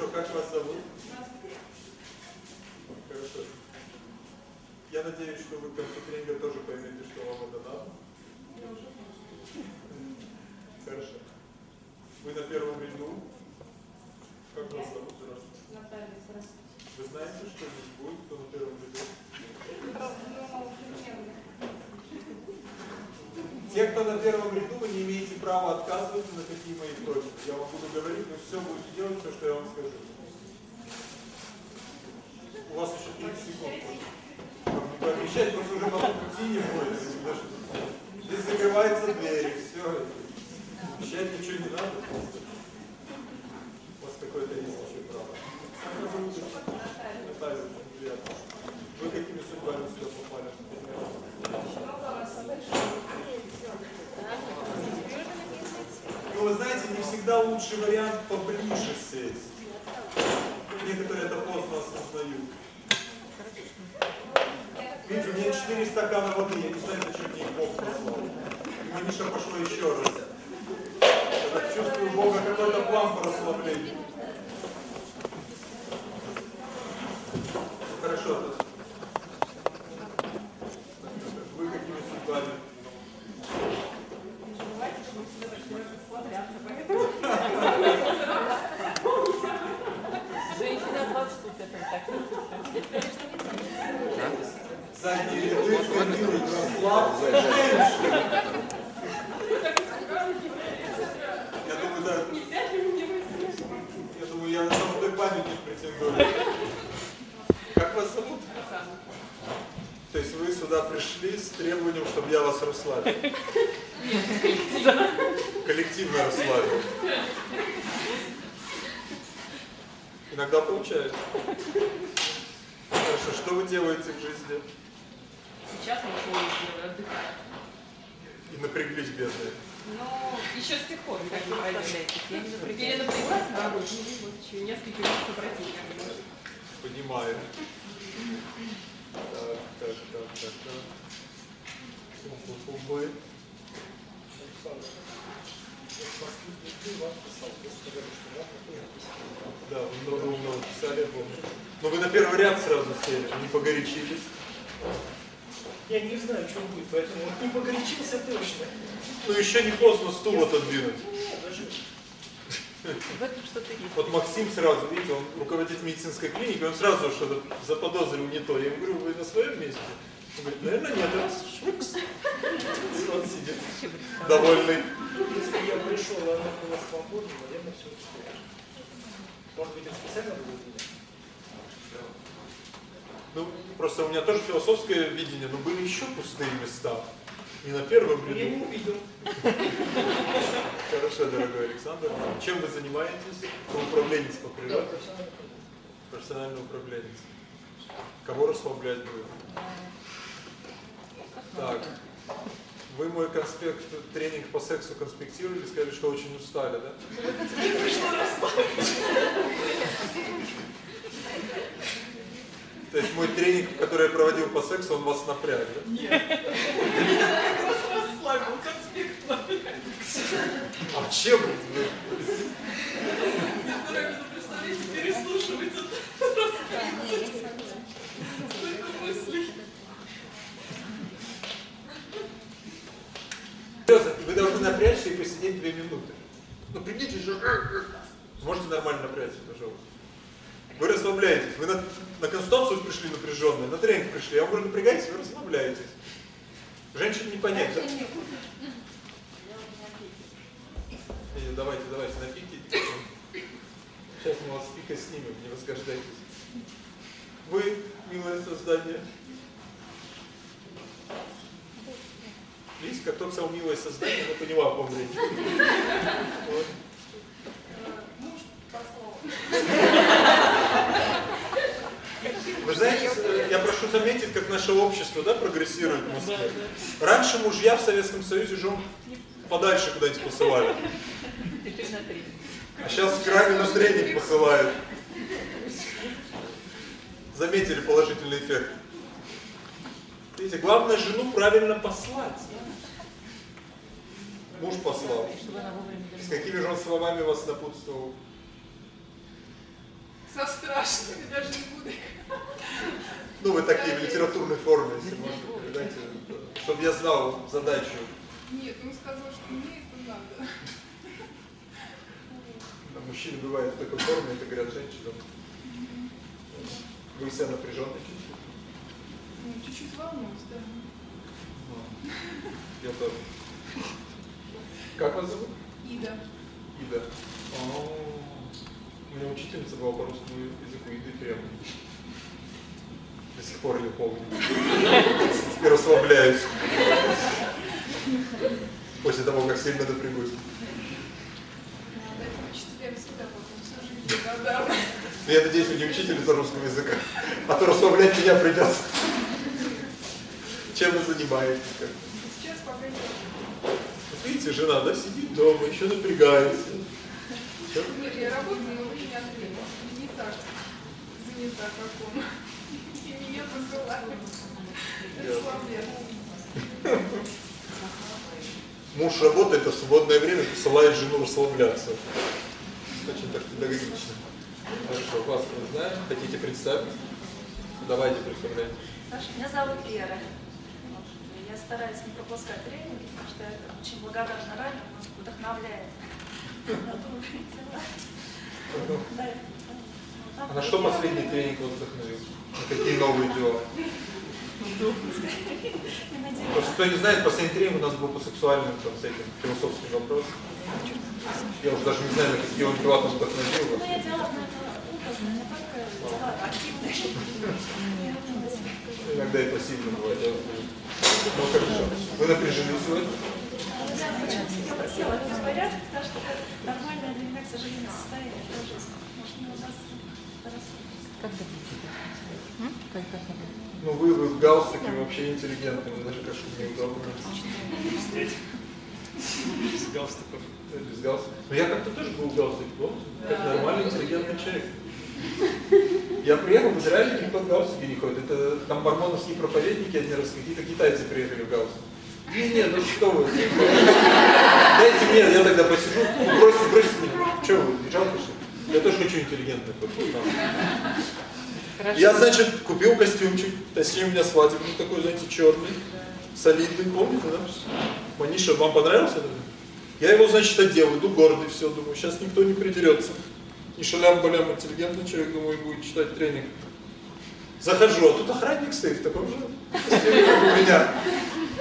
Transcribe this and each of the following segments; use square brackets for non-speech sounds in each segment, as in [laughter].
Хорошо, как вас зовут? Хорошо. Я надеюсь, что вы к концу тренинга тоже поймете, что вам это надо. Хорошо. Вы на первом ряду. Как вас зовут? Здравствуйте. Наталья, здравствуйте. Вы знаете, что здесь будет, кто на первом ряду? Те, кто на первом ряду, вы не имеете права отказываться на какие мои просьбы. Я вам буду говорить, вы все будете делать, все, что я вам скажу. У вас еще 30 секунд. Не пообещать, просто уже потом пути не будет. Здесь дверь, все. Обещать ничего не надо. У вас какое-то есть еще право. Как вас зовут? Наталья. Вы какими судьбами сюда попали? Ну, вы знаете, не всегда лучший вариант поближе сесть. Некоторые это поздно осознают. Видите, у меня 4 стакана воды, я не знаю, зачем мне Бог послал. И Миша пошло еще раз. Я так чувствую Бога какой-то план по расслаблению. Ну, Хорошо. Вы какими судьбами? Женщина 20 штук это так. Задние ряды скандируют расслабься. Я думаю, да. Я думаю, я на золотой памятник претендую. Как вас зовут? То есть вы сюда пришли с требованием, чтобы я вас расслабил? Коллективно расслабил. Иногда получается. Хорошо, что вы делаете в жизни? Сейчас ничего не делаю, отдыхаю. И напряглись, бедные. Но еще с тех пор, как вы проявляетесь, я не напряглась. Я напряглась на работе, ну, вот еще несколько минут обратить. Понимаю. Так, так, так, так, так. Пум-пум-пум-бой. Да, вы много умного писали, я помню. Но вы на первый ряд сразу сели, не погорячились. Я не знаю, что будет, поэтому вот не погорячился точно. Ну еще не поздно стул отодвинуть. Нет, даже [laughs] В этом что-то есть. Вот Максим сразу, видите, он руководитель медицинской клиники, он сразу что-то заподозрил не то. Я ему говорю, вы на своем месте? Он говорит, наверное, нет, это швыкс. И он сидит, довольный. если я пришел, она была свободна, наверное, все Может быть, это специально было? Ну, просто у меня тоже философское видение, но были еще пустые места. Не на первом Я не ряду. увидел. Хорошо, дорогой Александр. Чем вы занимаетесь? Вы управленец по природе? Профессиональный управленец. Кого расслаблять будет? Так. Вы мой конспект, тренинг по сексу конспектировали, сказали, что очень устали, да? То есть мой тренинг, который я проводил по сексу, он вас напряг, да? Расслабил конспект. А чем? Представляете, переслушивается. Столько мыслей. Вы должны напрячься и посидеть две минуты. Ну, придите же. Можете нормально напрячься, пожалуйста. Вы расслабляетесь. Вы на, на консультацию пришли напряженные, на тренинг пришли. Я вам говорю, напрягайтесь, вы расслабляетесь. Женщине не понять, да? Не, не, давайте, давайте, напиките. Сейчас мы вас пика снимем, не возгождайтесь. Вы, милое создание. Видите, как только сказал милое создание, она поняла, о ком речь. Вот. Вы знаете, я прошу заметить, как наше общество да, прогрессирует в Москве. Раньше мужья в Советском Союзе жен подальше куда-нибудь посылали. А сейчас крайне на тренинг посылают. Заметили положительный эффект. Видите, главное жену правильно послать. Муж послал. С какими же он словами вас напутствовал? Со страшными даже не буду. Ну, вы такие в литературной форме, если можно, передайте, чтобы я знал задачу. Нет, он сказал, что мне это надо. А мужчины бывают в такой форме, это говорят женщинам. Вы себя напряженно чувствуете? Ну, чуть-чуть волнуюсь, да. Я тоже. Как вас зовут? Ида. Ида. О, У меня учительница была по русскому языку Иды Фрем. До сих пор ее помню. И расслабляюсь. После того, как сильно напрягусь. Но я надеюсь, вы не учительница русского языка, а то расслаблять меня придется. Чем вы занимаетесь? Сейчас пока Видите, жена, да, сидит дома, еще напрягается. Нет, я работаю, но время от времени. Не так занята, как он. И меня посылают. Расслабляться. Муж работает, а в свободное время посылает жену расслабляться. Очень так педагогично. Хорошо, вас мы знаем. Хотите представить? Давайте представляйте. Хорошо, Меня зовут Вера. Вот, Я стараюсь не пропускать тренинги, потому что я очень благодарна Ране, он нас вдохновляет. на добрые дела. Ну, А на что последний тренинг вас вдохновил? На какие новые дела? Просто кто не знает, последний тренинг у нас был по сексуальным там, всяким философским вопросам. Я уже даже не знаю, на какие он дела там вдохновил Ну, вас. я дела на это образно, не только дела активные. Иногда и пассивно бывает. я. Ну хорошо. Вы напряжены сегодня? Я спросила, это в порядке, потому что это нормальное для меня, к сожалению, состояние для жизни. Может, не Ну вы, вы в галстуке вообще интеллигентный, даже как неудобно. Без галстуков. Без галстука. Но я как-то тоже был в галстуке, помните? Как нормальный интеллигентный человек. Я приехал в Израиль, никто в галстуке не ходит. Это там мормоновские проповедники один раз, какие-то китайцы приехали в галстуке. Не, не, ну что вы. Дайте мне, я тогда посижу. Ну, бросьте, бросьте меня. Что вы, не жалко что ли? Я тоже хочу интеллигентный ходить. Я, значит, купил костюмчик, точнее у меня свадебный такой, знаете, черный, солидный, помните, да? Маниша, вам понравился этот? Я его, значит, одел, иду гордый, все, думаю, сейчас никто не придерется. И шалям-балям интеллигентный человек, думаю, будет читать тренинг. Захожу, а тут охранник стоит в таком же костюме, как у меня.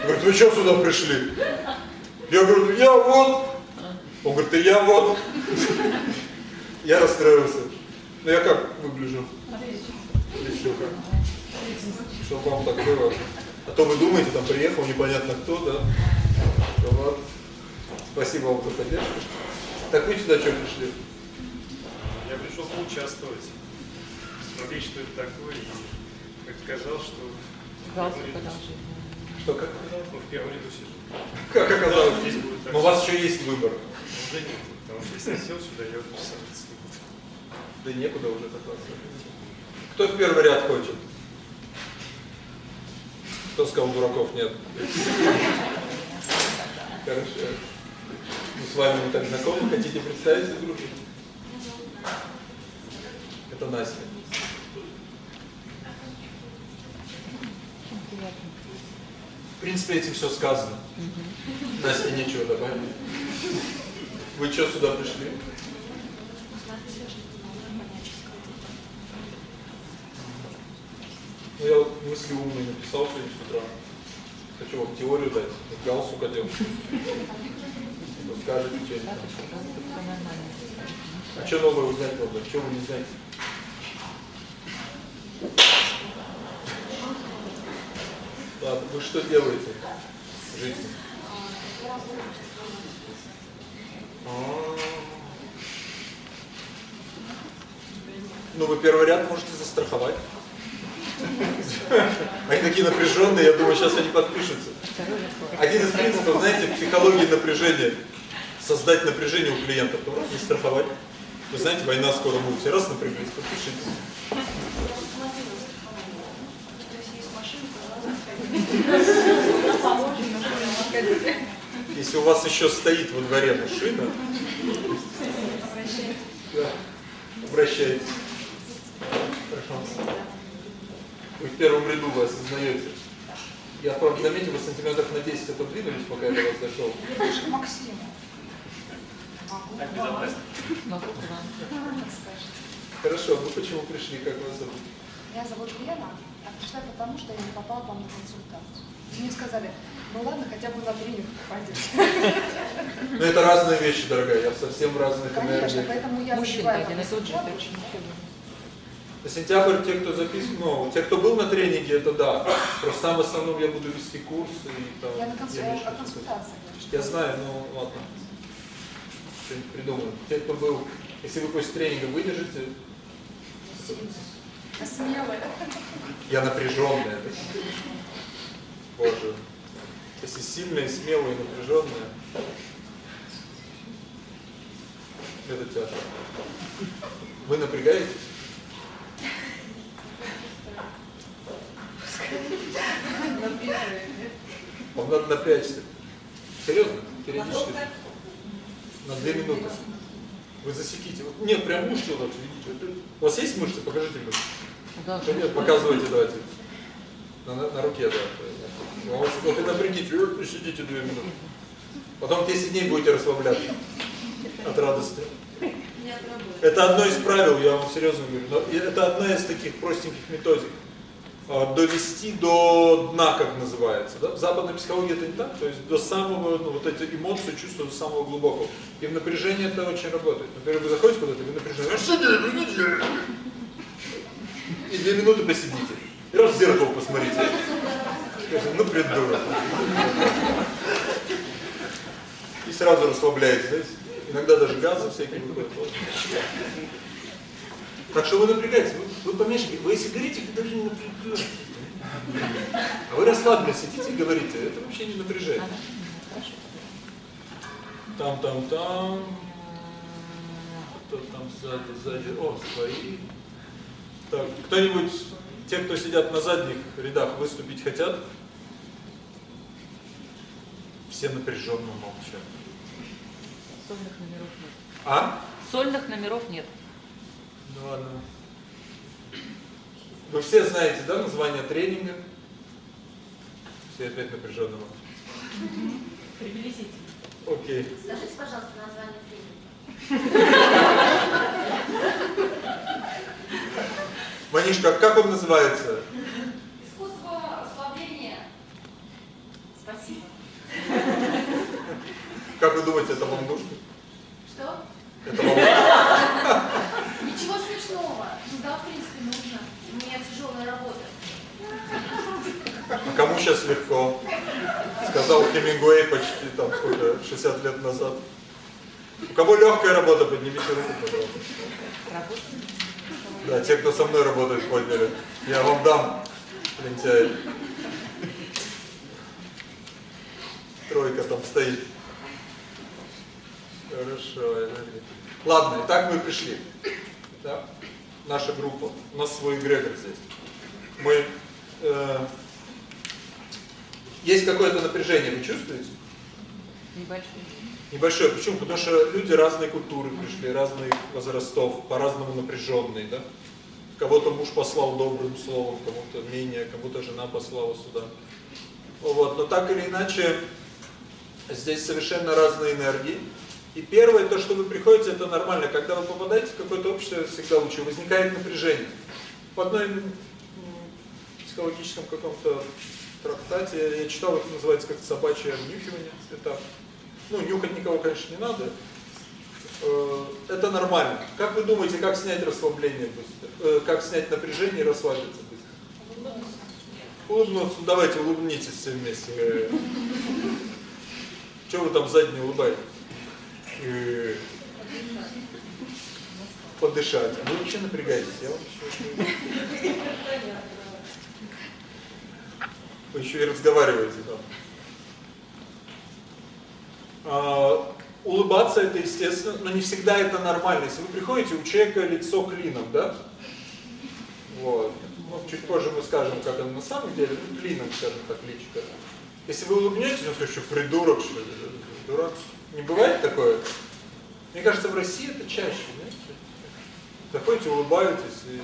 Говорит, вы что сюда пришли? Я говорю, я вот. Он говорит, и я вот. Я расстроился. Ну я как выгляжу? Лисюха. Чтобы вам так было. А то вы думаете, там приехал непонятно кто, да? Да ладно. Спасибо вам за поддержку. Так вы сюда что пришли? Я пришел поучаствовать, смотреть, что это такое, и как оказалось, что в первом ряду, Что, как? ну, в первом ряду сижу. Как оказалось? Здесь будет так. Но у вас еще есть выбор. Уже нет, потому что если я сел сюда, я уже садиться буду. Да некуда уже кататься. Кто в первый ряд хочет? Кто сказал, дураков нет? Хорошо. Мы с вами мы так знакомы, хотите представить друг друга? Это Настя. В принципе, этим все сказано. Насте нечего добавить. Вы что сюда пришли? Ну, я вот мысли умные написал сегодня с утра. Хочу вам теорию дать. Вот галстук одел. Вы скажете что-нибудь. А что новое узнать надо? Что вы не знаете? Ладно, вы что делаете в жизни? А. Ну, вы первый ряд можете застраховать. Они такие напряженные, я думаю, сейчас они подпишутся. Один из принципов, знаете, в психологии напряжения, создать напряжение у клиента, то раз не страховать. Вы знаете, война скоро будет, все раз напряглись, подпишитесь. Если у вас еще стоит во дворе машина, да, обращайтесь. Хорошо. Вы в первом ряду вы осознаете. Я, правда, заметил, вы сантиметров на 10 отодвинулись, пока я до вас дошел. Я Максиму. Могу Так безопасно. Хорошо, вы почему пришли, как вас зовут? Меня зовут Лена, а пришла потому, что я не попала к вам на консультацию. Мне сказали, ну ладно, хотя бы на тренинг пойдете. Ну это разные вещи, дорогая, я совсем разных Конечно, энергиях. поэтому я Мужчин забиваю один на и тот же, сентябрь. это очень ничего. На сентябрь те, кто записан, ну, те, кто был на тренинге, это да. Просто там в основном я буду вести курсы и там... Я на конс- я о консультации Я знаю, ну ладно. Что-нибудь придумаем. Те, кто был, если вы после тренинга выдержите, Я смелая. я напряженная. Боже. Если сильная, смелая и напряженная, это тяжко. Вы напрягаетесь? Вам надо напрячься. Серьезно? Периодически. На две минуты. Вы засеките. Вот, нет, прям мышцы вот видите. У вас есть мышцы? Покажите мне. Да. Нет, показывайте, давайте. На, на, на руке, да. Вот, вот и напрягите, вот, и сидите две минуты. Потом 10 дней будете расслабляться от радости. Это одно из правил, я вам серьезно говорю. Но это одна из таких простеньких методик. А, Довести до дна, как называется. Да? В западной психологии это не так. То есть до самого, ну, вот эти эмоции чувствуют до самого глубокого. И в напряжении это очень работает. Например, вы заходите куда-то, вы напряжены. И две минуты посидите. И раз в зеркало посмотрите. Скажите, ну придурок. И сразу расслабляетесь, знаете. Иногда даже газы всякие выходят. Так что вы напрягаетесь, вы, вы помешаны. Вы если говорите, вы даже не напрягаетесь. А вы расслабленно сидите и говорите, это вообще не напряжает. Там, там, там. Кто там сзади, сзади? О, свои. Так, кто-нибудь, те, кто сидят на задних рядах, выступить хотят? Все напряженно молчат. Сольных номеров нет. А? Сольных номеров нет. Ну ладно. Вы все знаете, да, название тренинга? Все опять напряженно молчат. Приблизительно. Окей. Скажите, пожалуйста, название тренинга. Манишка, как он называется? Искусство расслабления. Спасибо. Как вы думаете, это вам нужно? Что? Это? Ничего смешного. Ну да, в принципе, нужно. У меня тяжелая работа. А кому сейчас легко? Сказал Хемингуэй почти там сколько, 60 лет назад. У кого легкая работа, поднимите руку, пожалуйста. Работа. Да, те, кто со мной работает, подняли. Я вам дам, лентяй. Тройка там стоит. Хорошо. Ладно, итак мы пришли. Да? Наша группа. У нас свой эгрегор здесь. Мы... э, есть какое-то напряжение, вы чувствуете? Небольшой. Небольшое. Почему? Потому что люди разной культуры пришли, разных возрастов, по-разному напряженные, да? Кого-то муж послал добрым словом, кому-то менее, кому-то жена послала сюда. Вот. Но так или иначе, здесь совершенно разные энергии. И первое, то, что вы приходите, это нормально. Когда вы попадаете в какое-то общество, я всегда учу, возникает напряжение. В одной психологическом каком-то трактате, я читал, это называется как собачье обнюхивание в цветах. Ну, нюхать никого, конечно, не надо. Э, Это нормально. Как вы думаете, как снять расслабление? Э, Как снять напряжение и расслабиться быстро? Улыбнуться. Ну, Давайте улыбнитесь все вместе. Чего вы там сзади не улыбаетесь? Подышать. Вы вообще напрягаетесь, я. Вы еще и разговариваете там. А, улыбаться это естественно, но не всегда это нормально. Если вы приходите, у человека лицо клином, да? Вот. Ну, чуть позже мы скажем, как оно на самом деле, ну, клином, скажем так, личико. Если вы улыбнетесь, он скажет, что придурок, что ли, дурак. Не бывает такое? Мне кажется, в России это чаще, нет? Заходите, улыбаетесь и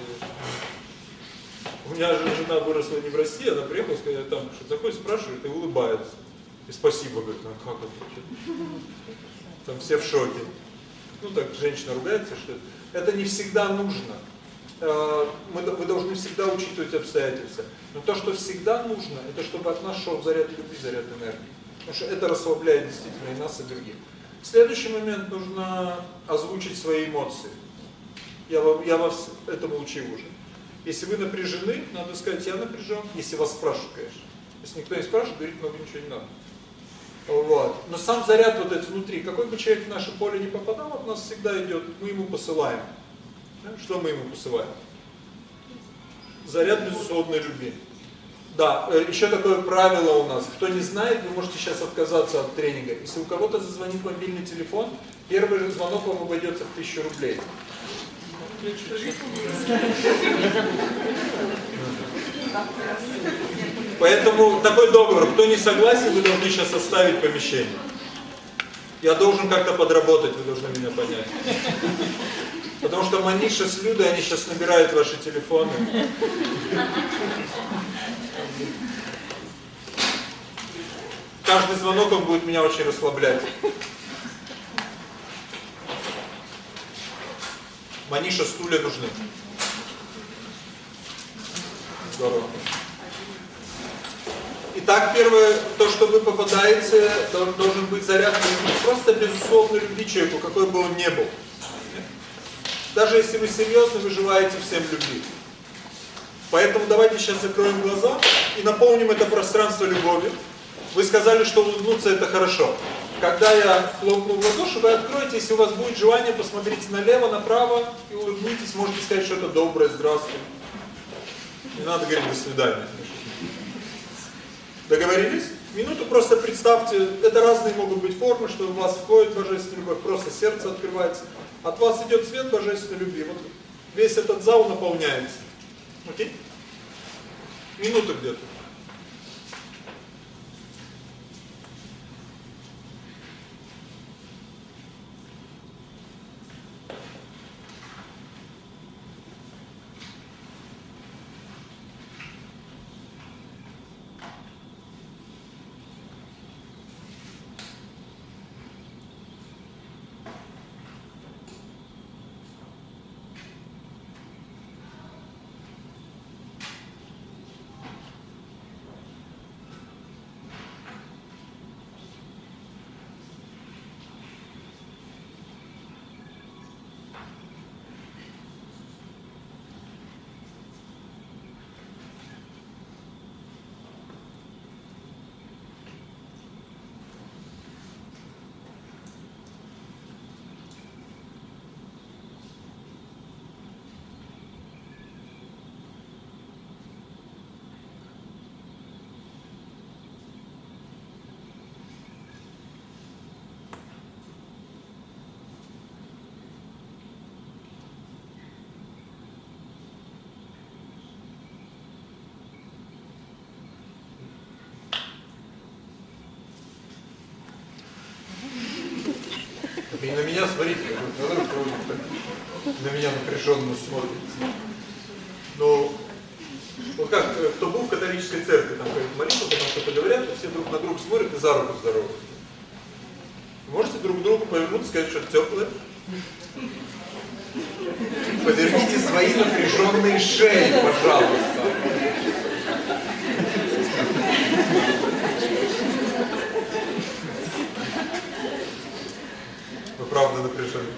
У меня же жена выросла не в России, она приехала, сказала, там, что заходит, спрашивает и улыбается. И спасибо, говорит, ну как это? Там все в шоке. Ну так женщина ругается, что это не всегда нужно. Э, мы, вы должны всегда учитывать обстоятельства. Но то, что всегда нужно, это чтобы от нас шел заряд любви, заряд энергии. Потому что это расслабляет действительно и нас, и других. Следующий момент нужно озвучить свои эмоции. Я, вам, я вас этому учил уже. Если вы напряжены, надо сказать, я напряжен, если вас спрашивают, конечно. Если никто не спрашивает, говорить много ничего не надо. Вот. Но сам заряд вот этот внутри, какой бы человек в наше поле не попадал, от нас всегда идет, мы ему посылаем. Что мы ему посылаем? Заряд безусловной любви. Да, э, еще такое правило у нас. Кто не знает, вы можете сейчас отказаться от тренинга. Если у кого-то зазвонит мобильный телефон, первый же звонок вам обойдется в тысячу рублей. Поэтому такой договор. Кто не согласен, вы должны сейчас оставить помещение. Я должен как-то подработать, вы должны меня понять. Потому что Маниша с Людой, они сейчас набирают ваши телефоны. Каждый звонок он будет меня очень расслаблять. Маниша, стулья нужны. Здорово. Итак, первое, то, что вы попадаете, должен быть заряд любви. Просто безусловно любви человеку, какой бы он ни был. Даже если вы серьезно, вы желаете всем любви. Поэтому давайте сейчас закроем глаза и наполним это пространство любовью. Вы сказали, что улыбнуться это хорошо. Когда я хлопну в ладоши, вы откроете, если у вас будет желание, посмотрите налево, направо и улыбнитесь, можете сказать что-то доброе, здравствуй. Не надо говорить до свидания. Договорились? Минуту просто представьте, это разные могут быть формы, что у вас входит божественная любовь, просто сердце открывается. От вас идет свет божественной любви. Вот весь этот зал наполняется. Окей? Минута где-то. И на меня смотрите, на меня напряженно смотрите. Но вот как, э, кто был в католической церкви, там какая-то молитва, потом что-то говорят, все друг на друга смотрят и за руку здороваются. Можете друг другу повернуться, сказать, что теплое? Поверните свои напряженные шеи, пожалуйста. правда напряжены.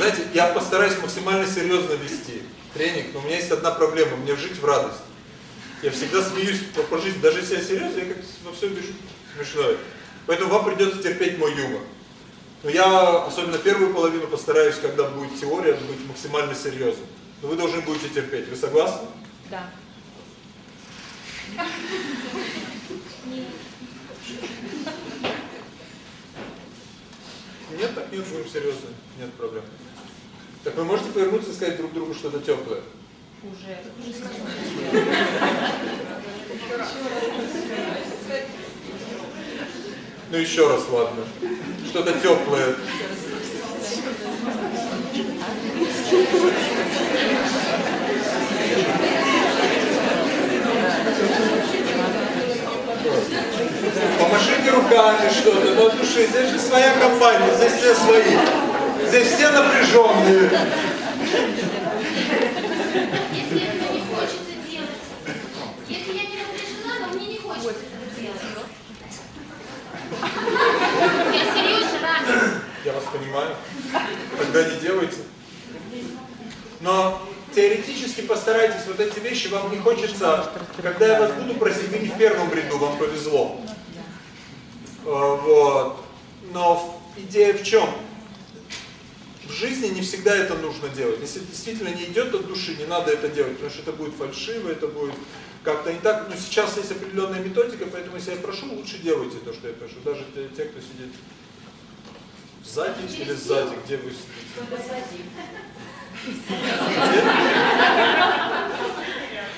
Знаете, я постараюсь максимально серьезно вести тренинг, но у меня есть одна проблема, мне жить в радость. Я всегда смеюсь по, по жизни, даже если я серьезно, я как во все бежу смешное. Поэтому вам придется терпеть мой юмор. Но я, особенно первую половину, постараюсь, когда будет теория, быть максимально серьезным. Но вы должны будете терпеть. Вы согласны? Да. Нет, так нет, будем серьезно, нет проблем. Так вы можете повернуться и сказать друг другу что-то теплое? Уже. Уже ну еще раз, ладно. Что-то теплое. Помашите руками что-то, но от души. Здесь же своя компания, здесь все свои. Здесь все напряженные. Если это не хочется делать, если я не напряжена, но мне не хочется это делать. Я серьезно, Рами. Я вас понимаю. Тогда не делайте. Но теоретически постарайтесь, вот эти вещи вам не хочется, когда я вас буду просить, вы не в первом ряду, вам повезло. А, Вот. Но идея в чем? В жизни не всегда это нужно делать. Если действительно не идет от души, не надо это делать, потому что это будет фальшиво, это будет как-то не так. Но сейчас есть определенная методика, поэтому если я прошу, лучше делайте то, что я прошу. Даже те, те, кто сидит сзади или сзади, где вы сидите?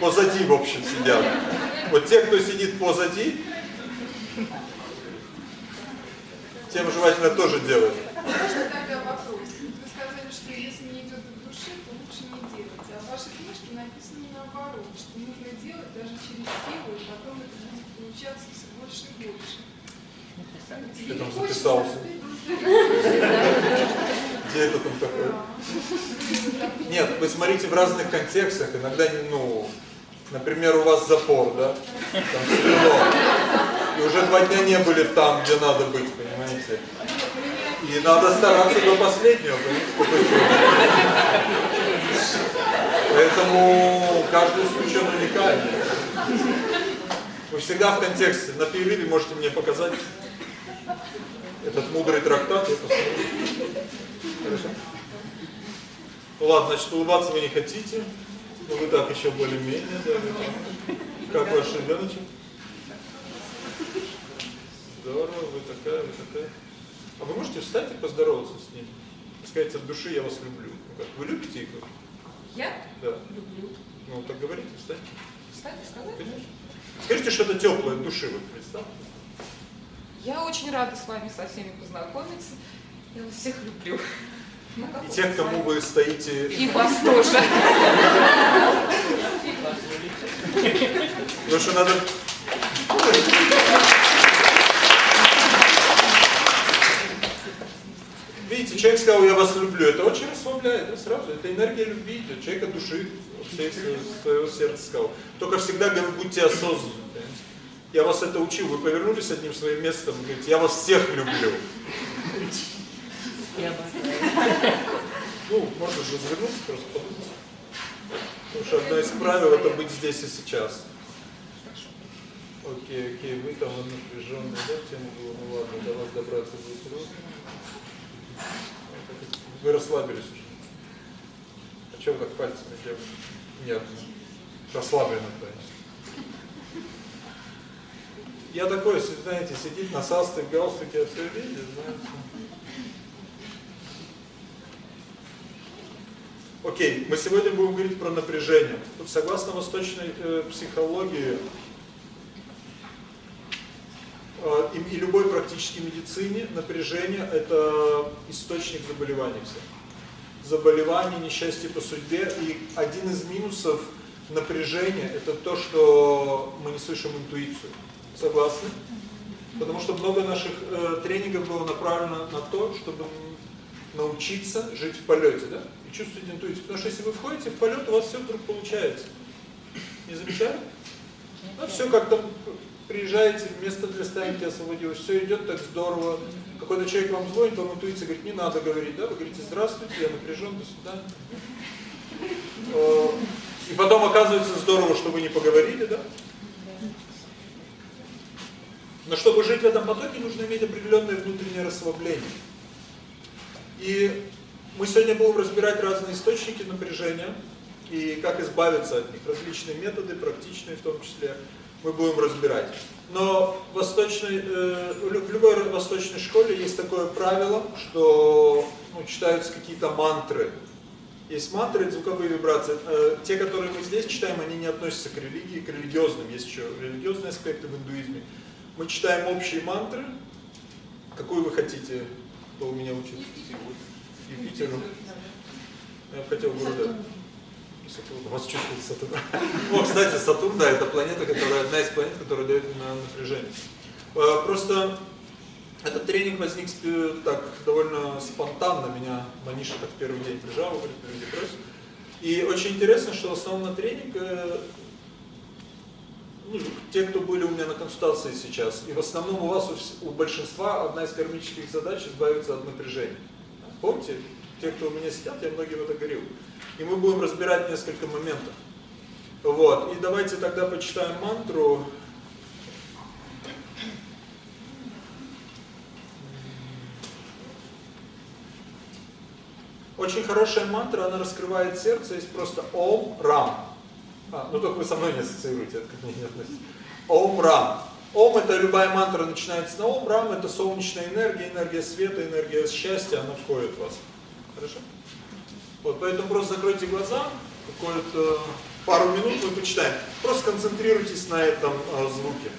Позади, в общем, сидят. Вот те, кто сидит позади, тем желательно тоже делать. Можно тогда вопрос? Вы сказали, что если не идет от души, то лучше не делать. А в вашей книжке написано наоборот, что нужно делать даже через силу, и потом это будет получаться все больше и больше. Ты там записался. Где это там такое? Нет, вы смотрите в разных контекстах. Иногда, ну, например, у вас запор, да? Там тяжело. И уже два дня не были там, где надо быть, понимаете? И надо стараться до последнего, понимаете? Поэтому каждый случай он уникальный. Вы всегда в контексте. На перерыве можете мне показать этот мудрый трактат. Хорошо? Ну ладно, значит, улыбаться вы не хотите. Но вы так еще более-менее. Да, как ваш ребеночек? Здорово, вы такая, вы такая. А вы можете встать и поздороваться с ним? Сказать от души, я вас люблю. Ну вы любите их? Я Да. люблю. Ну так говорите, встаньте. Кстати, сказать? Конечно. Скажите что-то теплое от души, вот представьте. Я очень рада с вами со всеми познакомиться. Я вас всех люблю. Ну, И с кому вы стоите... И вас тоже. Потому что надо... Видите, человек сказал, я вас люблю. Это очень расслабляет, да, сразу. Это энергия любви идет. Человек от души, всей своего, сердца сказал. Только всегда говорю, будьте осознанны. понимаете? Я вас это учил. Вы повернулись одним своим местом и говорите, я вас всех люблю. Ну, можно же развернуться, просто подумать. Потому что одно из правил это быть здесь и сейчас. Окей, окей, вы там напряженные, да, тема была, ну ладно, до вас добраться будет трудно. Вы расслабились уже. А вы так пальцами делаете? Нет, расслабленно, то есть. Я такой, знаете, сидит на састе, в галстуке, я все видит, знаете. Окей, мы сегодня будем говорить про напряжение. Согласно восточной э, психологии и, и любой практической медицине, напряжение – это источник заболеваний всех. Заболеваний, несчастья по судьбе. И один из минусов напряжения – это то, что мы не слышим интуицию. Согласны? Потому что много наших э, тренингов было направлено на то, чтобы научиться жить в полете, да? И чувствовать интуицию. Потому что если вы входите в полет, у вас все вдруг получается. Не замечали? Ну, все как-то приезжаете, место для стоянки освободилось, все идет так здорово. Какой-то человек вам звонит, вам интуиция говорит, не надо говорить, да? Вы говорите, здравствуйте, я напряжен, до свидания. Э, И потом оказывается здорово, что вы не поговорили, да? Но чтобы жить в этом потоке, нужно иметь определенное внутреннее расслабление. И мы сегодня будем разбирать разные источники напряжения и как избавиться от них. Различные методы, практичные в том числе, мы будем разбирать. Но в, восточной, э, в любой восточной школе есть такое правило, что ну, читаются какие-то мантры. Есть мантры, звуковые вибрации. Э, те, которые мы здесь читаем, они не относятся к религии, к религиозным. Есть еще религиозные аспекты в индуизме. Мы читаем общие мантры. Какую вы хотите, кто у меня учит? Юпитеру. Я бы хотел города. Сатурн. У вас чувствует Сатурн. О, кстати, Сатурн, да, это планета, которая одна из планет, которая дает на напряжение. Э, Просто Этот тренинг возник так довольно спонтанно, меня Маниша так первый день прижал, говорит, люди просят. И очень интересно, что в основном на тренинг, э, ну, те, кто были у меня на консультации сейчас, и в основном у вас, у большинства, одна из кармических задач избавиться от напряжения. Помните, те, кто у меня сидят, я многим это говорил. И мы будем разбирать несколько моментов. Вот, и давайте тогда почитаем мантру. Очень хорошая мантра, она раскрывает сердце, есть просто Ом Рам. А, ну только вы со мной не ассоциируете, это к мне не относится. Ом Рам. Ом это любая мантра начинается на Ом, Рам это солнечная энергия, энергия света, энергия счастья, она входит в вас. Хорошо? Вот, поэтому просто закройте глаза, какое-то пару минут мы почитаем. Просто концентрируйтесь на этом э, звуке.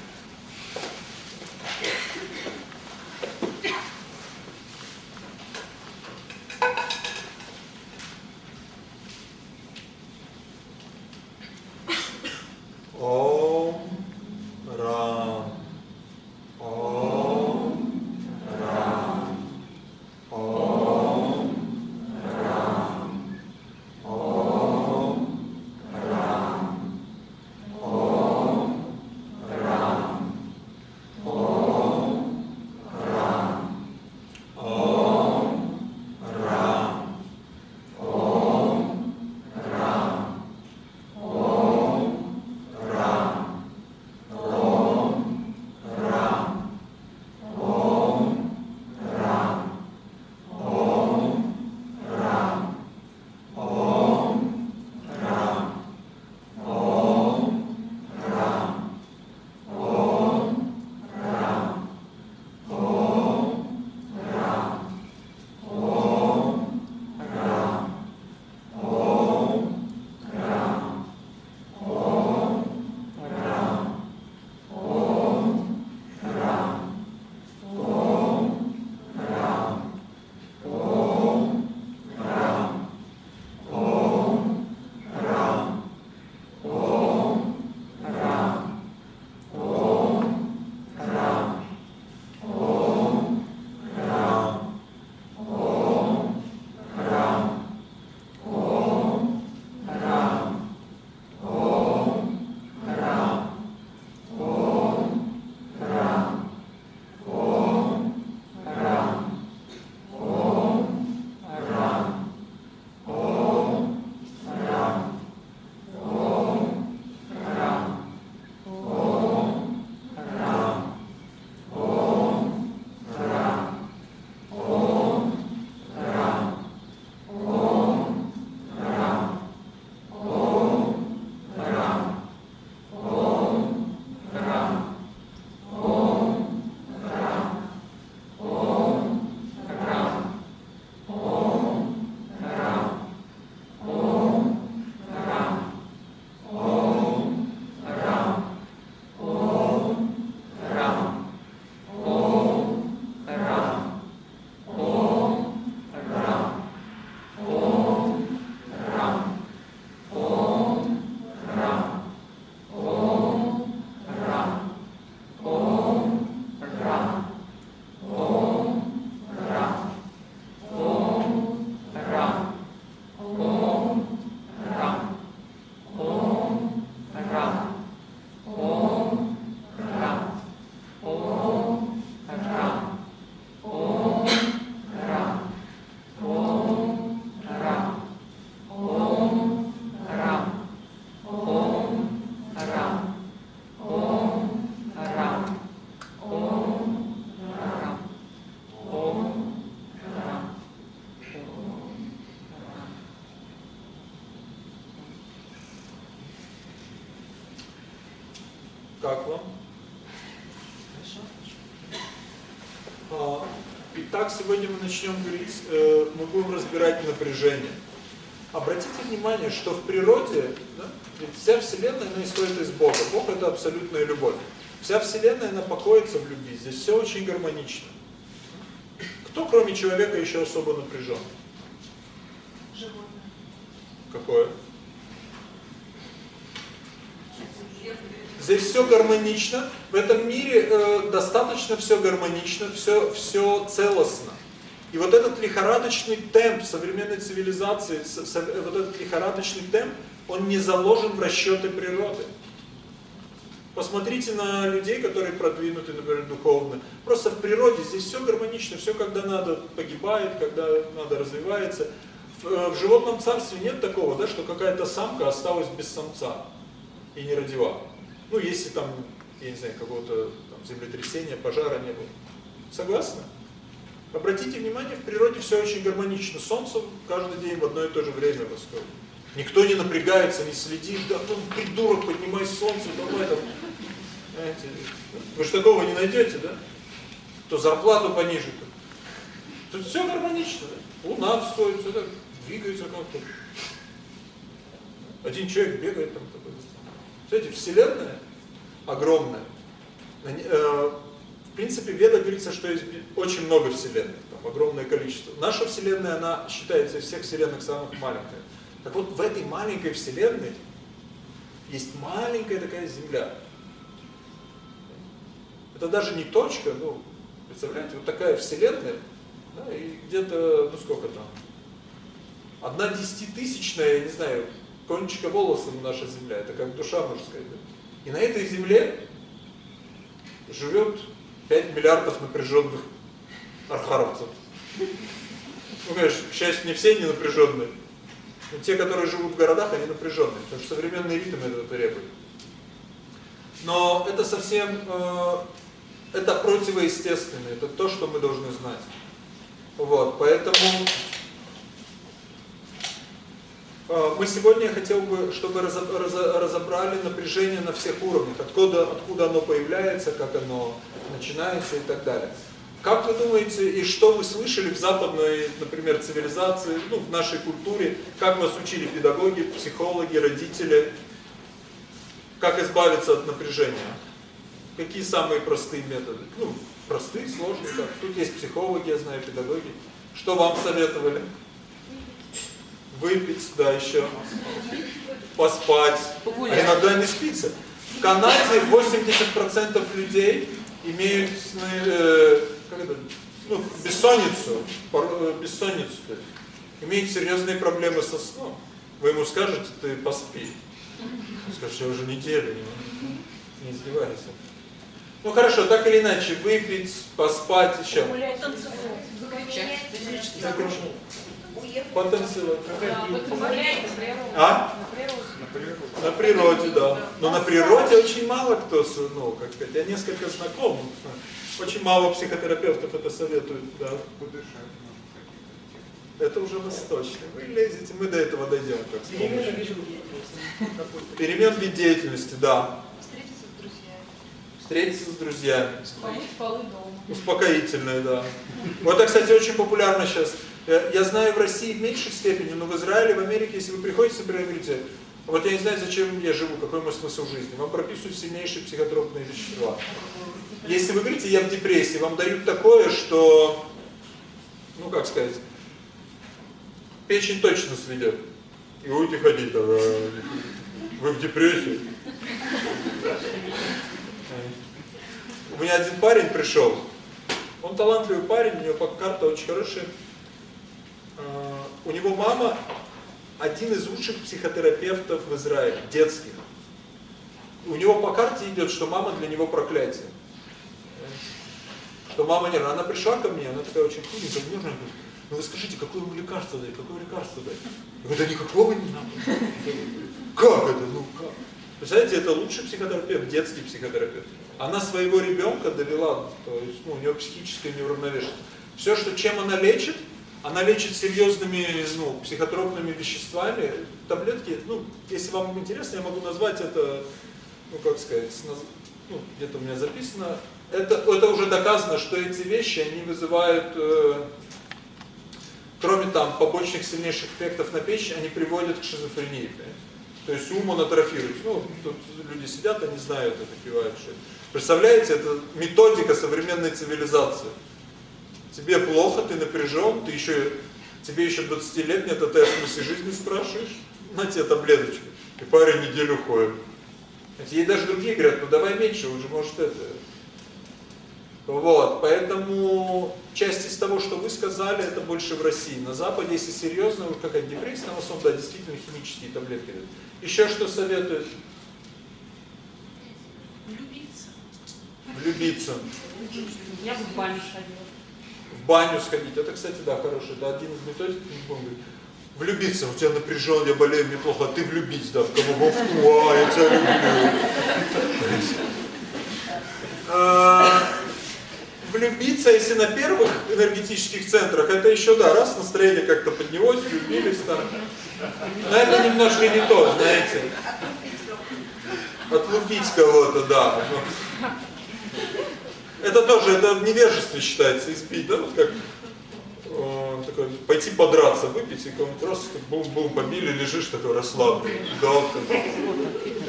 Итак, сегодня мы начнем говорить, э, мы будем разбирать напряжение. Обратите внимание, что в природе, да, ведь вся Вселенная она исходит из Бога. Бог это абсолютная любовь. Вся Вселенная она покоится в любви. Здесь все очень гармонично. Кто, кроме человека, еще особо напряжен? Животное. Какое? Здесь все гармонично. В этом э, достаточно все гармонично, все, все целостно. И вот этот лихорадочный темп современной цивилизации, вот этот лихорадочный темп, он не заложен в расчеты природы. Посмотрите на людей, которые продвинуты, например, духовно. Просто в природе здесь все гармонично, все когда надо погибает, когда надо развивается. В, э, в животном царстве нет такого, да, что какая-то самка осталась без самца и не родила. Ну, если там, я не знаю, какого-то землетрясения, пожара не было. Согласны? Обратите внимание, в природе все очень гармонично. Солнце каждый день в одно и то же время восходит. Никто не напрягается, не следит, да, ну, придурок, поднимай солнце, давай там. Знаете, вы же такого не найдете, да? То зарплату понижит. Тут все гармонично, да? Луна всходит, все так двигается как-то. Один человек бегает там такой. Смотрите, Вселенная огромная. Э, в принципе, в Ведах говорится, что есть очень много вселенных, там огромное количество. Наша вселенная, она считается из всех вселенных самых маленькая. Так вот, в этой маленькой вселенной есть маленькая такая Земля. Это даже не точка, ну, представляете, вот такая вселенная, да, и где-то, ну сколько там, одна десятитысячная, я не знаю, кончика волоса наша Земля, это как душа, можно сказать. Да? И на этой Земле живет 5 миллиардов напряженных архаровцев. Ну, конечно, к счастью, не все не напряженные. Но те, которые живут в городах, они напряженные, потому что современный ритм это требует. Но это совсем, э, это противоестественно, это то, что мы должны знать. Вот, поэтому мы сегодня хотел бы, чтобы разобрали напряжение на всех уровнях, откуда, откуда оно появляется, как оно начинается и так далее. Как вы думаете, и что вы слышали в западной, например, цивилизации, ну, в нашей культуре, как вас учили педагоги, психологи, родители, как избавиться от напряжения? Какие самые простые методы? Ну, простые, сложные, как. Тут есть психологи, я знаю, педагоги. Что вам советовали? Выпить, да, еще. Поспать. А иногда не спится. В Канаде 80% людей имеют э, как это, ну, бессонницу, э, бессонницу, то есть, имеют серьезные проблемы со сном. Вы ему скажете, ты поспи. Он скажет, я уже неделю, не, не издевайся. Ну хорошо, так или иначе, выпить, поспать, еще. Потанцевать. А? На природе, да. Но на природе очень мало кто, ну, как сказать, я несколько знаком. Очень мало психотерапевтов это советуют, да. Это уже восточный. Вы лезете, мы до этого дойдем. Как Перемен вид деятельности, да. Встретиться с друзьями. Встретиться с друзьями. Помыть полы дома. Успокоительное, да. Вот это, кстати, очень популярно сейчас. Я знаю в России в меньшей степени, но в Израиле, в Америке, если вы приходите, например, говорите, вот я не знаю, зачем я живу, какой мой смысл жизни. Вам прописывают сильнейшие психотропные вещества. Если вы говорите, я в депрессии, вам дают такое, что, ну как сказать, печень точно сведет. И будете ходить, вы в депрессии. У меня один парень пришел, он талантливый парень, у него карта очень хорошая. А, у него мама один из лучших психотерапевтов в Израиле, детских. У него по карте идет, что мама для него проклятие. Что мама не Она пришла ко мне, она такая очень худенькая, нежная, ну вы скажите, какое ему лекарство дать, какое лекарство дать? Я говорю, да никакого не надо. Как это? Ну как? Представляете, это лучший психотерапевт, детский психотерапевт. Она своего ребенка довела, то есть ну, у нее психическая неуравновешенность. Все, что чем она лечит, она лечит серьезными ну, психотропными веществами. Таблетки, ну, если вам интересно, я могу назвать это, ну, как сказать, ну, где-то у меня записано. Это, это уже доказано, что эти вещи, они вызывают, э, кроме там побочных сильнейших эффектов на печень, они приводят к шизофрении. Понимаете? То есть ум он атрофируется. Ну, тут люди сидят, они знают это, пивают что Представляете, это методика современной цивилизации. Тебе плохо, ты напряжен, ты еще, тебе еще 20 лет нет, а ты о смысле жизни спрашиваешь? На тебе таблеточку. И парень неделю ходит. Ей даже другие говорят, ну давай меньше, уже может это. Вот, поэтому часть из того, что вы сказали, это больше в России. На Западе, если серьезно, вот какая-то депрессия, на основном, да, действительно химические таблетки дают. Еще что советуют? Влюбиться. Влюбиться. Я бы в баню сходила. В баню сходить. Это, кстати, да, хороший. Да, один из методик, не говорит, влюбиться, у тебя напряжен, я болею, мне плохо, а ты влюбись, да, в кого в ту, а, я тебя люблю. А, Влюбиться, если на первых энергетических центрах, это еще, да, раз настроение как-то поднялось, влюбились там. Но это немножко не то, знаете. Отлупить кого-то, да. Это тоже, это в невежестве считается, испить, да, вот как э, такой, пойти подраться, выпить, и кому-нибудь раз, так бум-бум, побили, лежишь такой расслабленный, доктор,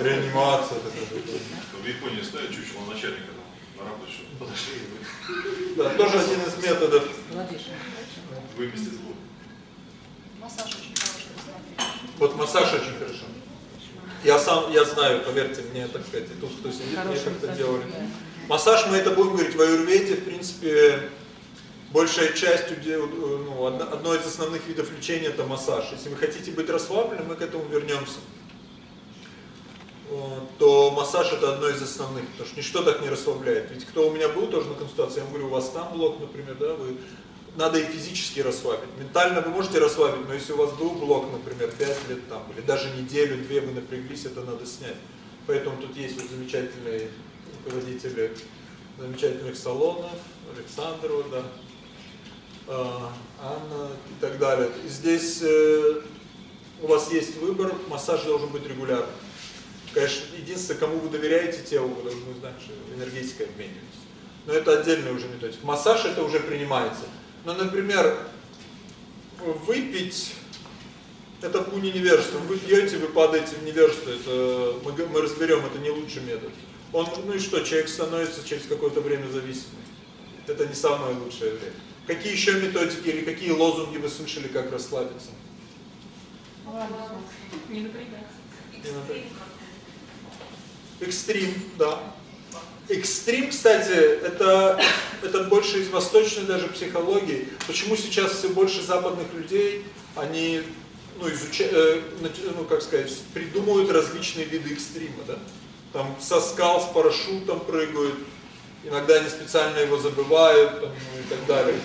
реанимация. Такая, В Японии ставят чучело начальника там, на работе, чтобы подошли и да, тоже один из методов. выпустить звук. Массаж очень хороший расслабляет. Вот массаж очень хорошо. Я сам, я знаю, поверьте мне, так сказать, и тут, кто сидит, мне как-то делали. да. Массаж, мы это будем говорить в аюрведе, в принципе, большая часть, уде- ну, одно из основных видов лечения это массаж. Если вы хотите быть расслабленным, мы к этому вернемся. То массаж это одно из основных, потому что ничто так не расслабляет. Ведь кто у меня был тоже на консультации, я говорю, у вас там блок, например, да, вы надо и физически расслабить. Ментально вы можете расслабить, но если у вас был блок, например, 5 лет там, или даже неделю, две вы напряглись, это надо снять. Поэтому тут есть вот замечательные руководители замечательных салонов, Александр, вот, да, а, Анна и так далее. И здесь э, у вас есть выбор, массаж должен быть регулярным. Конечно, единственное, кому вы доверяете телу, вы должны знать, что энергетика обменивается. Но это отдельная уже методика. Массаж это уже принимается. Но, например, выпить, это в гуне невежества. Вы пьете, вы падаете в невежество. Это, мы, мы разберем, это не лучший метод. Он, ну и что, человек становится через какое-то время зависимым. Это не самое лучшее время. Какие еще методики или какие лозунги вы слышали, как расслабиться? Не напрягайся. Не надо. Экстрим, да. Экстрим, кстати, это, это больше из восточной даже психологии. Почему сейчас все больше западных людей, они ну, изуча, э, ну, как сказать, придумывают различные виды экстрима, да? Там со скал с парашютом прыгают, иногда они специально его забывают, там, ну, и так далее.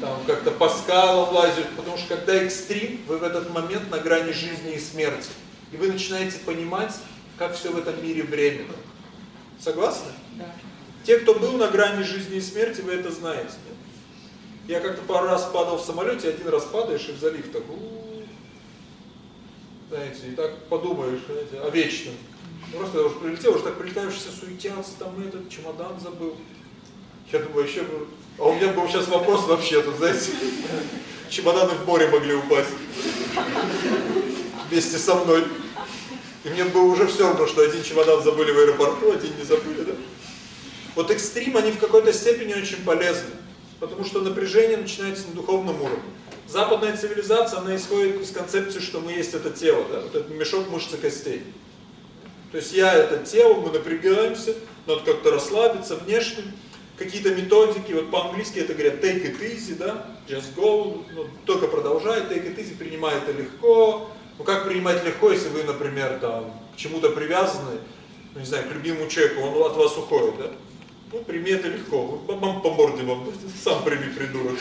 Там как-то по скалам лазят, потому что когда экстрим, вы в этот момент на грани жизни и смерти. И вы начинаете понимать, как все в этом мире временно. Согласны? Да. Те, кто был на грани жизни и смерти, вы это знаете. нет? Я как-то пару раз падал в самолете, один раз падаешь и в залив так, у-у-у. знаете, и так подумаешь, знаете, о вечном. Ну, Просто уже прилетел, уже так прилетаешь, все суетятся, там этот чемодан забыл. Я думаю, еще бы... А у меня был сейчас вопрос вообще, тут, знаете, чемоданы в море могли упасть. Вместе со мной. И мне было уже все равно, что один чемодан забыли в аэропорту, один не забыли, да? Вот экстрим, они в какой-то степени очень полезны. Потому что напряжение начинается на духовном уровне. Западная цивилизация, она исходит из концепции, что мы есть это тело, да? вот этот мешок мышц и костей. То есть я это тело, мы напрягаемся, надо как-то расслабиться внешне. Какие-то методики, вот по-английски это говорят take it easy, да, just go, ну, только продолжай, take it easy, принимай это легко. Ну как принимать легко, если вы, например, там, к чему-то привязаны, ну не знаю, к любимому человеку, он от вас уходит, да? Ну, прими это легко, вам по морде вам, [laughs] сам прими, придурок.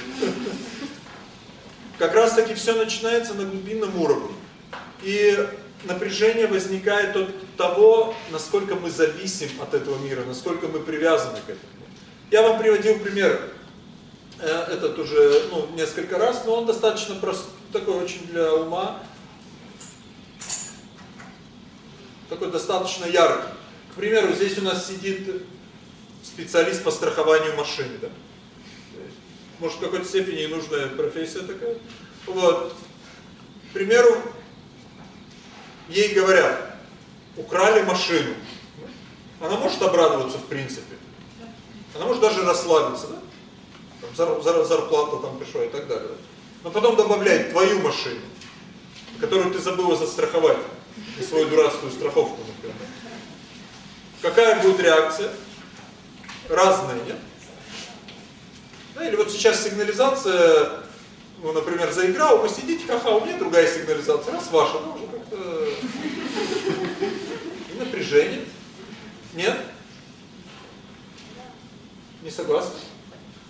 Как раз таки все начинается на глубинном уровне. И напряжение возникает от того, насколько мы зависим от этого мира, насколько мы привязаны к этому. Я вам приводил пример, э, этот уже ну, несколько раз, но он достаточно прост, такой очень для ума, такой достаточно яркий. К примеру, здесь у нас сидит специалист по страхованию машины, да? Может, в какой-то степени нужная профессия такая. Вот. К примеру, ей говорят, украли машину. Она может обрадоваться в принципе. Она может даже расслабиться, да? Там, зар- зар- зарплата там пришла и так далее. Но потом добавляет твою машину, которую ты забыла застраховать. Свою дурацкую страховку, например. Какая будет реакция? Разная, нет? Да, или вот сейчас сигнализация, ну, например, заиграл, посидите, ха-ха, у меня другая сигнализация, раз ваша, ну, уже как-то напряжение. Нет? Не согласны?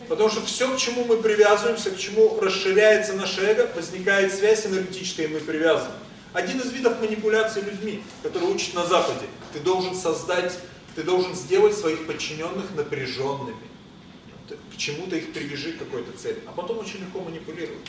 Потому что все, к чему мы привязываемся, к чему расширяется наше эго, возникает связь энергетическая, и мы привязаны. Один из видов манипуляции людьми, который учат на Западе, ты должен создать, ты должен сделать своих подчиненных напряженными. К чему-то их привяжи к какой-то цели. А потом очень легко манипулировать.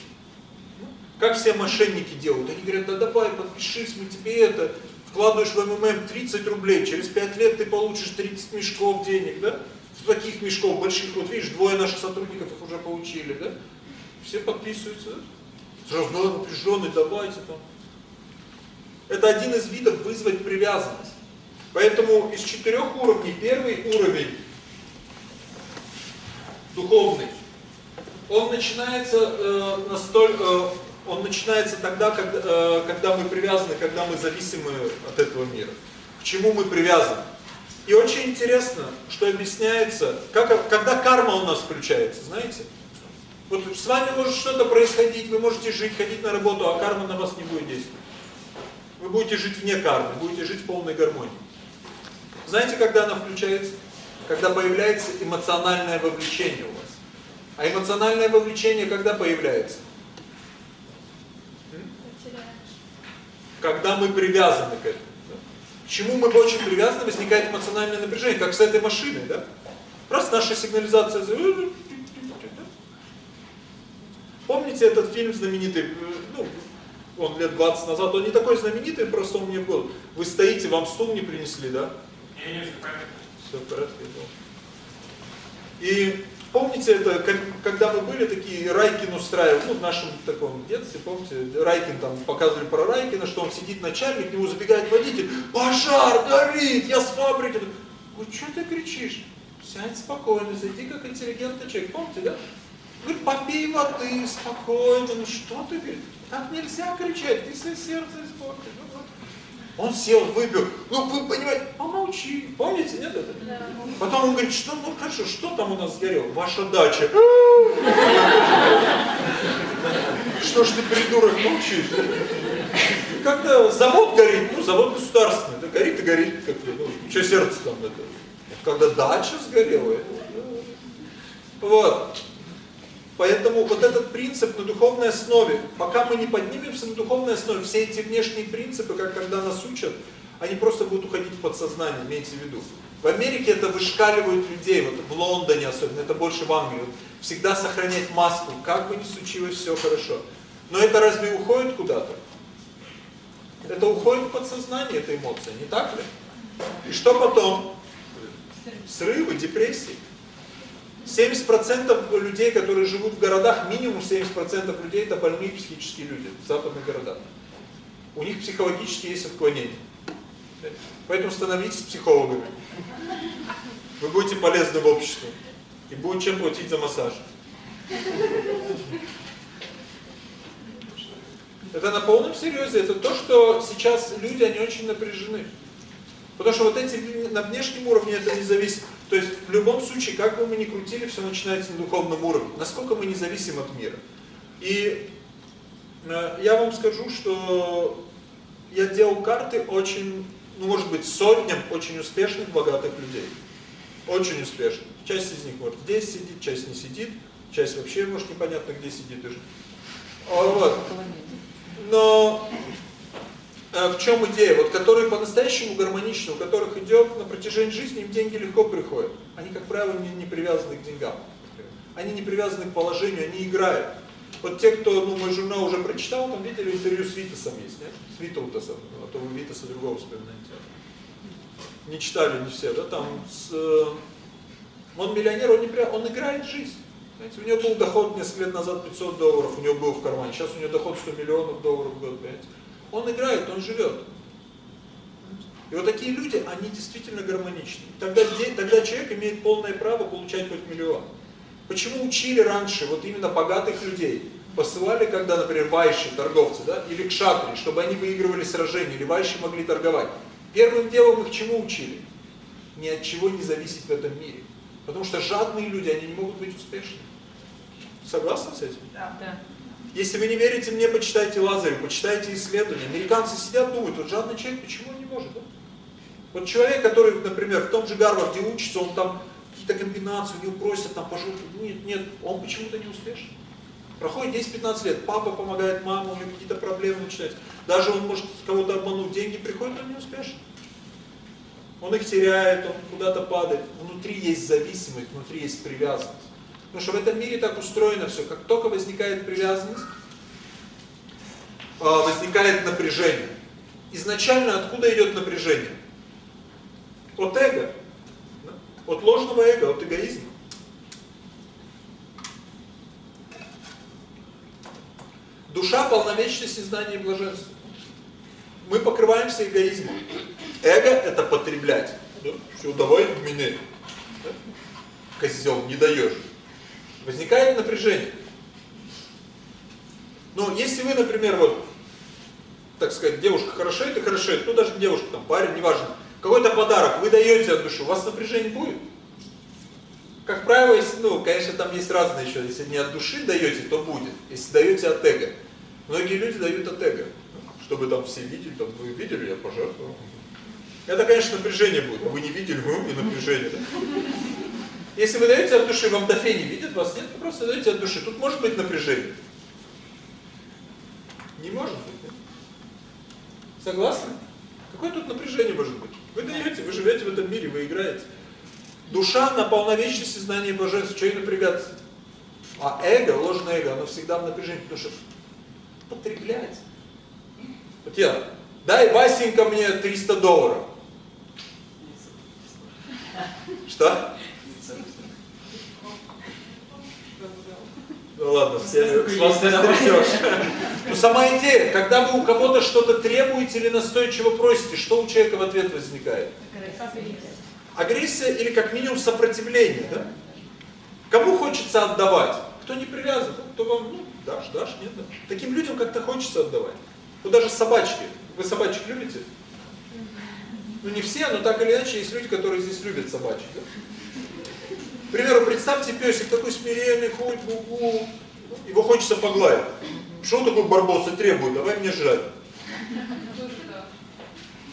Как все мошенники делают? Они говорят, да давай, подпишись, мы тебе это, вкладываешь в МММ 30 рублей, через 5 лет ты получишь 30 мешков денег, да? таких мешков больших, вот видишь, двое наших сотрудников их уже получили, да? Все подписываются, да? Сразу, напряженный, давайте там. Это один из видов вызвать привязанность. Поэтому из четырех уровней, первый уровень, духовный, он начинается э, настолько, э, он начинается тогда, когда, э, когда мы привязаны, когда мы зависимы от этого мира. К чему мы привязаны? И очень интересно, что объясняется, как, когда карма у нас включается, знаете? Вот с вами может что-то происходить, вы можете жить, ходить на работу, а карма на вас не будет действовать. Вы будете жить вне кармы, будете жить в полной гармонии. Знаете, когда она включается? Когда появляется эмоциональное вовлечение у вас. А эмоциональное вовлечение когда появляется? Когда мы привязаны к этому. К чему мы очень привязаны, возникает эмоциональное напряжение, как с этой машиной, да? Просто наша сигнализация... Помните этот фильм знаменитый, ну, он лет 20 назад, он не такой знаменитый, просто он мне был. Вы стоите, вам стул не принесли, да? Не, не, все. Все порядке, И Помните, это когда мы были такие, Райкин устраивал, ну, в нашем таком детстве, помните, Райкин там показывали про Райкина, что он сидит начальник, к нему забегает водитель, пожар, горит, я с фабрики. Ой, что ты кричишь? Сядь спокойно, зайди как интеллигентный человек, помните, да? Говорит, попей воды, спокойно, ну что ты, говорит, так нельзя кричать, ты свое сердце испортишь. Он сел, выпил. Ну, вы понимаете, помолчи. Помните, нет это? Да. Потом он говорит, что, ну хорошо, что там у нас сгорело? Ваша дача. Что ж ты, придурок, молчишь? Когда завод горит, ну, завод государственный, да горит и горит, как ну, что сердце там это. Когда дача сгорела, вот. Поэтому вот этот принцип на духовной основе, пока мы не поднимемся на духовной основе, все эти внешние принципы, как когда нас учат, они просто будут уходить в подсознание, имейте в виду. В Америке это вышкаливают людей, вот в Лондоне особенно, это больше в Англии. Вот всегда сохранять маску, как бы ни случилось, все хорошо. Но это разве уходит куда-то? Это уходит в подсознание, эта эмоция, не так ли? И что потом? Срывы, депрессии. 70% людей, которые живут в городах, минимум 70% людей это больные психические люди в западных городах. У них психологически есть отклонения. Поэтому становитесь психологами. Вы будете полезны в обществе. И будет чем платить за массаж. Это на полном серьезе. Это то, что сейчас люди, они очень напряжены. Потому что вот эти на внешнем уровне это не зависит. То есть в любом случае, как бы мы ни крутили, все начинается на духовном уровне. Насколько мы независим от мира. И э, я вам скажу, что я делал карты очень, ну может быть, сотням очень успешных, богатых людей. Очень успешных. Часть из них может здесь сидит, часть не сидит, часть вообще может непонятно где сидит уже. Вот. Но в чем идея? Вот которые по-настоящему гармоничны, у которых идет на протяжении жизни, им деньги легко приходят. Они, как правило, не, не привязаны к деньгам. Они не привязаны к положению, они играют. Вот те, кто, ну, мой журнал уже прочитал, там видели интервью с Витасом есть, нет? С Витаутасом, а то вы Витаса другого вспоминаете. Не читали не все, да, там с... Э, он миллионер, он, не, он играет жизнь. Знаете, у него был доход несколько лет назад 500 долларов, у него был в кармане, сейчас у него доход 100 миллионов долларов в год, понимаете? Он играет, он живет. И вот такие люди, они действительно гармоничны. Тогда, тогда человек имеет полное право получать хоть миллион. Почему учили раньше вот именно богатых людей? Посылали, когда, например, вайши, торговцы, да, или кшатри, чтобы они выигрывали сражения, или вайши могли торговать. Первым делом их чему учили? ни от чего не зависеть в этом мире. Потому что жадные люди, они не могут быть успешными. Согласны с этим? Да. Да. Если вы не верите мне, почитайте Лазарев, почитайте исследования. Американцы сидят, думают, вот жадный человек, почему он не может? Да? Вот человек, который, например, в том же Гарварде учится, он там какие-то комбинации, у него просят там пожертвовать. Нет, нет, он почему-то не успешен. Проходит 10-15 лет, папа помогает маме, у него какие-то проблемы начинаются. Даже он может кого-то обмануть, деньги приходят, он не успешен. Он их теряет, он куда-то падает. Внутри есть зависимость, внутри есть привязанность. Потому что в этом мире так устроено все. Как только возникает привязанность, а, возникает напряжение. Изначально откуда идет напряжение? От эго. От ложного эго, от эгоизма. Душа полновечности, знания и блаженства. Мы покрываемся эгоизмом. Эго это потреблять. Да? Все, давай меня. Да? Козел, не даешь. Возникает напряжение. Но если вы, например, вот, так сказать, девушка хорошеет и хорошеет, ну даже девушка, там, парень, неважно, какой-то подарок вы даете от души, у вас напряжение будет? Как правило, если, ну, конечно, там есть разные еще, если не от души даете, то будет, если даете от эго. Многие люди дают от эго, чтобы там все видели, там, вы видели, я пожертвовал. Это, конечно, напряжение будет, вы не видели, вы и напряжение. Если вы даете от души, вам дофе не видит, вас нет, вы просто даете от души. Тут может быть напряжение. Не может быть. Да? Согласны? Какое тут напряжение может быть? Вы даете, вы живете в этом мире, вы играете. Душа на полновечности знания божества, что ей напрягаться? А эго, ложное эго, оно всегда в напряжении, потому что потреблять. Вот я, дай Васенька мне 300 долларов. Что? Ну ладно, все, с вас не стрясешь. Но сама идея, когда вы у кого-то что-то требуете или настойчиво просите, что у человека в ответ возникает? Агрессия или как минимум сопротивление, да? Кому хочется отдавать? Кто не привязан, кто вам, ну, дашь, дашь, нет, да. Таким людям как-то хочется отдавать. Вот даже собачки. Вы собачек любите? Ну не все, но так или иначе есть люди, которые здесь любят собачек, да? К примеру, представьте песик такой смиренный, ходит в углу, его хочется погладить. Что такой барбос и требует? Давай мне жать.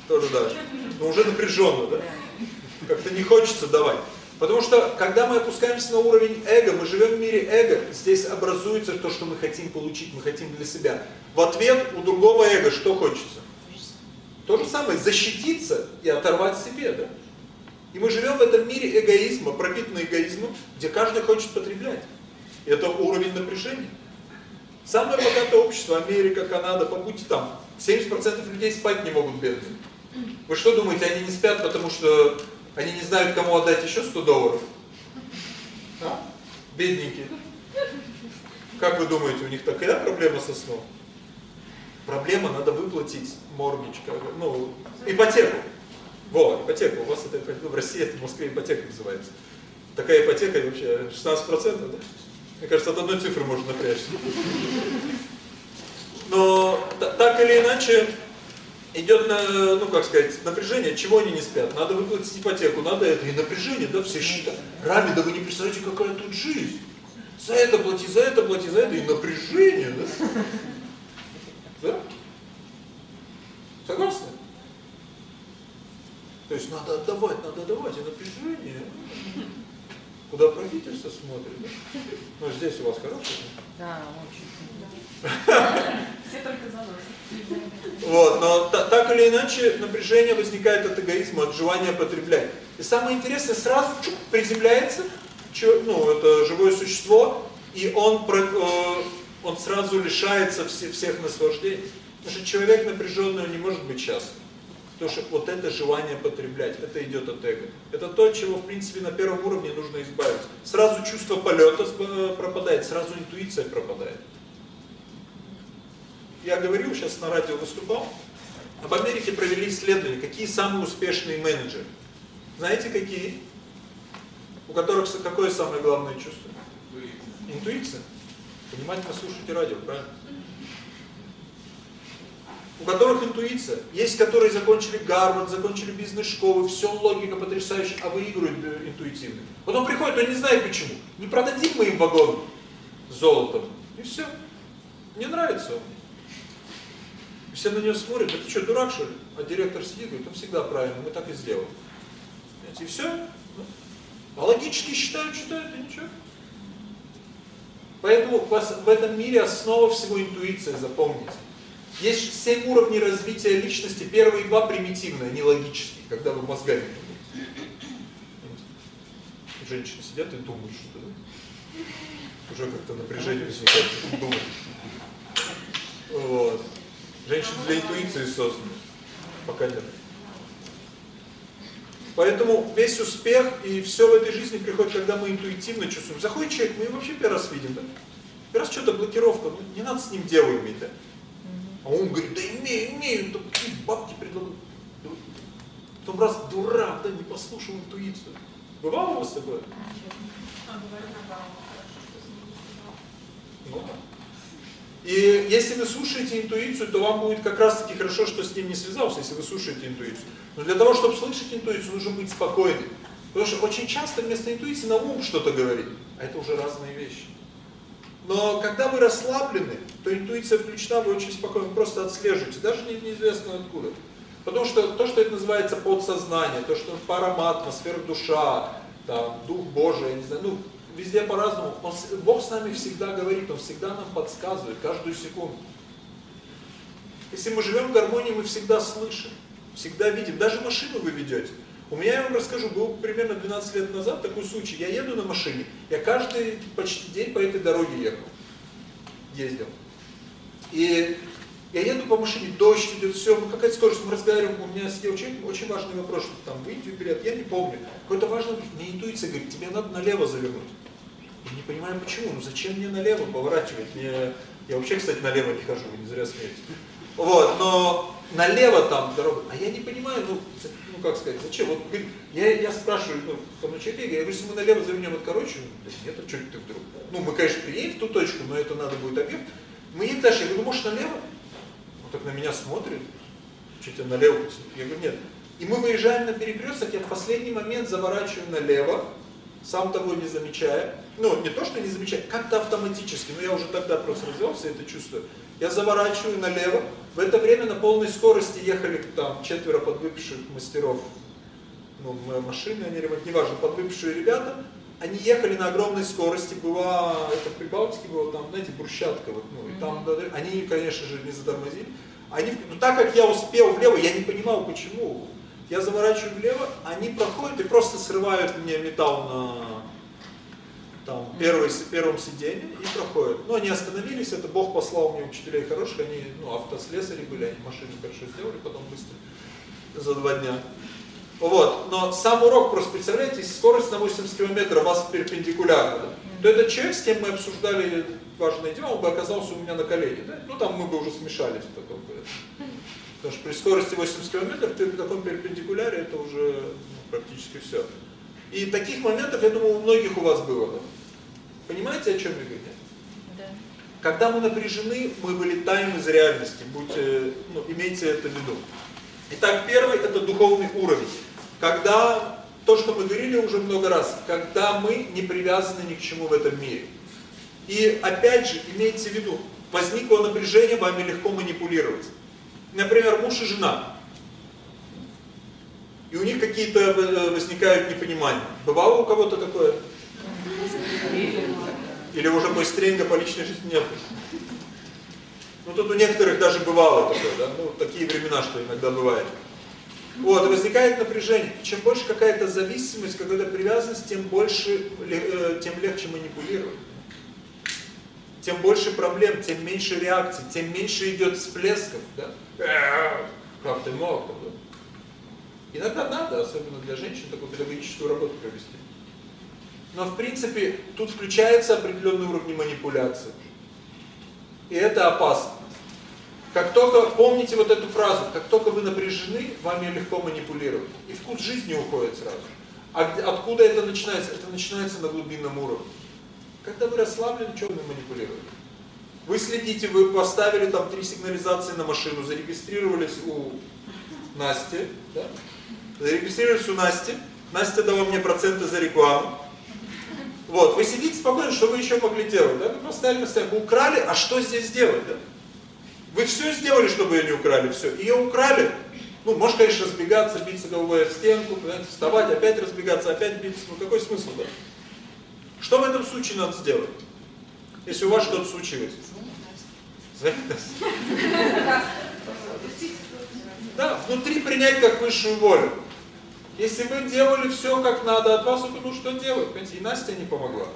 Тоже да. Но уже напряженно, да? Как-то не хочется давать. Потому что, когда мы опускаемся на уровень эго, мы живем в мире эго, здесь образуется то, что мы хотим получить, мы хотим для себя. В ответ у другого эго что хочется? То же самое, защититься и оторвать себе, да? И мы живем в этом мире эгоизма, пропитанный эгоизмом, где каждый хочет потреблять. Это уровень напряжения. Самое богатое общество, Америка, Канада, побудьте там, 70% людей спать не могут бедные. Вы что думаете, они не спят, потому что они не знают, кому отдать еще 100 долларов? А? Бедненькие. Как вы думаете, у них такая проблема со сном? Проблема, надо выплатить моргич, ну, ипотеку. Во, ипотека. У вас это в России, это в Москве ипотека называется. Такая ипотека вообще 16%, да? Мне кажется, от одной цифры можно напрячься. Но так или иначе идет, на, ну как сказать, напряжение, чего они не спят? Надо выплатить ипотеку, надо это, и напряжение, да, все считают. Рами, да вы не представляете, какая тут жизнь. За это плати, за это плати, за это, и напряжение, да? Да? Согласны? То есть надо отдавать, надо отдавать, и напряжение. Куда правительство смотрит. Да? Ну, здесь у вас хороший. Да, очень. Все только за нас. Вот, но так или иначе напряжение возникает от эгоизма, от желания потреблять. И самое интересное, сразу чук, приземляется, ну, это живое существо, и он, э, он сразу лишается всех наслаждений. Потому что человек напряженный, он не может быть счастлив. Потому что вот это желание потреблять, это идет от эго. Это то, от чего, в принципе, на первом уровне нужно избавиться. Сразу чувство полета пропадает, сразу интуиция пропадает. Я говорил, сейчас на радио выступал, в Америке провели исследование, какие самые успешные менеджеры. Знаете, какие? У которых какое самое главное чувство? Интуиция. Внимательно слушайте радио, правильно? У которых интуиция. Есть, которые закончили Гарвард, закончили бизнес-школы, все логика потрясающая, а выигрывают э, интуитивно. Потом приходит, он не знает почему. Не продадим мы им вагон золотом. И все. Не нравится он. Все на него смотрят, да ты что, дурак что ли? А директор сидит, говорит, он всегда правильно, мы так и сделаем. И все. А логически считают, считают, и ничего. Поэтому в этом мире основа всего интуиция, запомните. Есть семь уровней развития личности, первые два примитивные, не логические, когда вы мозгами думаете. Женщины сидят и думают что-то? Уже как-то напряжение возникает, думают. Вот. Женщины для интуиции созданы. Пока нет. Поэтому весь успех и все в этой жизни приходит, когда мы интуитивно чувствуем. Заходит человек, мы его вообще первый раз видим, да? Первый раз что-то блокировка, ну, не надо с ним дело иметь, да? А он говорит, да имею, имею, да какие бабки предлагают. Потом раз дурак, да, не послушал интуицию. Бывало у вас такое? А, Ну да. И если вы слушаете интуицию, то вам будет как раз таки хорошо, что с ним не связался, если вы слушаете интуицию. Но для того, чтобы слышать интуицию, нужно быть спокойным. Потому что очень часто вместо интуиции на ум что-то говорит, а это уже разные вещи. Но когда вы расслаблены, то интуиция включена, вы очень спокойно просто отслеживаете, даже неизвестно откуда. Потому что то, что это называется подсознание, то, что парама, атмосфера душа, там, Дух Божий, я не знаю, ну, везде по-разному. Бог с нами всегда говорит, Он всегда нам подсказывает, каждую секунду. Если мы живем в гармонии, мы всегда слышим, всегда видим. Даже машину вы ведете. У меня, я вам расскажу, был примерно 12 лет назад такой случай. Я еду на машине, я каждый почти день по этой дороге ехал. Ездил. И я еду по машине, дождь идет, все, мы какая-то скорость, мы разговариваем, у меня сидел очень, очень важный вопрос, что там в Индию билет, я не помню. Какой-то важный, мне интуиция говорит, тебе надо налево завернуть. Я не понимаю почему, ну зачем мне налево поворачивать? Мне... Я вообще, кстати, налево не хожу, не зря смеетесь. Вот, но налево там дорога, а я не понимаю, ну, ну как сказать, зачем? Вот я, я спрашиваю, ну, там человека, я говорю, если мы налево завернем, это короче, да нет, а что ты вдруг? Ну, мы, конечно, приедем в ту точку, но это надо будет объект. Мы едем дальше, я говорю, ну, может налево? Он так на меня смотрит, чуть налево, я говорю, нет. И мы выезжаем на перекресток, я в последний момент заворачиваю налево, сам того не замечая, ну, не то, что не замечая, как-то автоматически, но я уже тогда просто развелся, это чувствую. Я заворачиваю налево, в это время на полной скорости ехали там четверо подвыпивших мастеров, ну, машины, они ремонт, неважно, подвыпившие ребята, они ехали на огромной скорости, была, это в Прибалтике было, там, знаете, брусчатка, вот, ну, и там, они, конечно же, не затормозили. Они, ну, так как я успел влево, я не понимал, почему. Я заворачиваю влево, они проходят и просто срывают мне металл на там, первый, первом сиденье и проходят. Но они остановились, это Бог послал мне учителей хороших, они ну, автослесари были, они машины хорошо сделали, потом быстро, за два дня. Вот, но сам урок, просто представляете, если скорость на 80 км вас перпендикулярна, да, то этот человек, с кем мы обсуждали важное дело, он бы оказался у меня на колене, да? ну там мы бы уже смешались в таком Потому что при скорости 80 км ты в таком перпендикуляре, это уже ну, практически все. И таких моментов, я думаю, у многих у вас было. Да? Понимаете, о чем я говорю? Да. Когда мы напряжены, мы вылетаем из реальности, будьте, ну, имейте это в виду. Итак, первый это духовный уровень. Когда, то, что мы говорили уже много раз, когда мы не привязаны ни к чему в этом мире. И опять же, имейте в виду, возникло напряжение, вами легко манипулировать. Например, муж и жена. И у них какие-то э, возникают непонимания. Бывало у кого-то такое? Или уже быстренько по личной жизни нет? Ну тут у некоторых даже бывало такое, да? Ну такие времена, что иногда бывает. Вот, возникает напряжение. Чем больше какая-то зависимость, какая-то привязанность, тем больше, э, тем легче манипулировать. Тем больше проблем, тем меньше реакций, тем меньше идет всплесков, да? Как ты мог? Да? Иногда надо, особенно для женщин, такую педагогическую работу провести. Но в принципе тут включается определенный уровень манипуляции. И это опасно. Как только, помните вот эту фразу, как только вы напряжены, вами легко манипулировать. И вкус жизни уходит сразу. А откуда это начинается? Это начинается на глубинном уровне. Когда вы расслаблены, что вы манипулируете? Вы следите, вы поставили там три сигнализации на машину, зарегистрировались у Насти, да? зарегистрировались у Насти, Настя дала мне проценты за рекламу. Вот, вы сидите спокойно, что вы еще могли делать, да? Вы поставили на стоянку, украли, а что здесь делать, да? Вы все сделали, чтобы ее не украли, все. Ее украли, ну, можешь, конечно, разбегаться, биться головой в стенку, вставать, опять разбегаться, опять биться, ну какой смысл, да? Что в этом случае надо сделать? Если у вас что-то случилось? Звонить Да, внутри принять как высшую волю. Если вы делали все как надо от вас, ну что делать? Понимаете, и Настя не помогла.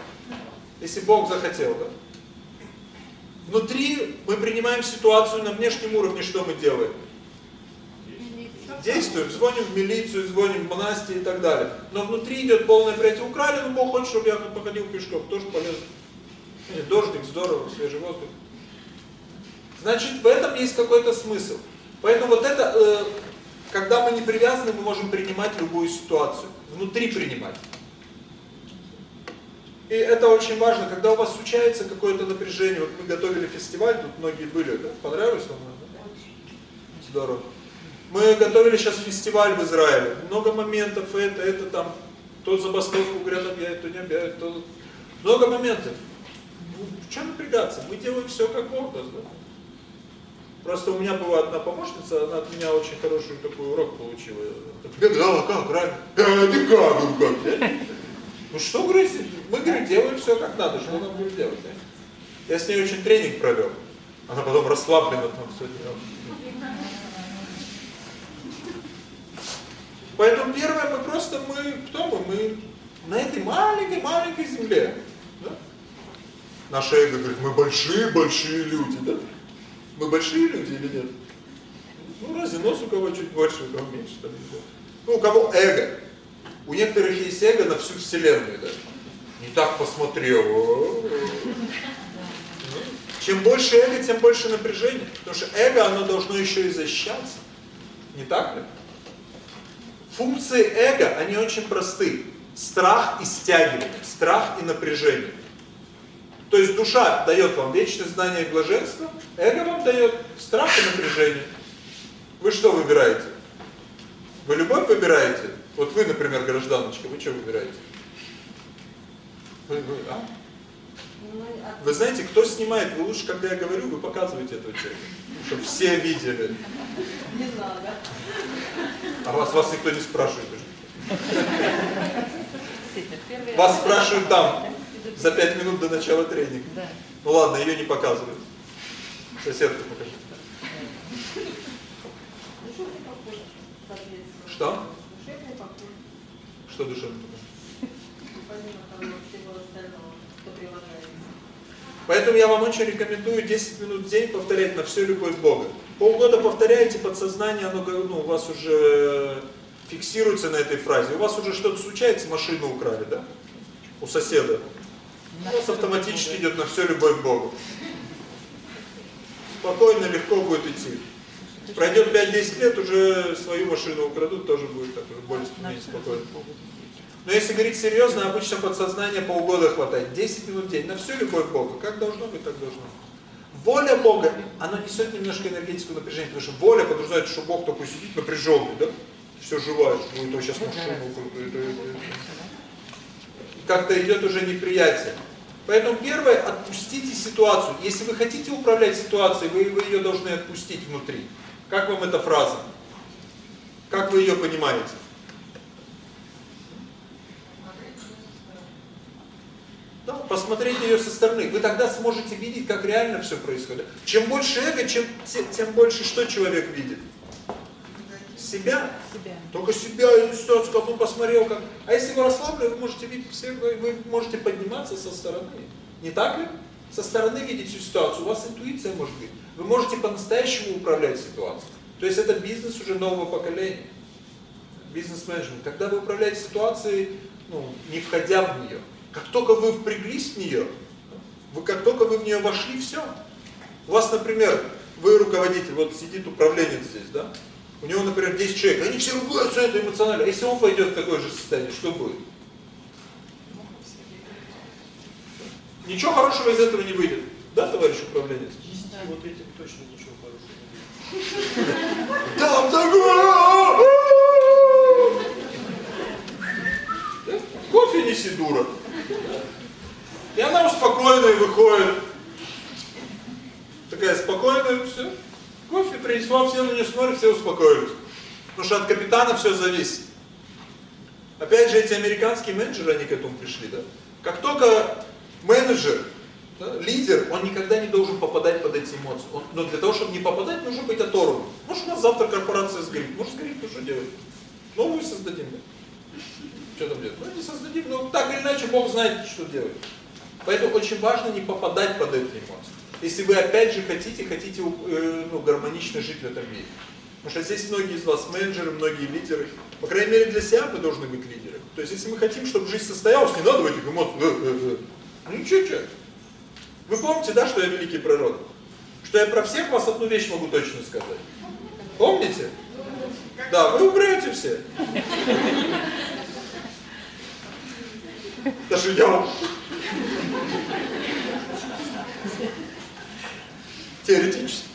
Если Бог захотел, да? Внутри мы принимаем ситуацию на внешнем уровне, что мы делаем? Действуем, звоним в милицию, звоним в Насте и так далее. Но внутри идет полное принятие. Украли, но Бог хочет, чтобы я походил пешком. Тоже полезно. Дождик, здорово, свежий воздух. Значит, в этом есть какой-то смысл. Поэтому вот это, э, когда мы не привязаны, мы можем принимать любую ситуацию. Внутри принимать. И это очень важно, когда у вас случается какое-то напряжение. Вот мы готовили фестиваль, тут многие были, да? Понравилось вам? Да? Здорово. Мы готовили сейчас фестиваль в Израиле. Много моментов, это, это там, то забастовку говорят объявят, то не объявят, то... Много моментов. Ну, чем напрягаться? Мы делаем все как Бог да? Просто у меня была одна помощница, она от меня очень хороший такой урок получила. Бегала, как, раньше? Да, не как, ну как, Ну что, говорит, мы, говорит, делаем все как надо, что нам будет делать, да? Я с ней очень тренинг провел. Она потом расслаблена там все делала. Поэтому первое, мы просто, мы, кто мы? Мы на этой маленькой-маленькой земле. Да? Наше эго говорит, мы большие-большие люди, да? Мы большие люди или нет? Ну, разве нос у кого чуть больше, у кого меньше. Там, ну, у кого эго. У некоторых есть эго на всю вселенную, да? Не так посмотрел. Чем больше эго, тем больше напряжения. Потому что эго, оно должно еще и защищаться. Не так ли? Функции эго, они очень просты. Страх и стягивание, страх и напряжение. То есть душа дает вам вечное знание и блаженство, эго вам дает страх и напряжение. Вы что выбираете? Вы любовь выбираете? Вот вы, например, гражданочка, вы что выбираете? Вы, вы, а? вы знаете, кто снимает, вы лучше, когда я говорю, вы показываете эту тему, чтобы все видели. Не знаю, да? А вас, вас никто не спрашивает. Вас спрашивают там за пять минут до начала тренинга. Ну ладно, ее не показывают. Соседку покажи. Что? Что душевный Поэтому я вам очень рекомендую 10 минут в день повторять на всю любовь Бога. Полгода повторяете, подсознание, оно ну, у вас уже фиксируется на этой фразе. У вас уже что-то случается, машину украли, да? У соседа. У вас автоматически идет на все любовь к Богу. Спокойно, легко будет идти. Пройдет 5-10 лет, уже свою машину украдут, тоже будет так, более спокойно. Но если говорить серьезно, обычно подсознание полгода хватает. 10 минут в день на всю любовь к Богу. Как должно быть, так должно быть. Воля Бога, она несет немножко энергетического напряжения, потому что воля подразумевает, что Бог такой сидит напряженный, да? Все желаешь, будет он сейчас машину, как-то идет уже неприятие. Поэтому первое, отпустите ситуацию. Если вы хотите управлять ситуацией, вы, вы ее должны отпустить внутри. Как вам эта фраза? Как вы ее понимаете? Да, посмотреть ее со стороны. Вы тогда сможете видеть, как реально все происходит. Чем больше эго, чем, тем больше что человек видит? Себя. себя. Только себя, и ситуацию, как он посмотрел. Как... А если вы расслаблены, вы можете видеть все, вы можете подниматься со стороны. Не так ли? Со стороны видеть всю ситуацию. У вас интуиция может быть. Вы можете по-настоящему управлять ситуацией. То есть это бизнес уже нового поколения. Бизнес-менеджмент. Когда вы управляете ситуацией, ну, не входя в нее. Как только вы впряглись в нее, вы как только вы в нее вошли, все. У вас, например, вы руководитель, вот сидит управленец здесь, да? У него, например, 10 человек, они все ругаются, это эмоционально. А если он пойдет в такое же состояние, что будет? Ничего хорошего из этого не выйдет. Да, товарищ управленец? Десяти вот этим точно ничего хорошего не будет. Там такое! Кофе неси, дура. И она успокоенная выходит. Такая спокойная, все. Кофе принесла, все на нее смотрят, все успокоились. Потому что от капитана все зависит. Опять же, эти американские менеджеры, они к этому пришли, да? Как только менеджер, да, лидер, он никогда не должен попадать под эти эмоции. Он, но для того, чтобы не попадать, нужно быть оторванным. Может, у нас завтра корпорация сгорит. Может, сгорит, ну что делать? Новую создадим, да? Что там делать? Ну, не создадим, но так или иначе, Бог знает, что делать. Поэтому очень важно не попадать под эти эмоции. Если вы опять же хотите, хотите э, ну, гармонично жить в этом мире. Потому что здесь многие из вас менеджеры, многие лидеры. По крайней мере, для себя вы должны быть лидерами. То есть, если мы хотим, чтобы жизнь состоялась, не надо в этих эмоциях. Э, э. Ну ничего, что. Вы помните, да, что я великий пророк? Что я про всех вас одну вещь могу точно сказать. Помните? Да, вы умрете все. Даже я Теоретически.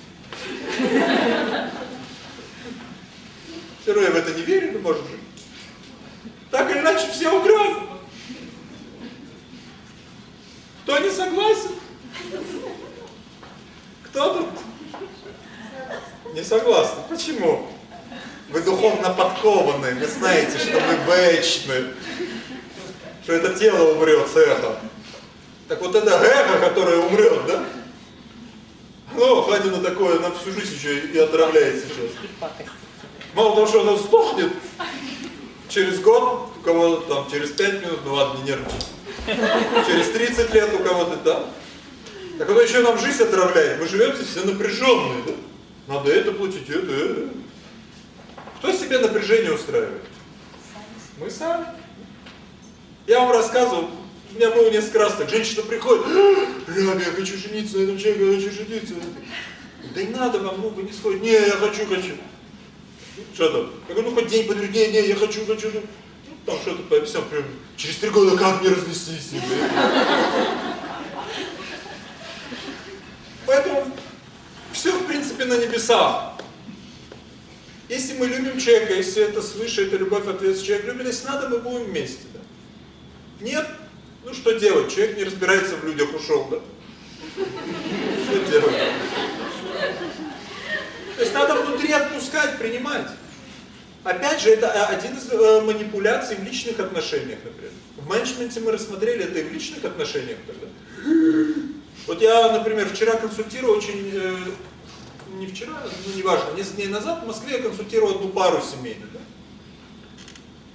Все равно я в это не верю, но может быть. Так или иначе все умрет. Кто не согласен? Кто тут? Не согласны. Почему? Вы духовно подкованы, вы знаете, что вы вечны, что это тело умрет с эхом. Так вот это эхо, которое умрет, да? Ну, хватит на такое, на всю жизнь еще и отравляет сейчас. Мало того, что она сдохнет, через год, у кого-то там через 5 минут, ну ладно, не нервничай. Через 30 лет у кого-то, да? Так оно еще нам жизнь отравляет. Мы живем все напряженные, да? Надо это платить, это, это. Кто себе напряжение устраивает? Мы сами. Я вам рассказывал, у меня было несколько раз так, женщина приходит, Рами, я хочу жениться на этом человеке, я хочу жениться. Да не надо вам, вы не сходите. Не, я хочу, хочу. Что там? Я говорю, ну хоть день подожди, не, не, я хочу, хочу. Ну, там что-то пообещал, прям, через три года как мне развестись? Поэтому все в принципе на небесах. Если мы любим человека, если это свыше, это любовь, ответственность, человек любит, если надо, мы будем вместе. Нет, ну что делать? Человек не разбирается в людях, ушел, да? Что делать? То есть надо внутри отпускать, принимать. Опять же, это один из э, манипуляций в личных отношениях, например. В менеджменте мы рассмотрели это и в личных отношениях тогда. Вот я, например, вчера консультировал очень, э, не вчера, ну неважно, несколько дней назад в Москве я консультировал одну пару семейную. Да?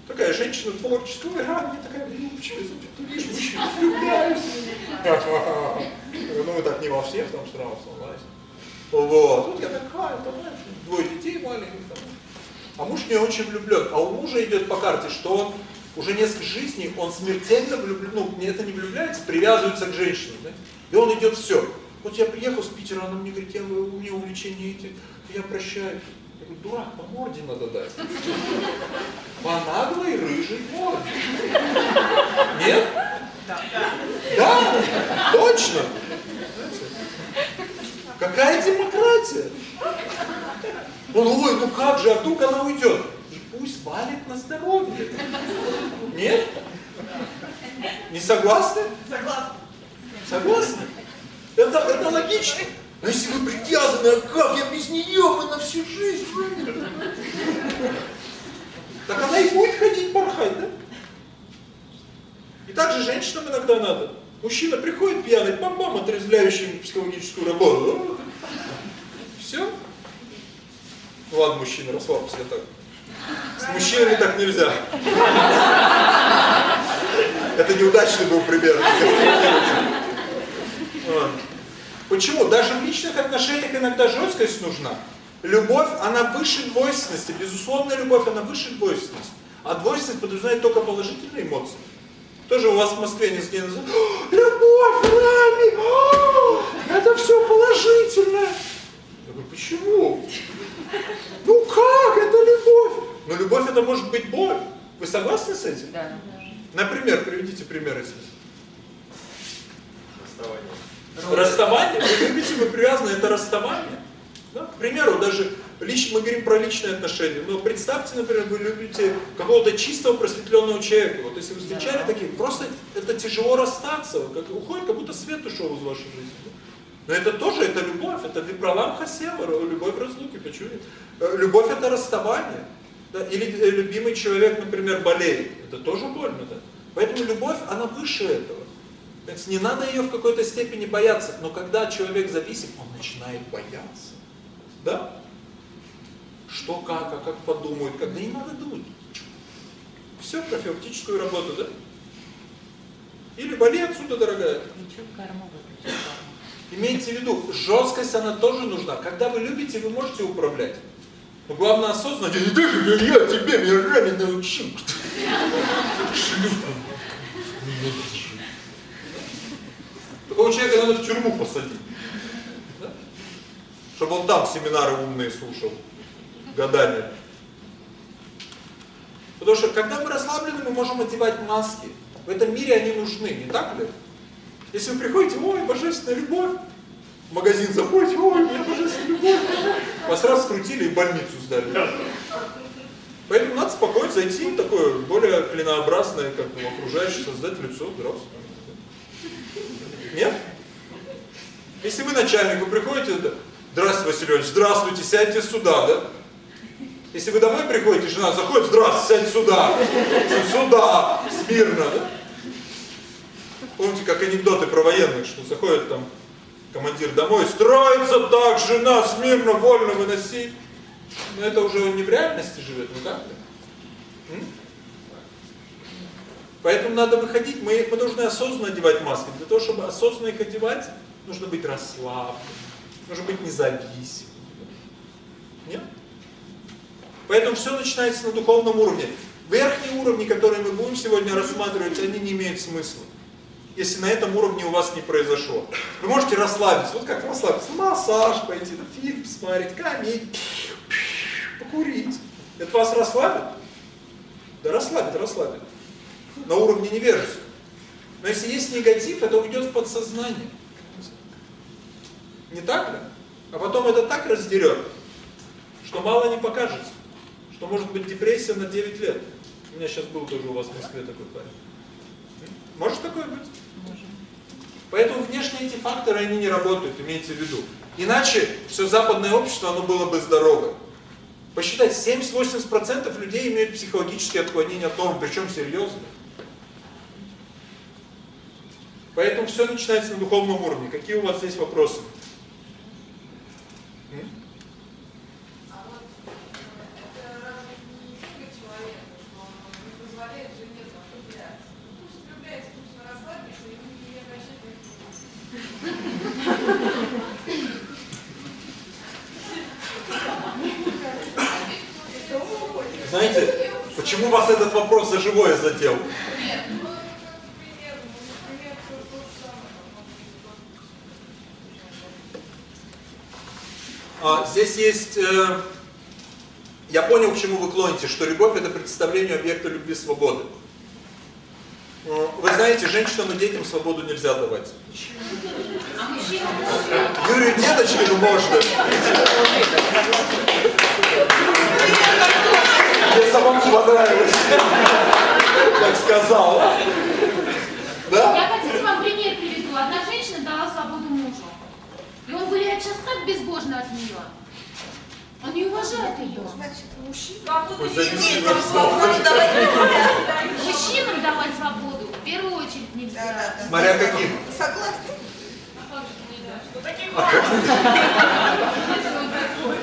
Такая женщина творческая, ой, а, мне такая влюбчивая, видишь, мужчина, влюбляюсь. Ну, так не во всех там сразу согласен. Вот, тут я такая, там, двое детей маленьких, там. А муж не очень влюблен. А у мужа идет по карте, что он уже несколько жизней, он смертельно влюблен, ну, это не влюбляется, привязывается к женщине. Да? И он идет все. Вот я приехал с Питера, она мне говорит, я, у меня увлечения эти, я прощаю говорю, дурак, по морде надо дать. По наглой рыжей морде. Нет? Да. Да, точно. Какая демократия? Он, ой, ну как же, а вдруг она уйдет? И пусть валит на здоровье. Нет? Не согласны? Согласна. Согласны? Это, это логично. Но если вы привязаны, а как? Я без нее, мы на всю жизнь. Так она и будет ходить порхать, да? И также женщинам иногда надо. Мужчина приходит пьяный, бам-бам, отрезвляющий психологическую работу. Все. Ладно, мужчина, расслабься так. С мужчинами так нельзя. Это неудачный был пример. Почему? Даже в личных отношениях иногда жесткость нужна. Любовь, она выше двойственности. Безусловная любовь, она выше двойственности. А двойственность подразумевает только положительные эмоции. Тоже у вас в Москве не называют. Любовь, Рами! Это все положительное. Я говорю, почему? Ну как? Это любовь. Но любовь это может быть боль. Вы согласны с этим? Да. Например, приведите примеры здесь. Расставание. Расставание, вы любите, вы привязаны, это расставание. Да? К примеру, даже лич, мы говорим про личные отношения, но представьте, например, вы любите какого-то чистого просветленного человека. Вот если вы встречали Да. таких, просто это тяжело расстаться, как, уходит, как будто свет ушел из вашей жизни. Но это тоже, это любовь, это виправам хасева, любовь в разлуке, почему нет? Э, Любовь это расставание. Да? Или э, любимый человек, например, болеет, это тоже больно, да? Поэтому любовь, она выше этого. Не надо ее в какой-то степени бояться, но когда человек зависим, он начинает бояться. Да? Что, как, а как подумают, когда не надо думать. Все, профилактическую работу, да? Или вали отсюда, дорогая. Ничего. Имейте в виду, жесткость она тоже нужна. Когда вы любите, вы можете управлять. Но главное осознанно, как я тебе, меня Рами научил. [laughs] Шлюха. Такого человека надо в тюрьму посадить. Чтобы он там семинары умные слушал. Годами. Потому что когда мы расслаблены, мы можем одевать маски. В этом мире они нужны, не так ли? Если вы приходите, ой, божественная любовь, в магазин заходите, ой, у меня божественная любовь, вас раз скрутили и в больницу сдали. Поэтому надо спокойно зайти, такое более клинообразное, как бы окружающее, создать лицо, здравствуйте. Нет? Если вы начальник, вы приходите, здравствуйте, Василий Иванович, здравствуйте, сядьте сюда, да? Если вы домой приходите, жена заходит, здравствуйте, сядь сюда, сюда, смирно, да? Помните, как анекдоты про военных, что заходит там командир домой, строится так, жена смирно, вольно выноси. Но это уже он не в реальности живет, ли? М? Поэтому надо выходить, мы, мы должны осознанно одевать маски. Для того, чтобы осознанно их одевать, нужно быть расслабленным, нужно быть независимым. Нет? Поэтому все начинается на духовном уровне. Верхние уровни, которые мы будем сегодня рассматривать, они не имеют смысла. Если на этом уровне у вас не произошло. Вы можете расслабиться. Вот как расслабиться? Массаж пойти, фильм посмотреть, комедию, покурить. Это вас расслабит? Да расслабит, расслабит. На уровне невежества. Но если есть негатив, это уйдет в подсознание. Не так ли? А потом это так раздерет, что мало не покажется. Что может быть депрессия на 9 лет. У меня сейчас был тоже у вас в Москве такой парень. Может такое быть? Поэтому внешние эти факторы, они не работают, имейте в виду. Иначе все западное общество, оно было бы здоровое. Посчитайте, 70-80% людей имеют психологические отклонения от нормы, причем серьезные. Поэтому все начинается на духовном уровне. Какие у вас здесь вопросы? А вот это разве не книга человека, что он не позволяет жене там влюбляться? Ну. Знаете, почему вас этот вопрос за живое задел? Нет, ну это как пример, ну, например, то, то же самое. А, здесь есть... э, я понял, к чему вы клоните, что любовь это представление объекта любви свободы. Э, Вы знаете, женщинам и детям свободу нельзя давать. А? Юрию Деточкину можно. Мне самому понравилось. Как сказал. Да? Я хотите вам пример приведу. Одна женщина дала свободу мужу. И он гуляет сейчас так безбожно от нее. Он не уважает ее. Значит, мужчина... Детям, свободу давать нельзя. Мужчинам давать свободу в первую очередь нельзя. Смотря каким. Согласна.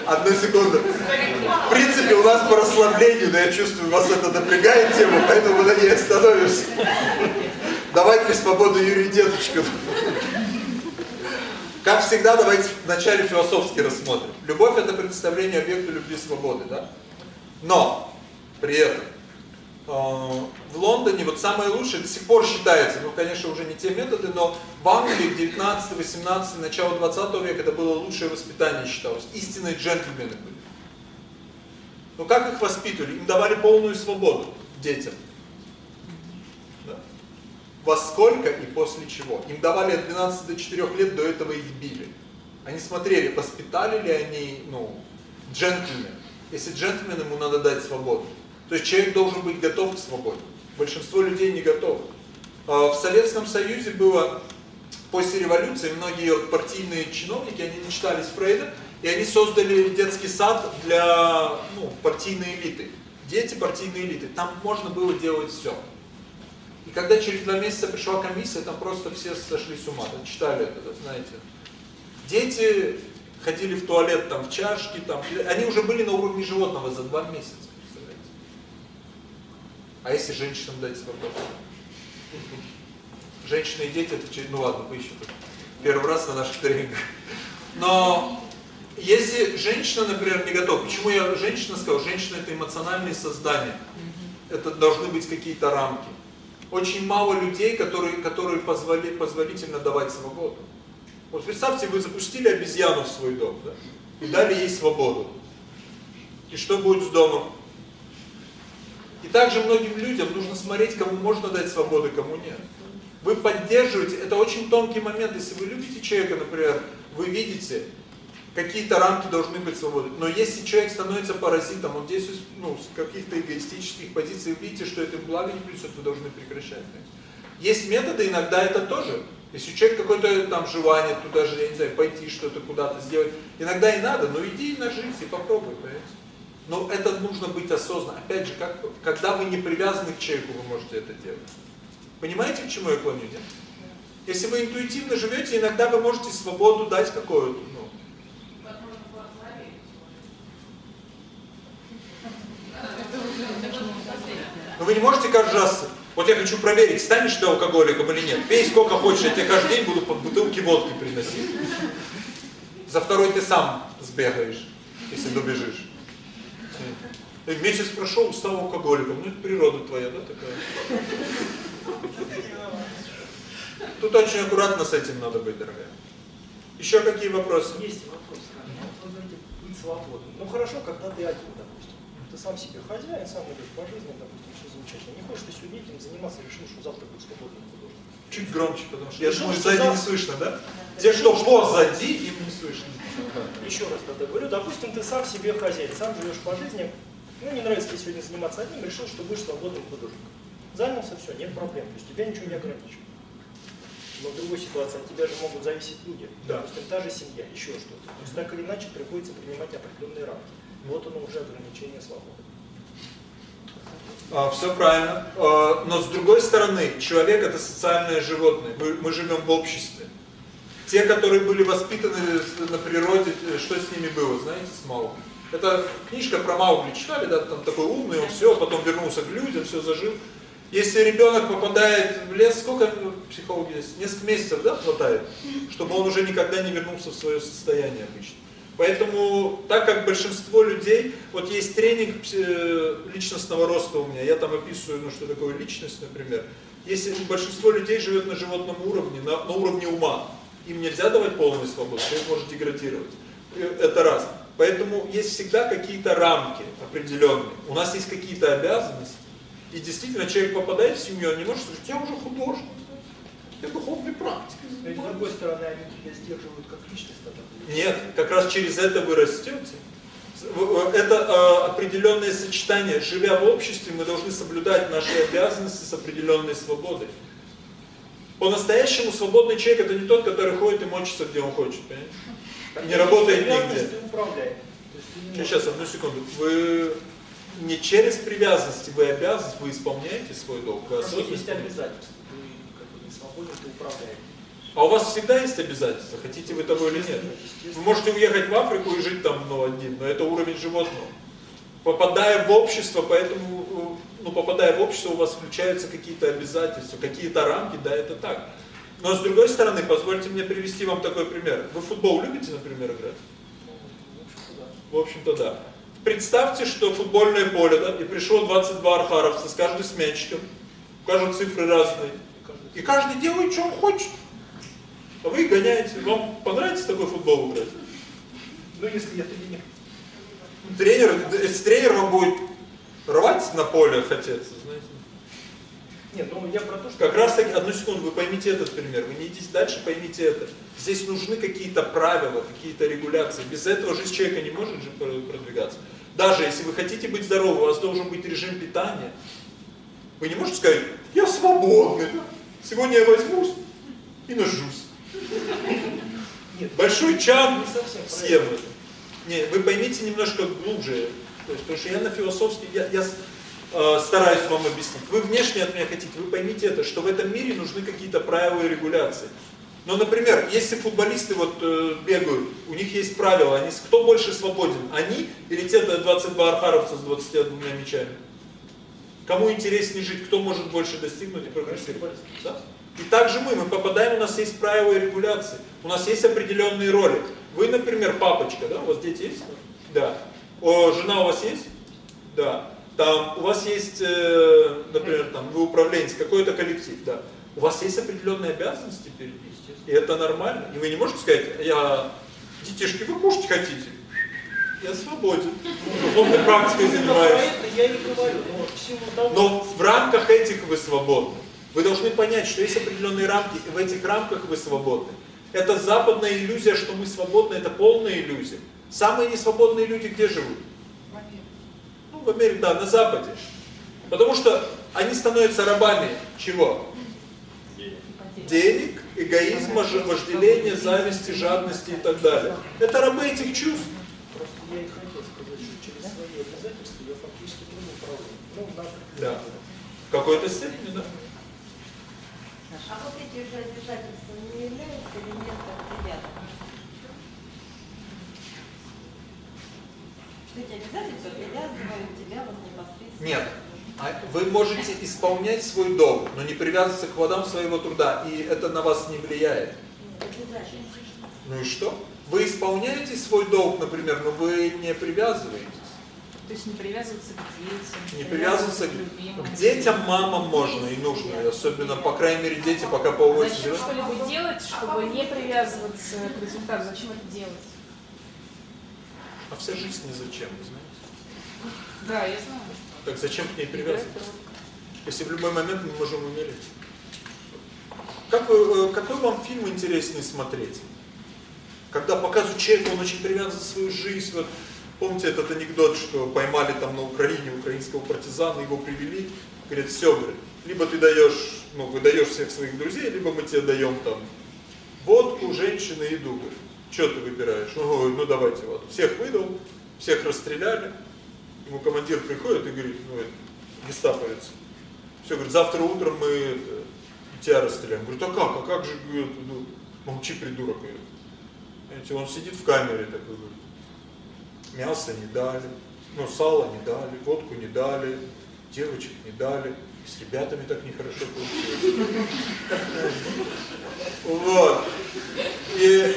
Одну секунду. В принципе, у нас по расслаблению, но я чувствую, вас это напрягает тему, поэтому мы на ней остановимся. Давайте свободу Юрию Деточкину. Как всегда, давайте вначале философски рассмотрим. Любовь это представление объекта любви свободы, да? Но при этом э, в Лондоне вот самое лучшее до сих пор считается, ну, конечно, уже не те методы, но в Англии в 19, 18, начало 20 века это было лучшее воспитание считалось. Истинные джентльмены были. Но как их воспитывали? Им давали полную свободу детям. Во сколько и после чего. Им давали от 12 до 4 лет, до этого их били. Они смотрели, воспитали ли они, ну, джентльмен. Если джентльмен, ему надо дать свободу. То есть человек должен быть готов к свободе. Большинство людей не готовы. А, в Советском Союзе было, после революции, многие партийные чиновники, они не читали Фрейда, и они создали детский сад для ну, партийной элиты. Дети партийной элиты. Там можно было делать все. И когда через два месяца пришла комиссия, там просто все сошли с ума, там, читали это, знаете. Дети ходили в туалет, там, в чашки, там, они уже были на уровне животного за два месяца, представляете. А если женщинам дать свободу? Женщины и дети, это, ну ладно, поищем. Первый раз на наших тренингах. Но если женщина, например, не готова, почему я женщина сказал? Женщина это эмоциональные создания. Это должны быть какие-то рамки. Очень мало людей, которые, которые позволи, позволительно давать свободу. Вот представьте, вы запустили обезьяну в свой дом, да? И дали ей свободу. И что будет с домом? И также многим людям нужно смотреть, кому можно дать свободу, кому нет. Вы поддерживаете, это очень тонкий момент, если вы любите человека, например, вы видите, какие-то рамки должны быть свободны. Но если человек становится паразитом, он действует ну, с каких-то эгоистических позиций, вы видите, что это благо не принесет, вы должны прекращать. Есть методы, иногда это тоже. Если у человека какое-то там желание туда же, я не знаю, пойти что-то куда-то сделать, иногда и надо, но иди на жизнь и попробуй, понимаете? Но это нужно быть осознанно. Опять же, как, когда вы не привязаны к человеку, вы можете это делать. Понимаете, к чему я клоню? Если вы интуитивно живете, иногда вы можете свободу дать какую-то. Ну. Но вы не можете каждый раз, вот я хочу проверить, станешь ты алкоголиком или нет. Пей сколько хочешь, я тебе каждый день буду под бутылки водки приносить. За второй ты сам сбегаешь, если добежишь. Месяц прошел, стал алкоголиком. Ну, это природа твоя, да, такая? Тут очень аккуратно с этим надо быть, дорогая. Еще какие вопросы? Есть вопрос. Вы говорите, быть свободным. Ну хорошо, когда ты один, допустим. Ты сам себе хозяин, сам идешь по жизни, допустим, замечательно. Не хочешь ты сегодня этим заниматься, решил, что завтра будешь свободным художником. Чуть громче, потому что я думаю, сзади не слышно, да? Те, что позади, им не слышно. Еще раз тогда говорю, допустим, ты сам себе хозяин, сам живешь по жизни, ну не нравится тебе сегодня заниматься одним, решил, что будешь свободным художником. Занялся, все, нет проблем, то есть тебя ничего не ограничивает. Но в другой ситуации от тебя же могут зависеть люди. Да. Допустим, та же семья, еще что-то. То есть так или иначе приходится принимать определенные рамки. Вот оно уже ограничение свободы. А, все правильно. А, но с другой стороны, человек это социальное животное. Мы, мы живем в обществе. Те, которые были воспитаны на природе, что с ними было, знаете, с Маугли? Это книжка про Маугли читали, да, там такой умный, он все, потом вернулся к людям, все зажил. Если ребенок попадает в лес, сколько психологи есть? Несколько месяцев, да, хватает, чтобы он уже никогда не вернулся в свое состояние обычно. Поэтому, так как большинство людей, вот есть тренинг э, личностного роста у меня, я там описываю, ну, что такое личность, например. Если большинство людей живет на животном уровне, на, на уровне ума, им нельзя давать полную свободу, человек может деградировать. Это раз. Поэтому есть всегда какие-то рамки определенные. У нас есть какие-то обязанности. И действительно, человек попадает в семью, он не может сказать, я уже художник, я духовный практик. С другой стороны, они тебя сдерживают как личность. Нет, как раз через это вы растете. Это э, определенное сочетание. Живя в обществе, мы должны соблюдать наши обязанности с определенной свободой. По-настоящему свободный человек это не тот, который ходит и мочится, где он хочет. Понимаете? Не работает нигде. Сейчас, одну секунду. Вы не через привязанности вы обязаны, вы исполняете свой долг. Вы осознанно есть обязательства. Вы как бы не свободны, ты управляете. А у вас всегда есть обязательства, хотите вы того или нет? Вы можете уехать в Африку и жить там ну, один, но это уровень животного. Попадая в общество, поэтому, ну, попадая в общество, у вас включаются какие-то обязательства, какие-то рамки, да, это так. Но с другой стороны, позвольте мне привести вам такой пример. Вы футбол любите, например, играть? В общем-то, да. Представьте, что футбольное поле, да, и пришло 22 архаровца с каждым с мячиком, у каждого цифры разные. И каждый делает, что он хочет. А вы гоняете. Вам понравится такой футбол играть? Ну, если я тренер. Тренер, если тренер вам будет рвать на поле хотеться, знаете. Нет, ну я про то, что... Как раз таки, одну секунду, вы поймите этот пример, вы не идите дальше, поймите это. Здесь нужны какие-то правила, какие-то регуляции. Без этого жизнь человека не может же продвигаться. Даже если вы хотите быть здоровы, у вас должен быть режим питания. Вы не можете сказать, я свободный, сегодня я возьмусь и нажусь. Нет, Большой чан съем это. Не, вы поймите немножко глубже. То есть, потому что я на философский, я, я э, стараюсь вам объяснить. Вы внешне от меня хотите, вы поймите это, что в этом мире нужны какие-то правила и регуляции. Но, например, если футболисты вот э, бегают, у них есть правила, они, кто больше свободен, они или те 22 архаровца с 21 мячами? Кому интереснее жить, кто может больше достигнуть и прогрессировать? Да? И также мы, мы попадаем, у нас есть правила и регуляции, у нас есть определенные роли. Вы, например, папочка, да, у вас дети есть? Да. О, жена у вас есть? Да. Там у вас есть, э, например, там вы управленец, какой-то коллектив, да. У вас есть определенные обязанности перед ним. И это нормально. И вы не можете сказать, я, детишки, вы кушать хотите? Я свободен. Духовной практикой занимаюсь. Но в рамках этих вы свободны. Вы должны понять, что есть определенные рамки, и в этих рамках вы свободны. Это западная иллюзия, что мы свободны, это полная иллюзия. Самые несвободные люди где живут? В Америке. Ну, в Америке, да, на Западе. Потому что они становятся рабами чего? Денег, эгоизма, вожделения, зависти, жадности и так далее. Это рабы этих чувств. Просто я и хотел сказать, что через свои обязательства я фактически трудно управляю. Ну, да. В какой-то степени, да. А вот эти же обязательства не являются элементом? Что эти обязательства привязывают тебя вот непосредственно? Нет. А вы можете исполнять свой долг, но не привязываться к плодам своего труда, и это на вас не влияет. Ну и что? Вы исполняете свой долг, например, но вы не привязываетесь. То есть не привязываться к детям. Не привязываться к, к детям мамам можно и нужно, особенно, по крайней мере, дети пока по возрасту. Зачем что-либо делать, чтобы не привязываться к результату? Зачем это делать? А вся жизнь не зачем, вы знаете? Да, я знаю. Так зачем к ней привязываться? Если в любой момент мы можем умереть. Как вы, э, какой вам фильм интереснее смотреть? Когда показывают человека, он очень привязан за свою жизнь. Вот, помните этот анекдот, что поймали там на Украине украинского партизана, его привели, говорят, все, говорит, либо ты даешь, ну, выдаешь всех своих друзей, либо мы тебе даем там водку, женщины, еду. Говорит, что ты выбираешь? Ну, ну давайте, вот, всех выдал, всех расстреляли. Ему командир приходит и говорит, ну, гестаповец. Все, говорит, завтра утром мы это, тебя расстреляем. Говорит, а как? А как же, говорит, ну, молчи, придурок. Говорит. Он сидит в камере такой, говорит, мясо не дали, ну, сало не дали, водку не дали, девочек не дали. с ребятами так нехорошо получилось. Вот. И,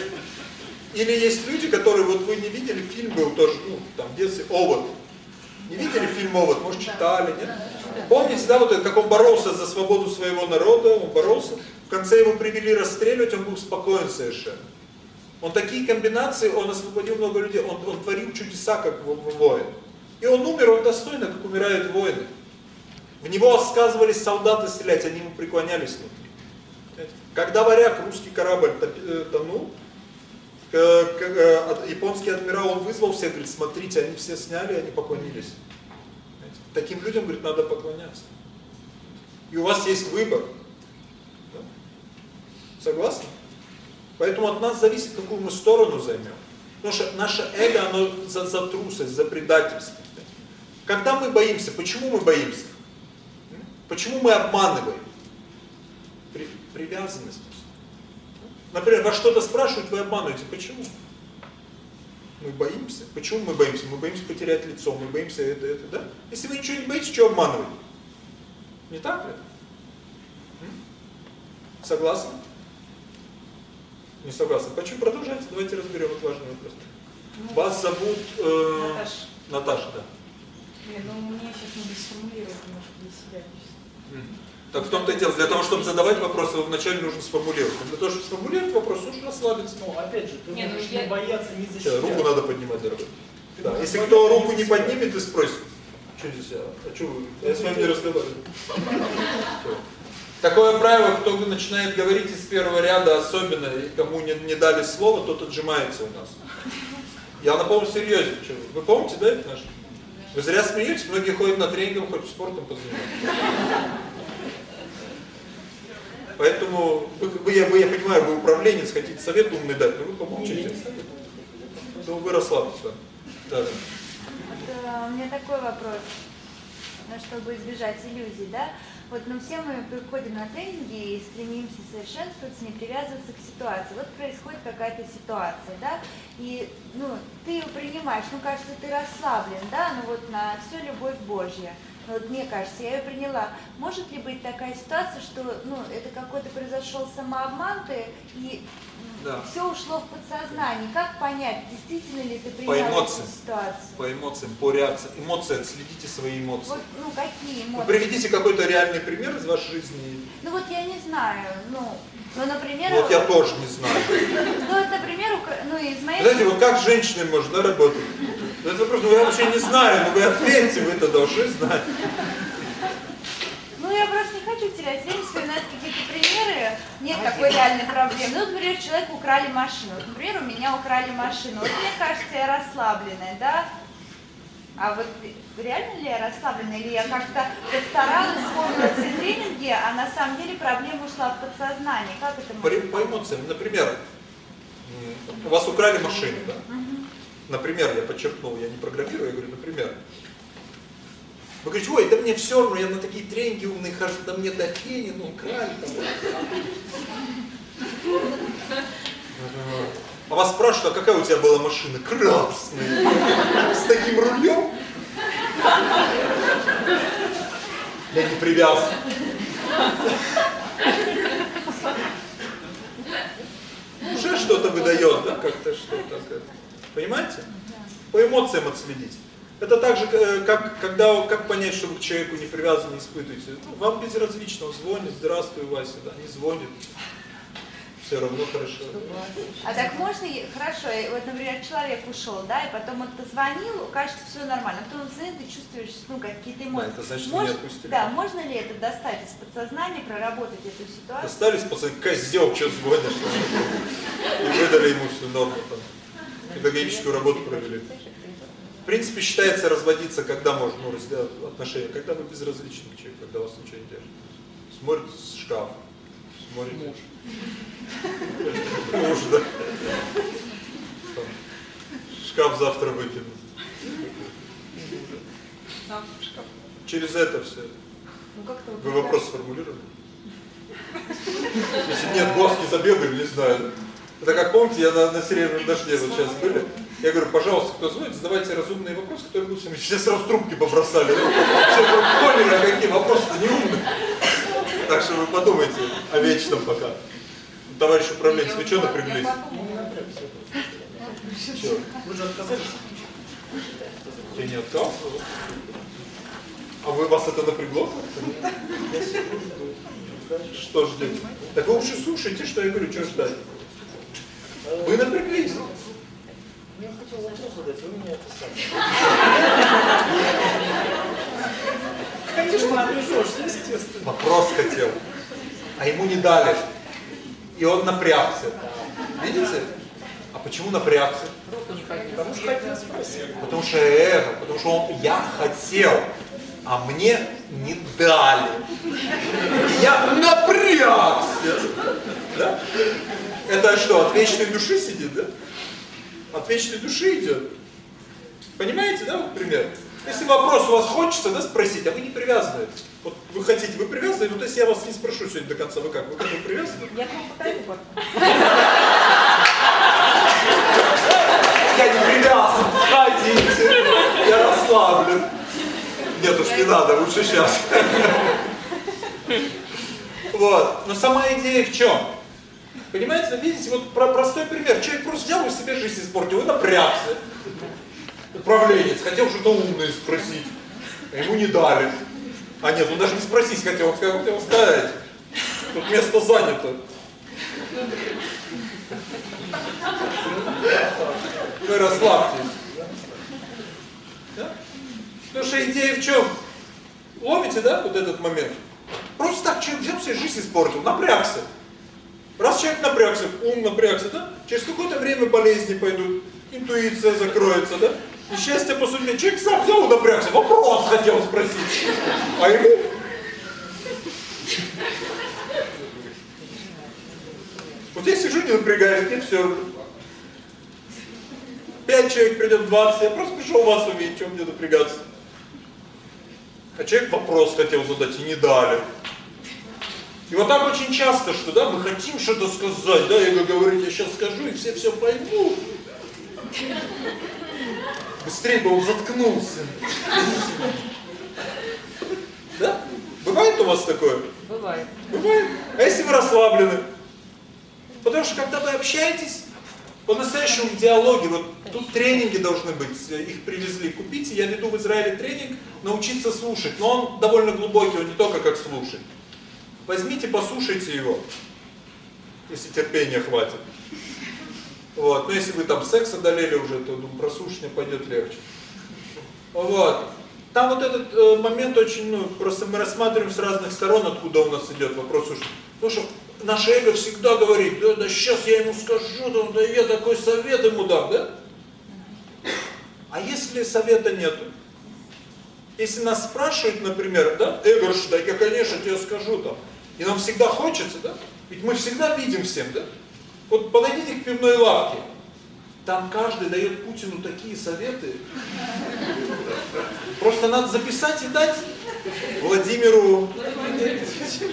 или есть люди, которые, вот вы не видели, фильм был тоже, ну, там, в детстве, «Овод». Не видели фильм «Овод», может читали, нет? Помните, да, вот как он боролся за свободу своего народа, он боролся, в конце его привели расстреливать, он был спокоен совершенно. Он такие комбинации, он освободил много людей, он, он творил чудеса, как воин. И он умер, он достойно, как умирают воины. В него сказывались солдаты стрелять, они ему преклонялись. Когда варяг, русский корабль э, тонул, Э, японский адмирал, он вызвал всех, говорит, смотрите, они все сняли, они поклонились. Таким людям, говорит, надо поклоняться. И у вас есть выбор. Согласны? Поэтому от нас зависит, какую мы сторону займем. Потому что наше эго, оно за, за трусость, за предательство. Когда мы боимся, почему мы боимся? Почему мы обманываем? При, привязанность. Например, вас что-то спрашивают, вы обманываете. Почему? Мы боимся. Почему мы боимся? Мы боимся потерять лицо, мы боимся это, это, да? Если вы ничего не боитесь, что обманывать? Не так ли? Согласны? Не согласны. Почему? Продолжайте, давайте разберем этот важный вопрос. Ну, Вас зовут... Э, Наташа. Наташа, да. Нет, ну мне сейчас надо сформулировать немножко для себя. Так в том-то и дело, для того, чтобы задавать вопросы, его вначале нужно сформулировать. Для того, чтобы сформулировать вопрос, нужно расслабиться. Ну, опять же, ты не, ну, можешь я... не бояться, не защищать. Руку надо поднимать, дорогой. Да. Если кто руку не поднимет и спросит. Что здесь? А, а что вы? Я с вами не разговариваю. [laughs] Такое правило, кто начинает говорить из первого ряда, особенно, и кому не, не дали слово, тот отжимается у нас. Я на полном серьезе. Что, вы помните, да, это наш? Вы зря смеетесь, многие ходят на тренинг, хоть спортом позаниматься. Поэтому, вы, вы, я, вы, я понимаю, вы управленец, хотите совет умный дать, но вы помолчите. Ну, вы расслабьтесь. Да. Вот, э, у меня такой вопрос, чтобы избежать иллюзий, да? Вот, ну, все мы приходим на тренинги и стремимся совершенствоваться, не привязываться к ситуации. Вот происходит какая-то ситуация, да, и, ну, ты ее принимаешь, ну, кажется, ты расслаблен, да, ну, вот на все любовь Божья. Ну, вот мне кажется, я ее приняла. Может ли быть такая ситуация, что, ну, это какой-то произошел самообман, ты, и Да. все ушло в подсознание. Как понять, действительно ли ты По приняла эмоциям. эту ситуацию? По эмоциям, по реакции. Эмоции, отследите свои эмоции. Вот, ну, какие Ну, эмоции? приведите какой-то реальный пример из вашей жизни. Ну вот я не знаю, ну, ну, например, Вот я тоже не знаю. ну, вот, например, ну, из моей... Знаете, вот как с женщиной можно да, работать? Ну, Это вопрос, ну я вообще не знаю, но вы ответьте, вы это должны знать. Ну, я просто не хочу терять время, вспоминать какие-то примеры. Нет такой реальной проблемы. Ну, например, человеку украли машину. Вот, например, у меня украли машину. Вот мне кажется, я расслабленная, да? А вот реально ли я расслабленная? Или я как-то постаралась, вспомнила все тренинги, а на самом деле проблема ушла в подсознание? Как это может по эмоциям, например, у вас украли машину, да? Например, я подчеркнул, я не программирую, я говорю, например. Вы говорите, ой, да мне все равно, я на такие тренинги умные хожу, да мне до фени, ну, украли там. А вас спрашивают, а какая у тебя была машина? Красная. С таким рулем? Я не привязан. Уже что-то выдает, да, как-то что-то. Понимаете? По эмоциям отследить. Это так же, э, как, когда, как понять, что вы к человеку не привязаны, не испытываете. Ну, вам безразлично, он звонит, здравствуй, Вася, да, не звонит. Все равно хорошо. А так можно, и- хорошо, и вот, например, человек ушел, да, и потом он позвонил, кажется, все нормально, а потом он звонит, ты чувствуешь, ну, какие-то эмоции. это значит, не Мож- отпустили. Да, можно ли это достать из подсознания, проработать эту ситуацию? Достались, пацаны, козел, что звонишь? И выдали ему всю норму там. Педагогическую работу провели. В принципе, считается разводиться, когда можно ну, разделать отношения, когда вы безразличны к человеку, когда вас ничего не держит. Смотрит шкаф, смотрит муж. Муж, да. Шкаф завтра выкинут. Через это все. Ну Вы вопрос сформулировали? [laughs] Если нет, глазки забегали, не знаю. Это как помните, я на, на серебряном дожде вот сейчас были. Я говорю, пожалуйста, кто звонит, задавайте разумные вопросы, которые будут всем. Все сразу трубки побросали. Все вдруг поняли, а какие вопросы-то неумные. Так что вы подумайте о вечном пока. Товарищ управленец, вы что напряглись? Вы же? Я не отказывал. А вы вас это напрягло? Что ждете? Так вы лучше слушайте, что я говорю, что ждать. Вы напряглись. Я хотел вопрос задать, вы меня это сами. Конечно, напряжешься, естественно. Вопрос хотел. А ему не дали. И он напрягся. Видите? А почему напрягся? Потому что хотел спросить. Потому что эго, потому что он, я хотел, а мне не дали. Я напрягся. Да? Это что, от вечной души сидит, да? От вечной души идет. Понимаете, да, вот пример? Если вопрос у вас хочется, да, спросить, а вы не привязаны. Вот вы хотите, вы привязаны, вот если я вас не спрошу сегодня до конца, вы как, вы как бы привязаны? Я к вам. Я не привязан, ходите, я расслаблен. Нет уж, не надо, лучше сейчас. Вот, но сама идея в чем? Понимаете, видите, вот про простой пример. Человек просто взял и себе жизнь испортил, и напрягся. Управленец, хотел что-то умное спросить, а ему не дали. А нет, он даже не спросить хотел, хотел сказать. Тут место занято. Вы расслабьтесь. Да? Потому что идея в чем? Ловите, да, вот этот момент? Просто так человек взял себе жизнь испортил, напрягся. Раз человек напрягся, ум напрягся, да, через какое-то время болезни пойдут, интуиция закроется, да, и счастье по судьбе. Человек сам взял напрягся, вопрос хотел спросить. А ему... Вот я сижу, не напрягаюсь, мне все. Пять человек придет, 20, я просто пришел вас увидеть, чем мне напрягаться. А человек вопрос хотел задать и не дали. И вот так очень часто, что да, мы хотим что-то сказать, да, эго говорит, я сейчас скажу, и все все поймут. Быстрее бы он заткнулся. Да? Бывает у вас такое? Бывает. Бывает. А если вы расслаблены? Потому что когда вы общаетесь, по-настоящему в диалоге, вот тут тренинги должны быть, их привезли, купите, я веду в Израиле тренинг, научиться слушать, но он довольно глубокий, он не только как слушать. Возьмите, послушайте его, если терпения хватит. Вот, но если вы там секс одолели уже, то думаю, прослушивание пойдет легче. Вот. Там вот этот э, момент очень, ну, просто мы рассматриваем с разных сторон, откуда у нас идет вопрос уж. Потому что наше эго всегда говорит, да, да сейчас я ему скажу, да, да я такой совет ему дам, да? А если совета нету? Если нас спрашивают, например, да, эго, да, я, конечно, тебе скажу там, и нам всегда хочется, да? Ведь мы всегда видим всем, да? Вот подойдите к пивной лавке, там каждый дает Путину такие советы. Просто надо записать и дать Владимиру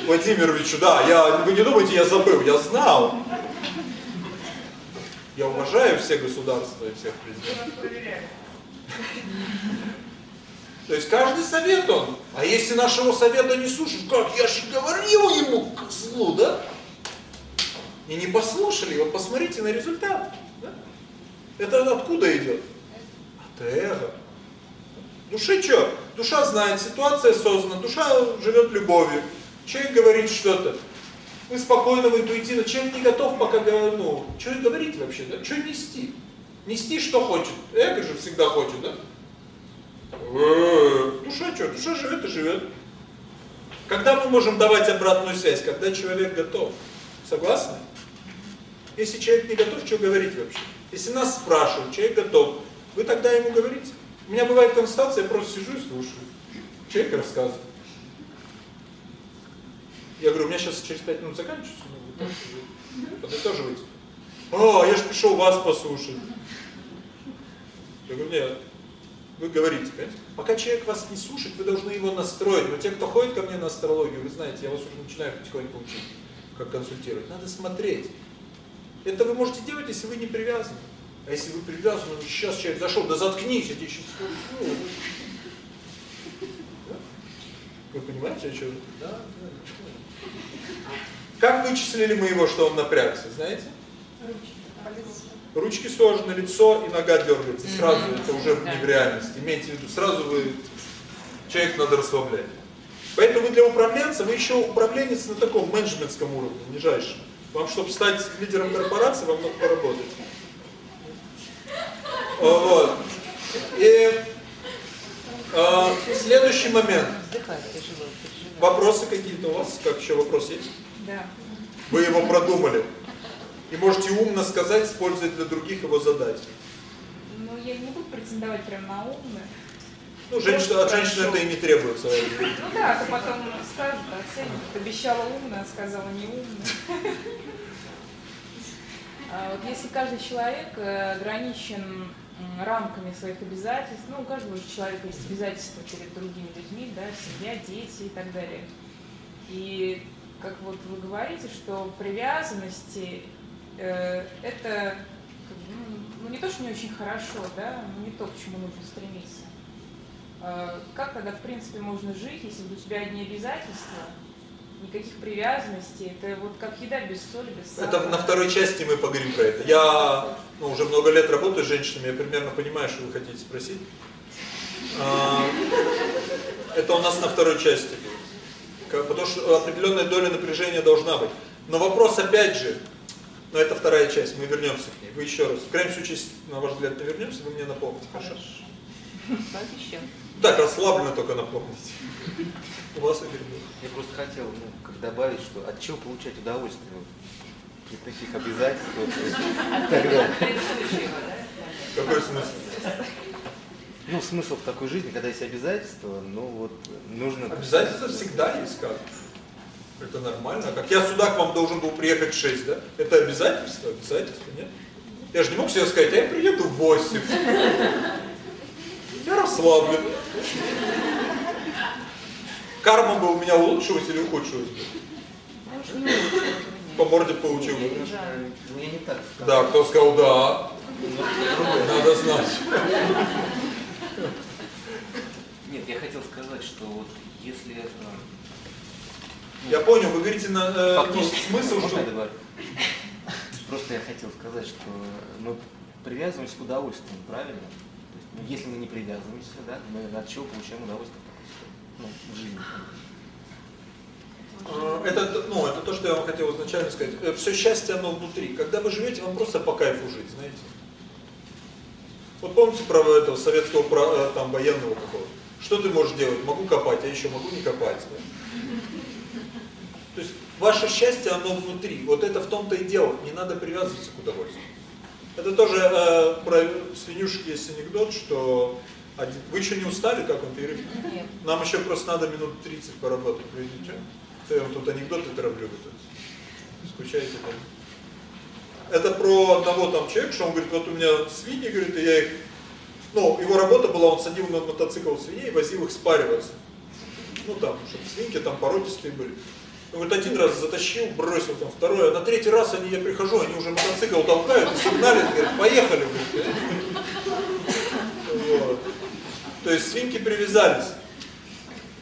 Владимировичу. Да, я, вы не думайте, я забыл, я знал. Я уважаю все государства и всех президентов. То есть каждый совет он. А если нашего совета не слушают, как? Я же говорил ему, козлу, да? И не послушали, вот посмотрите на результат. Да? Это откуда идет? От эго. Души что? Душа знает, ситуация создана, душа живет любовью. Человек говорит что-то. Вы спокойно, вы интуитивно. Человек не готов пока, ну, что говорить вообще, да? Что нести? Нести что хочет. Эго же всегда хочет, да? Душа что? Душа живет и живет. Когда мы можем давать обратную связь? Когда человек готов. Согласны? Если человек не готов, что говорить вообще? Если нас спрашивают, человек готов, вы тогда ему говорите. У меня бывает констатация, я просто сижу и слушаю. Человек рассказывает. Я говорю, у меня сейчас через пять минут заканчивается, ну, подытоживайте. О, я же пришел вас послушать. Я говорю, нет, вы говорите, понимаете? Пока человек вас не слушает, вы должны его настроить. Но те, кто ходит ко мне на астрологию, вы знаете, я вас уже начинаю потихоньку учить, как консультировать. Надо смотреть. Это вы можете делать, если вы не привязаны. А если вы привязаны, ну, сейчас человек зашел, да заткнись, я тебе сейчас скажу. Вы понимаете, о чем? Да, да. Как вычислили мы его, что он напрягся, знаете? Ручки сложены, лицо и нога дергается. Сразу это уже не в реальности. Имейте в виду, сразу вы человек надо расслаблять. Поэтому вы для управленца, вы еще управленец на таком менеджментском уровне, нижайшем. Вам, чтобы стать лидером корпорации, вам надо поработать. Вот. И э, следующий момент. Вопросы какие-то у вас? Как еще вопрос есть? Да. Вы его продумали. И можете умно сказать, использовать для других его задать. Ну, я не буду претендовать прям на умно. Ну, женщина, от женщины это и не требуется. Ну да, то потом скажут, оценят. Обещала умно, а сказала не умно. А вот если каждый человек э, ограничен рамками своих обязательств, ну, у каждого человека есть обязательства перед другими людьми, да, семья, дети и так далее. И как вот вы говорите, что привязанности это ну, ну, не то, что не очень хорошо, да, но не то, к чему нужно стремиться. Э, как тогда, в принципе, можно жить, если у тебя одни обязательства, никаких привязанностей, это вот как еда без соли, без сахара. Это на второй части мы поговорим про это. Я ну, уже много лет работаю с женщинами, я примерно понимаю, что вы хотите спросить. А, это у нас на второй части. Потому что определенная доля напряжения должна быть. Но вопрос опять же, но это вторая часть, мы вернемся к ней. Вы еще раз, в крайнем случае, на ваш взгляд, не вернемся, вы мне напомните, хорошо? Обещаю. [laughs] Так, расслабленно только напомните. У вас, Игорь. Я просто хотел ну, как добавить, что от чего получать удовольствие вот, при таких обязательствах. [laughs] Какой смысл? Ну, смысл в такой жизни, когда есть обязательства, ну вот нужно... Обязательства всегда есть как. Это нормально. Как я сюда к вам должен был приехать в 6, да? Это обязательство? Обязательство, нет? Я же не мог себе сказать, а я приеду в 8. Я расслаблен. Карма бы у меня улучшилась или ухудшилась бы? По морде получил бы. Мне не так Да, кто сказал да? Надо знать. Нет, я хотел сказать, что вот если... э, Я понял, вы говорите на э, ну, смысл, можно что... я? Просто я хотел сказать, что мы привязываемся к удовольствию, правильно? То есть, ну, если мы не привязываемся, да, мы от чего получаем удовольствие? Ну, в жизни. Э, Это, ну, это то, что я вам хотел изначально сказать. Все счастье, оно внутри. Когда вы живете, вам просто по кайфу жить, знаете. Вот помните про этого советского про- э, там военного какого? Что ты можешь делать? Могу копать, а еще могу не копать. да? То есть ваше счастье, оно внутри. Вот это в том-то и дело. Не надо привязываться к удовольствию. Это тоже э, про свинюшек есть анекдот, что один- вы еще не устали, как он перерыв? Нет. Нам еще просто надо минут 30 поработать. Вы идете? Я вам тут анекдоты травлю. вот. Скучаете там. Это про одного там человека, что он говорит, вот у меня свиньи, говорит, и я их... Ну, его работа была, он садил на мотоцикл свиней и возил их спариваться. Ну там, чтобы свинки там породистые были. Говорит, один раз затащил, бросил там второй, а на третий раз они, я прихожу, они уже мотоцикл толкают сигналят, говорят, поехали. Вот. То есть свинки привязались.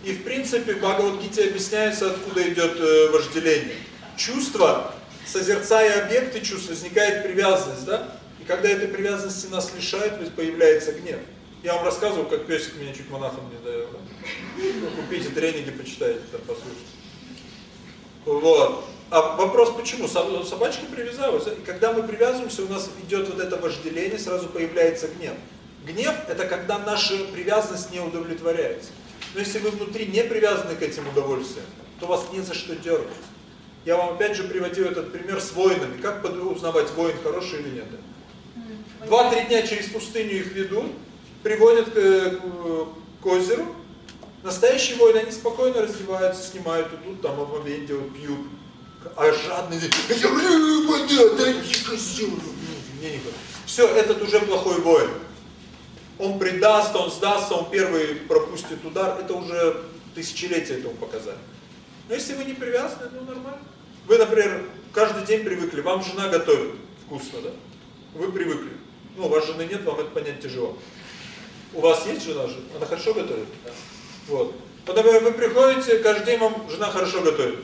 И в принципе Бхагавадгите объясняется, откуда идет э, вожделение. Чувство, созерцая объекты чувств, возникает привязанность, да? И когда этой привязанности нас лишают, появляется гнев. Я вам рассказывал, как песик меня чуть монахом не? Ну, купите тренинги, почитайте, там послушайте. Вот. А вопрос почему? Соб- Собачка привязалась. да? И когда мы привязываемся, у нас идет вот это вожделение, сразу появляется гнев. Гнев – это когда наша привязанность не удовлетворяется. Но если вы внутри не привязаны к этим удовольствиям, то вас не за что дергать. Я вам опять же приводил этот пример с воинами. Как узнавать, воин хороший или нет? Два-три дня через пустыню их ведут, приводят к- к озеру. Настоящие воины, они спокойно раздеваются, снимают, идут, там омовение делают, пьют. А жадные. Все, этот уже плохой воин. Он предаст, он сдастся, он первый пропустит удар. Это уже тысячелетия этому показали. Но если вы не привязаны, ну нормально. Вы, например, каждый день привыкли, вам жена готовит вкусно, да? Вы привыкли. Ну, у вас жены нет, вам это понять тяжело. У вас есть жена же? Она хорошо готовит? Вот. Потом вы приходите, каждый день вам жена хорошо готовит.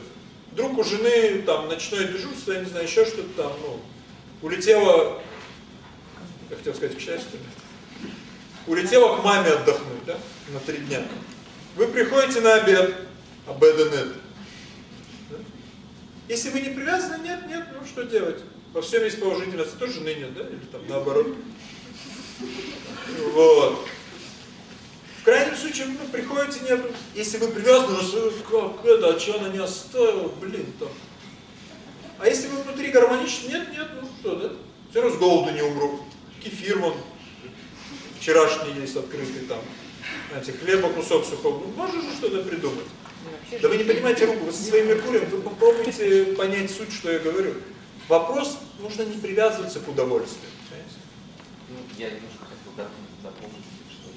Вдруг у жены там ночное дежурство, я не знаю, еще что-то там, ну, улетела, я хотел сказать, к счастью, улетела к маме отдохнуть, да, на три дня. Вы приходите на обед, обеда? Если вы не привязаны, нет, нет, ну что делать? Во всем есть положительность, тоже жены нет, да, или там наоборот. Вот. В крайнем случае, ну, приходите, нет, если вы привязаны, ну, как это, а что она не оставила, блин, там. А если вы внутри гармоничны, нет, нет, ну что, да? Все равно с голоду не умру. Кефир вон, вчерашний есть открытый там. Знаете, хлеба кусок сухого. Ну, можно же что-то придумать. Да вы не понимаете руку, вы со своим Меркурием, вы попробуйте понять суть, что я говорю. Вопрос, нужно не привязываться к удовольствию. понимаете? Ну, я немножко хотел доп- дополнить, что...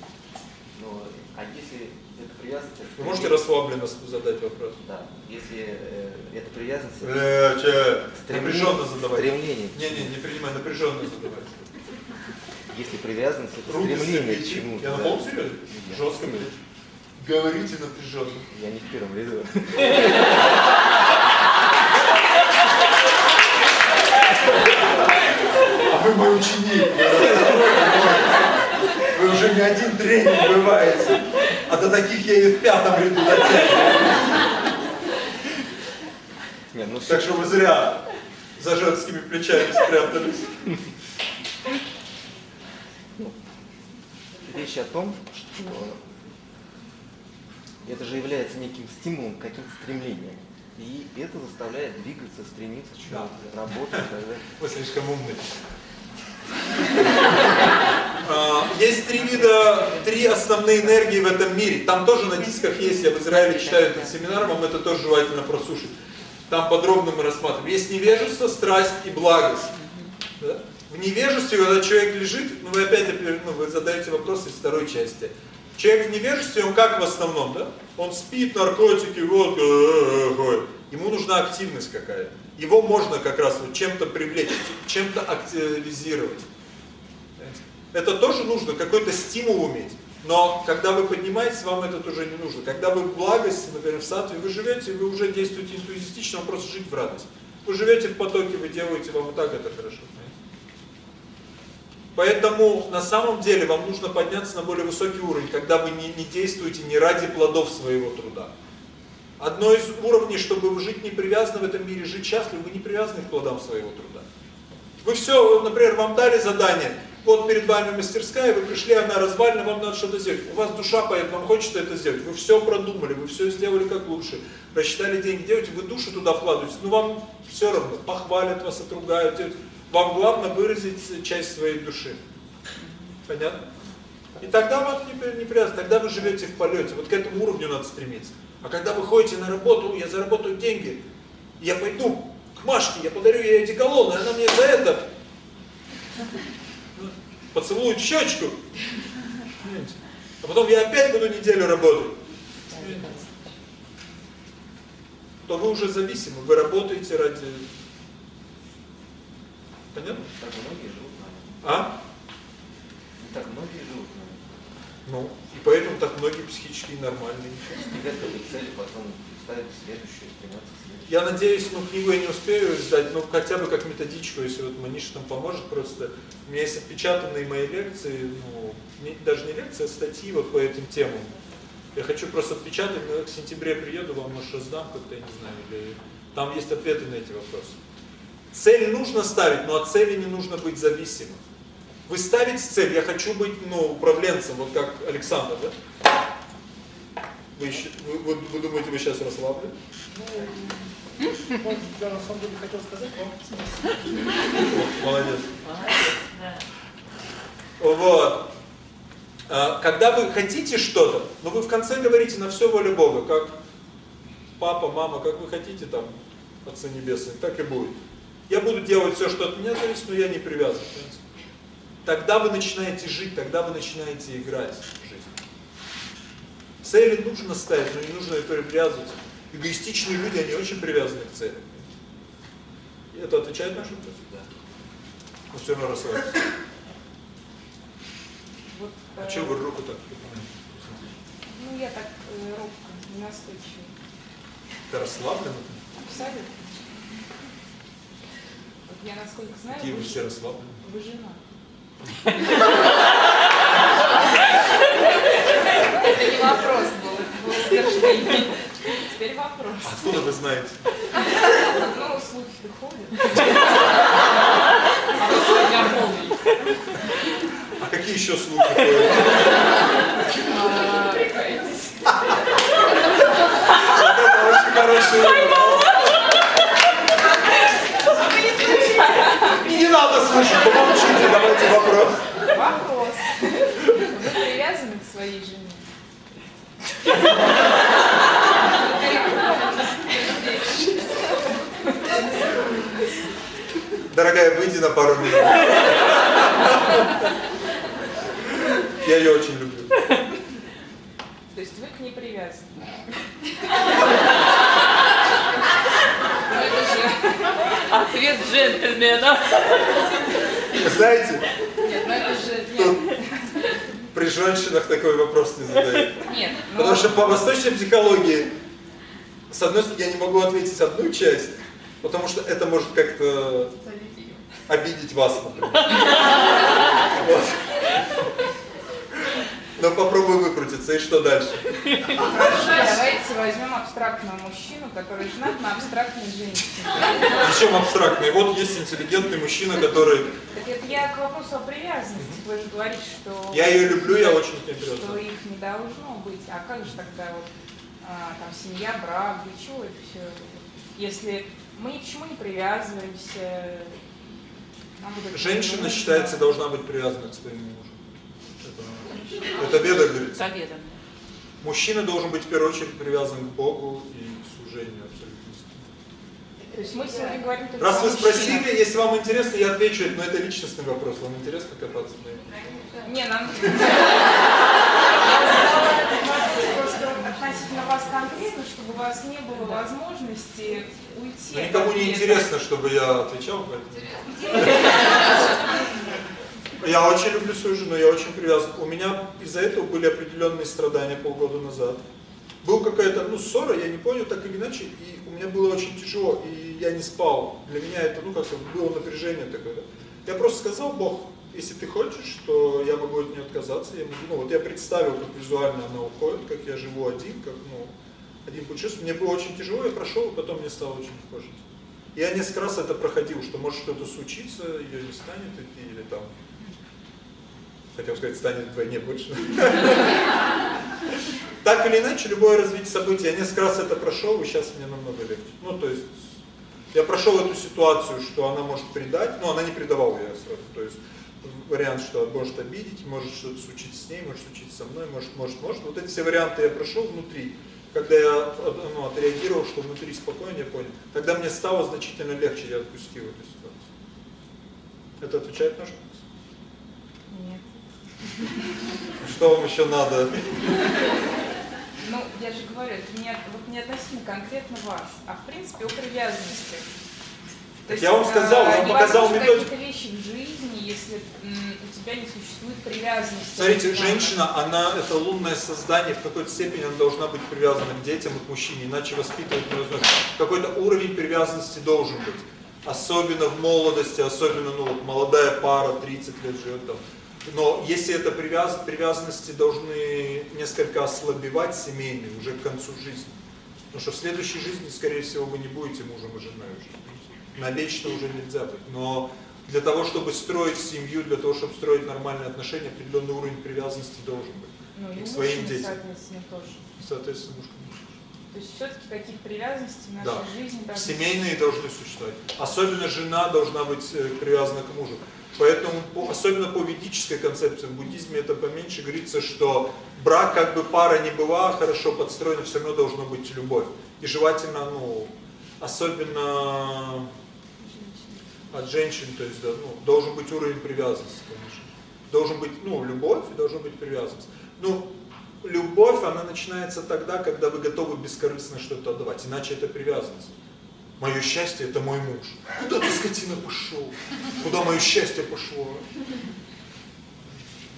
Ну, а если это привязанность... это Вы можете расслабленно задать вопрос? Да. Если э, это привязанность... Э, че, стремление- напряженно задавай. Стремление. к Не-не, не принимай, напряженно задавай. Если привязанность, это Руки стремление к чему-то. Я на полном серьезе? Жестко, не блядь. Говорите напряженно. Я не в первом ряду. А вы мой ученик. Не один тренинг бываете. А до таких я и в пятом ряду дотягиваю. Ну, Так что вы зря за женскими плечами спрятались. Речь о том, что это же является неким стимулом, каким-то стремлением. И это заставляет двигаться, стремиться, что-то, работать. Вы слишком умный. А, Есть три вида, три основные энергии в этом мире. Там тоже на дисках есть, я в Израиле читаю этот семинар, вам это тоже желательно прослушать. Там подробно мы рассматриваем. Есть невежество, страсть и благость. Да? В невежестве, когда человек лежит, ну вы опять ну, вы задаете вопрос из второй части. Человек в невежестве, он как в основном, да? Он спит, наркотики, вот, э, э, э. Ему нужна активность какая-то. Его можно как раз вот чем-то привлечь, чем-то активизировать. Это тоже нужно, какой-то стимул уметь. Но когда вы поднимаетесь, вам это уже не нужно. Когда вы в благости, например, в сатве, вы живете, вы уже действуете интуитично, вам просто жить в радость. Вы живете в потоке, вы делаете, вам и так это хорошо. Поэтому на самом деле вам нужно подняться на более высокий уровень, когда вы не, не действуете не ради плодов своего труда. Одно из уровней, чтобы жить не привязанно в этом мире, жить счастливо, вы не привязаны к плодам своего труда. Вы все, например, вам дали задание, вот перед вами мастерская, вы пришли, она развалена, вам надо что-то сделать. У вас душа поет, вам хочется это сделать. Вы все продумали, вы все сделали как лучше, рассчитали деньги, делаете, вы душу туда вкладываете, но вам все равно, похвалят вас, отругают. Вам главное выразить часть своей души. Понятно? И тогда вам не, не тогда вы живете в полете. Вот к этому уровню надо стремиться. А когда вы ходите на работу, я заработаю деньги, я пойду к Машке, я подарю ей одеколон, и она мне за это поцелует в щечку. А потом я опять буду неделю работать. То вы уже зависимы, вы работаете ради... Понятно? Так многие живут на А? Так многие живут на Ну, и поэтому так многие психически нормальные. Этой цели, потом ставить следующую, стремятся. Я надеюсь, ну, книгу я не успею издать, ну, хотя бы как методичку, если вот Маниша там поможет, просто у меня есть отпечатанные мои лекции, ну, не- даже не лекции, а статьи вот по этим темам. Я хочу просто отпечатать, но к сентябре приеду, вам, может, раздам как-то, я не знаю, или там есть ответы на эти вопросы. Цель нужно ставить, но от цели не нужно быть зависимым. Вы ставите цель, я хочу быть, ну, управленцем, вот как Александр, да? Вы, еще- вы, вы- вы думаете, вы сейчас расслаблены? Вот, я на самом деле хотел сказать вам. Молодец. Вот. А, Когда вы хотите что-то, но вы в конце говорите на все воля Бога, как папа, мама, как вы хотите там, Отцы Небесные, так и будет. Я буду делать все, что от меня зависит, но я не привязан. Тогда вы начинаете жить, тогда вы начинаете играть. Цели нужно ставить, но не нужно привязываться. Эгоистичные люди, они очень привязаны к цели. И это отвечает на нашу вопрос? Да. Но все равно расслабиться. Вот, А э, что вы руку так? Ну, я так э, робко, ненастойчиво. Ты расслаблена? Абсолютно. Вот я, насколько знаю, Какие вы вы, все расслаблены? вы жена. [laughs] Это не вопрос был, это было утверждение. Теперь вопрос. Откуда вы знаете? Ну, слухи ходят. А вы сегодня полный. А какие еще слухи ходят? Прикайтесь. Это очень хороший выбор. Не надо слушать, помолчите, давайте вопрос. Вопрос. Вы привязаны к своей жене? Дорогая, выйди на пару минут. Я ее очень люблю. То есть вы к ней привязаны? Это же ответ джентльмена. Знаете, Нет, ну это же... При женщинах такой вопрос не задают. [laughs] нет ну, Потому что по восточной психологии, с одной стороны, я не могу ответить одну часть, потому что это может как-то обидеть вас, например. [laughs] Вот. Но попробуй выкрутиться, и что дальше? Хорошо, давайте возьмем абстрактного мужчину, который женат на абстрактной женщине. Причем абстрактный. Вот есть интеллигентный мужчина, который... Так это я к вопросу о привязанности. Вы же говорите, что... Я ее люблю, я очень к ней Что привязан. их не должно быть. А как же тогда вот а, там семья, брак, для чего это все? Если мы ни к чему не привязываемся, Женщина, считается, должна быть привязана к своему. Это, веда говорит. Заведомо. Мужчина должен быть в первую очередь привязан к Богу и к служению абсолютно. То есть мы сегодня говорим только Раз вы спросили, если вам интересно, я отвечу, но это личностный вопрос. Вам интересно копаться в моем? Не, нам... [laughs] Просто относительно вас конкретно, чтобы у вас не было возможности уйти. Но никому не интересно, чтобы я отвечал поэтому. Я очень люблю свою жену, я очень привязан. У меня из-за этого были определенные страдания полгода назад. Был какая-то, ну, ссора, я не понял, так или иначе, и у меня было очень тяжело, и я не спал. Для меня это, ну, как-то было напряжение такое. Я просто сказал, Бог, если ты хочешь, то я могу от нее отказаться. Я могу, ну, вот я представил, как визуально она уходит, как я живу один, как, ну, один путешествие. Мне было очень тяжело, я прошел, и потом мне стало очень жить. Я несколько раз это проходил, что может что-то случиться, ее не станет или там, хотел сказать, станет вдвойне больше. [laughs] Так или иначе, любое развитие событий, я несколько раз это прошел, и сейчас мне намного легче. Ну, то есть, я прошел эту ситуацию, что она может предать, но она не предавала я сразу. То есть, вариант, что может обидеть, может что-то случиться с ней, может случиться со мной, может, может, может. Вот эти все варианты я прошел внутри. Когда я ну, отреагировал, что внутри спокойно, я понял. Тогда мне стало значительно легче, я отпустил эту ситуацию. Это отвечает на вопрос? [laughs] Что вам еще надо? Ну, я же говорю, это не, вот не относительно конкретно вас, а в принципе о привязанности. Так я вам сказал, я вам показал методику. какие-то вещи в жизни, если у тебя не существует привязанности. Смотрите, женщина, она, это лунное создание, в какой-то степени она должна быть привязана к детям и к мужчине, иначе воспитывать невозможно. Какой-то уровень привязанности должен быть. Особенно в молодости, особенно, ну вот, молодая пара, 30 лет живет там. Но если это привяз, привязанности должны несколько ослабевать семейные уже к концу жизни. Потому что в следующей жизни, скорее всего, вы не будете мужем и женой уже. Навечно уже нельзя быть. Но для того, чтобы строить семью, для того, чтобы строить нормальные отношения, определенный уровень привязанности должен быть. Ну, и к своим детям. соответственно, тоже. Соответственно, муж То есть все-таки какие-то привязанности в нашей Да. жизни должны Семейные должны существовать. Особенно жена должна быть э, привязана к мужу. Поэтому, по- особенно по ведической концепции, в буддизме это поменьше говорится, что брак, как бы пара не была хорошо подстроена, все равно должна быть любовь. И желательно, ну, особенно от женщин, то есть, да, ну, должен быть уровень привязанности, конечно. Должен быть, ну, любовь и должна быть привязанность. Ну, любовь, она начинается тогда, когда вы готовы бескорыстно что-то отдавать, иначе это привязанность. Мое счастье – это мой муж. Куда ты, скотина, пошел? Куда мое счастье пошло?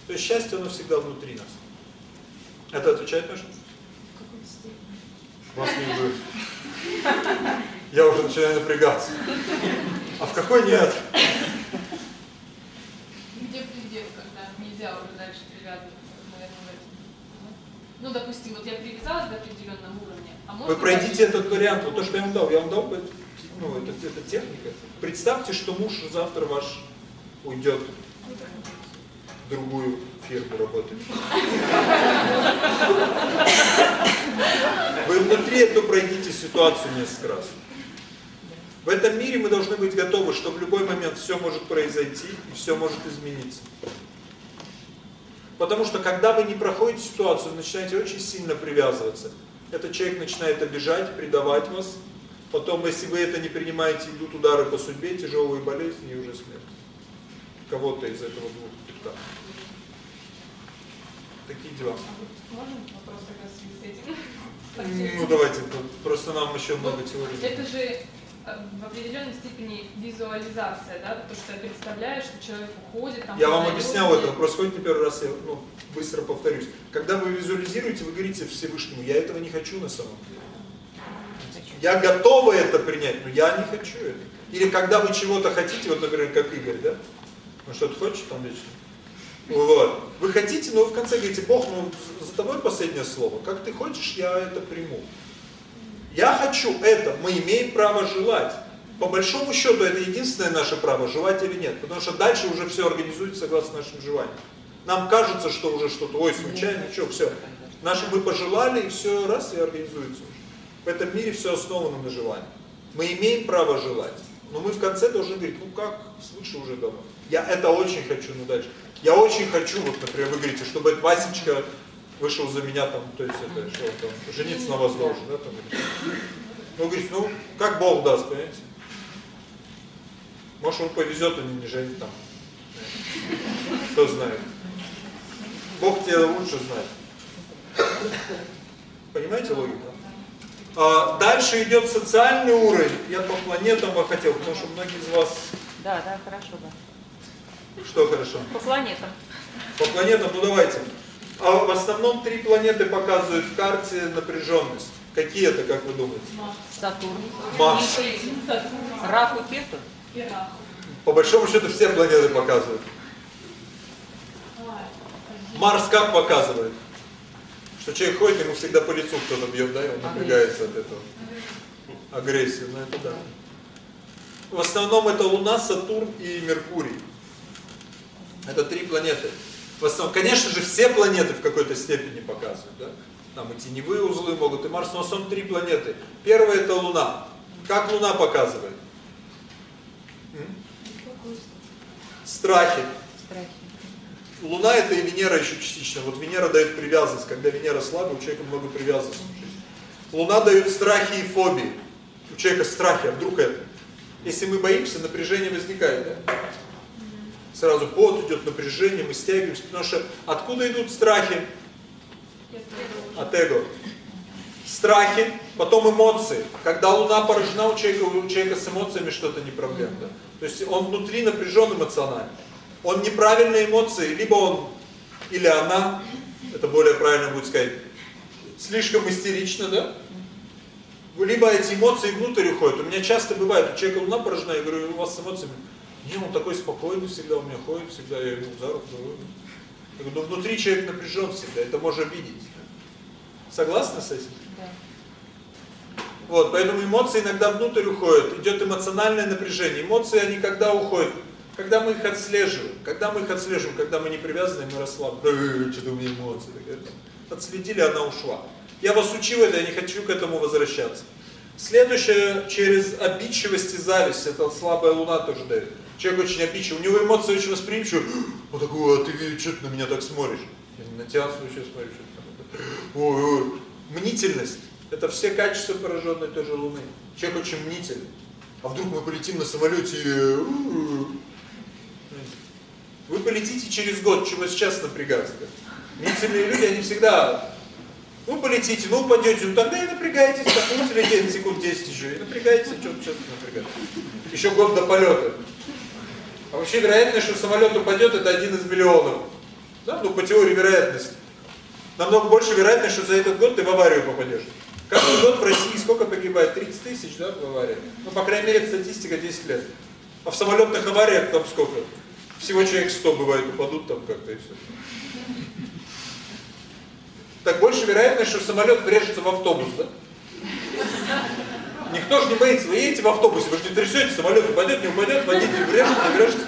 То есть счастье, оно всегда внутри нас. Это отвечает на что? Вас не будет. Я уже начинаю напрягаться. А в какой нет? Где предел, когда нельзя уже дальше привязываться, наверное, в этом? Ну, допустим, вот я привязалась до определенного уровня, а Вы пройдите этот вариант, вот то, что я вам дал. Я вам дал ну, это, это техника. Представьте, что муж завтра ваш уйдет в другую фирму работать. Вы внутри эту пройдите ситуацию несколько раз. В этом мире мы должны быть готовы, что в любой момент все может произойти и все может измениться. Потому что когда вы не проходите ситуацию, вы начинаете очень сильно привязываться. Этот человек начинает обижать, предавать вас. Потом, если вы это не принимаете, идут удары по судьбе, тяжелые болезни и уже смерть. Кого-то из этого двух типа. Такие дела. Можно вопрос как раз в связи с этим? Ну давайте, просто нам еще много теорий. Это же в определенной степени визуализация, да, то, что я представляю, что человек уходит, там, Я вам объяснял и- это, просто хоть не первый раз, я ну, быстро повторюсь. Когда вы визуализируете, вы говорите Всевышнему, я этого не хочу на самом деле. Я готова это принять, но я не хочу это. Или когда вы чего-то хотите, вот, например, как Игорь, да? Он что-то хочет там вечно? Вот. Вы хотите, но вы в конце говорите, Бог, ну за тобой последнее слово. Как ты хочешь, я это приму. Я хочу это, мы имеем право желать. По большому счету, это единственное наше право, желать или нет. Потому что дальше уже все организуется согласно нашим желаниям. Нам кажется, что уже что-то, ой, случайно, что, все. Наши мы пожелали, и все раз, и организуется уже. В этом мире все основано на желании. Мы имеем право желать. Но мы в конце должны говорить, ну как, свыше уже давно. Я это очень хочу, ну дальше. Я очень хочу, вот, например, вы говорите, чтобы Васечка вышел за меня там, то есть это, что там, жениться на вас должен, да, там. Ну, говорите, ну, как Бог даст, понимаете? Может, он повезет, он не женит там. Кто знает. Бог тебя лучше знает. Понимаете логику? А, дальше идет социальный уровень. Я по планетам бы хотел, потому что многие из вас... Да, да, хорошо, да. Что хорошо? По планетам. По планетам, ну давайте. А в основном три планеты показывают в карте напряженность. Какие это, как вы думаете? Сатурн. Марс. Раху, Кету. По большому счету все планеты показывают. Марс как показывает? Что человек ходит, ему всегда по лицу кто-то бьет, да, и он напрягается от этого. Агрессия, ну это да. В основном это Луна, Сатурн и Меркурий. Это три планеты. В основном, конечно же, все планеты в какой-то степени показывают, да? Там и теневые узлы могут, и Марс, но в основном три планеты. Первая это Луна. Как Луна показывает? М? Страхи. Луна это и Венера еще частично. Вот Венера дает привязанность. Когда Венера слабая, у человека много привязанности. Луна дает страхи и фобии. У человека страхи, а вдруг это? Если мы боимся, напряжение возникает, да? Сразу пот идет, напряжение, мы стягиваемся. Потому что откуда идут страхи? От эго. Страхи, потом эмоции. Когда Луна поражена, у человека, у человека с эмоциями что-то не проблема. Да? То есть он внутри напряжен эмоционально. Он неправильные эмоции, либо он, или она, это более правильно будет сказать, слишком истерично, да? Либо эти эмоции внутрь уходят. У меня часто бывает, у человека луна поражена, я говорю, у вас с эмоциями? Не, он такой спокойный всегда, у меня ходит всегда, я ему за руку говорю. Я говорю, ну внутри человек напряжен всегда, это можно видеть. Согласны с этим? Да. Вот, поэтому эмоции иногда внутрь уходят, идет эмоциональное напряжение. Эмоции, они когда уходят? Когда мы их отслеживаем. Когда мы их отслеживаем, когда мы не привязаны, мы расслаблены. Что-то у меня эмоции. Отследили, она ушла. Я вас учил это, я не хочу к этому возвращаться. Следующее, через обидчивость и зависть, это слабая луна тоже дает. Человек очень обидчив, у него эмоции очень восприимчивы. [gasps] Вот такой, а ты что ты на меня так смотришь? Я на тебя вообще смотрю, [gasps] Ой, ой. Мнительность. Это все качества пораженной той же Луны. Человек очень мнительный. А вдруг мы полетим на самолете. Вы полетите через год, чего сейчас напрягаться. Мнительные люди, они всегда... Ну, полетите, ну, упадете, ну, тогда и напрягаетесь, так, ну, лететь секунд 10 еще, и напрягаетесь, что сейчас напрягаться. Еще год до полета. А вообще вероятность, что самолет упадет, это один из миллионов. Да, ну, по теории вероятности. Намного больше вероятность, что за этот год ты в аварию попадешь. Каждый год в России сколько погибает? 30 тысяч, да, в аварии? Ну, по крайней мере, статистика 10 лет. А в самолетных авариях там сколько? Всего человек 100 бывает, упадут там как-то и все. Так больше вероятность, что самолет врежется в автобус, да? Никто же не боится. Вы едете в автобусе, вы же не трясете, самолет упадет, не упадет, водитель врежется, не врежется.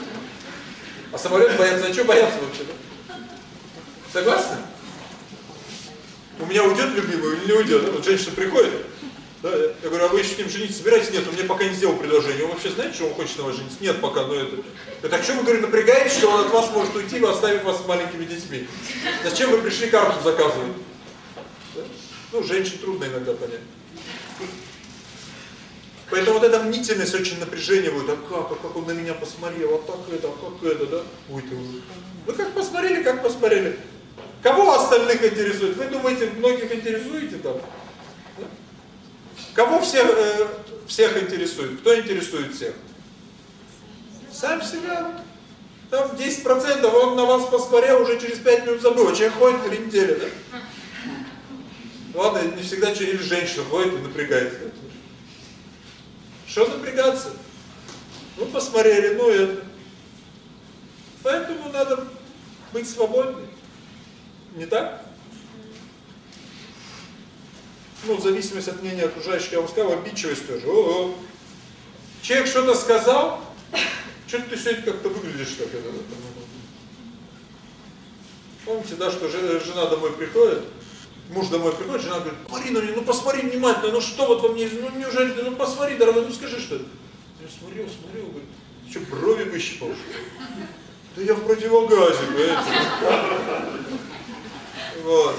А самолет боятся, а что боятся вообще, да? Согласны? У меня уйдет любимый или не уйдет? Вот женщина приходит, да, я говорю, а вы еще с ним жениться собираетесь? Нет, он мне пока не сделал предложение. Он вообще знает, что он хочет на вас жениться? Нет пока, но это... Это а что вы, говорю, напрягаетесь, что он от вас может уйти, оставив вас с маленькими детьми? Зачем вы пришли карту заказывать? Да? Ну, женщин трудно иногда понять. Поэтому вот эта мнительность очень напряжение будет. А как? А как он на меня посмотрел? А так это? А как это? Да? Ой, ты... Вы как посмотрели, как посмотрели? Кого остальных интересует? Вы думаете, многих интересуете там? Да? Кого всех, э, всех интересует? Кто интересует всех? Сам себя. Там 10% он на вас посмотрел, уже через 5 минут забыл. А человек ходит три недели, да? Ладно, не всегда через женщину ходит и напрягается. Что напрягаться? Ну, посмотрели, ну это. Поэтому надо быть свободным. Не так? Ну, зависимость от мнения окружающих, я вам сказал, обидчивость тоже. О -о. Человек что-то сказал, что-то ты сегодня как-то выглядишь как это. Помните, да, что жена домой приходит, Муж домой приходит, жена говорит, смотри на меня, ну посмотри внимательно, ну что вот во мне, ну неужели, ну посмотри, дорогой, ну скажи что-то. Я смотрел, смотрел, говорит, что брови выщипал? Да я в противогазе, понимаете? Вот.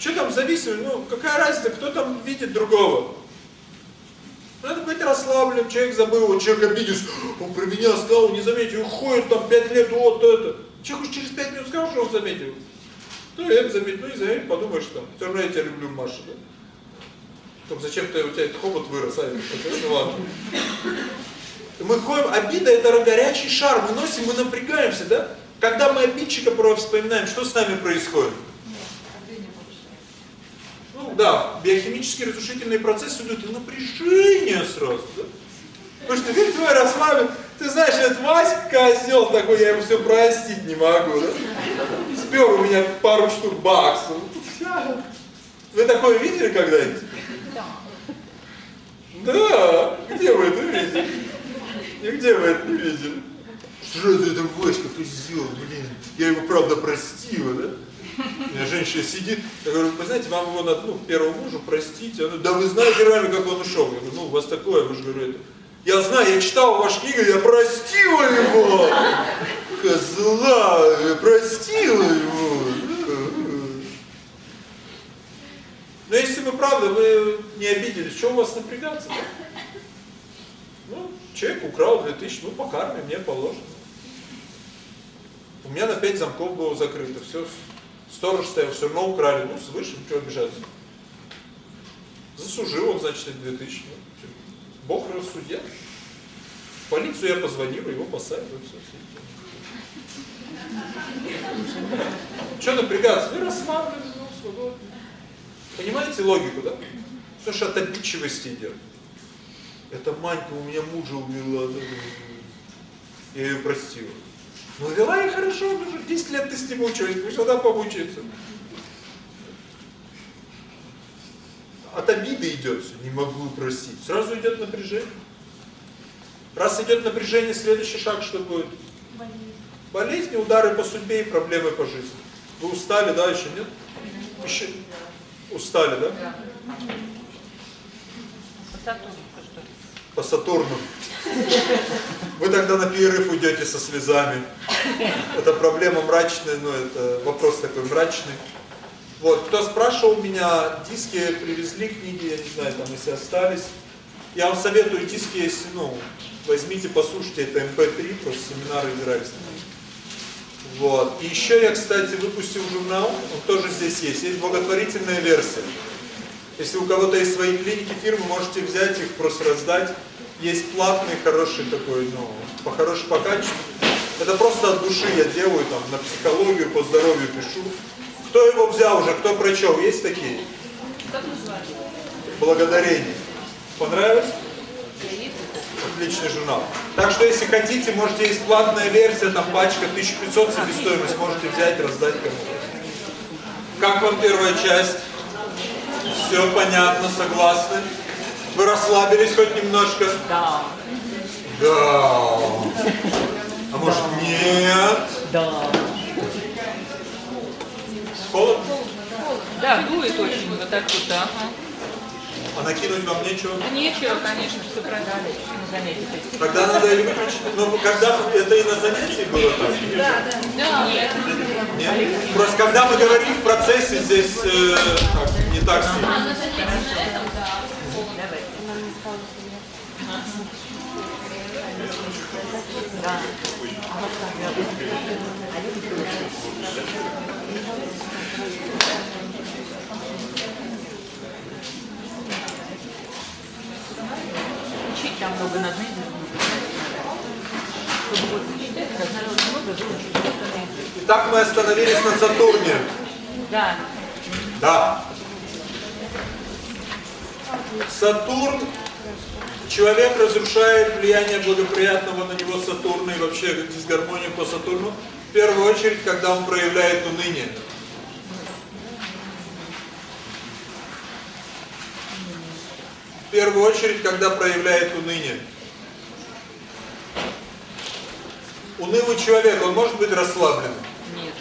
Что там зависит? Ну, какая разница, кто там видит другого? Надо быть расслабленным, человек забыл, вот человек обиделся, он про меня сказал, не заметил, уходит там пять лет, вот это. Человек уж через пять минут сказал, что он заметил. Ну, это заметил, ну и заметил, подумаешь там, все равно я тебя люблю, Маша, да? Там зачем-то у тебя этот хобот вырос, а ну ладно. Мы ходим, обида это горячий шар, мы носим, мы напрягаемся, да? Когда мы обидчика просто вспоминаем, что с нами происходит? Ну да, биохимические разрушительные процессы идут, и напряжение сразу, да? Потому что ты твой расслаблен, ты знаешь, этот Васька козел такой, я его все простить не могу, да? Спер у меня пару штук баксов. Вы такое видели когда-нибудь? Да. Где вы это видели? И где вы это видели? Что это, это Васька козел, блин, я его правда простила, да? У меня женщина сидит, я говорю, вы знаете, вам его надо, ну, первому мужу простить. Она, да вы знаете реально, как он ушел. Я говорю, ну, у вас такое, вы же говорю, это. Я знаю, я читал ваши книги, я простила его. Козла, я простила его. Но если вы правда, вы не обиделись, что у вас напрягаться? Да? Ну, человек украл 2000, ну, по карме мне положено. У меня на 5 замков было закрыто, все, сторож стоял, все равно украли, ну, с высшим, что обижаться? Заслужил он, значит, эти 2000. Ну, Бог рассудил. В полицию я позвонил, его посадили, все. Что напрягаться? Вы расслаблены, ну, свободны. Понимаете логику, да? Потому что от обидчивости идет. Это Манька у меня мужа убила. Я ее простила. Ну, вела и хорошо, уже 10 лет ты с ним училась, пусть она помучается. От обиды идет все, не могу простить. Сразу идет напряжение. Раз идет напряжение, следующий шаг что будет? Болезнь. Болезни, удары по судьбе и проблемы по жизни. Вы устали, да, еще нет? Еще устали, да? По Сатурну что? По Сатурну. Вы тогда на перерыв уйдете со слезами. Это проблема мрачная, ну это вопрос такой мрачный. Вот, кто спрашивал меня, диски привезли книги, я не знаю, там если остались. Я вам советую диски, если, ну, возьмите, послушайте, это MP3, просто семинары Израильские. Вот. И еще я, кстати, выпустил журнал, он тоже здесь есть, есть благотворительная версия. Если у кого-то есть свои клиники, фирмы, можете взять их, просто раздать. Есть платный, хороший такой, ну, по хорошему по качеству. Это просто от души я делаю, там, на психологию, по здоровью пишу. Кто его взял уже, кто прочел, есть такие? Как называется? Благодарение. Понравилось? Отличный журнал. Так что, если хотите, можете, есть платная версия, там пачка 1500 себестоимость, можете взять, раздать кому-то. Как вам первая часть? Все понятно, согласны? Вы расслабились хоть немножко? Да. Да. А может нет? Да. Холодно? Да, дует очень вот так вот, ага. А накинуть вам нечего? Ну, Нечего, конечно, все продали, не заметите. Тогда надо или выключить. Но когда это и на занятии было так? Да, да. Да. Нет. Нет? Просто когда мы говорим в процессе, здесь э, как, не так сильно. Да. Учить там много надо, знаете, чтобы разнародно много, просто Итак, мы остановились на Сатурне. Да. Да. Сатурн, человек разрушает влияние благоприятного на него Сатурна и вообще дисгармонию по Сатурну, в первую очередь, когда он проявляет уныние. В первую очередь, когда проявляет уныние. Унылый человек, он может быть расслабленным? Нет.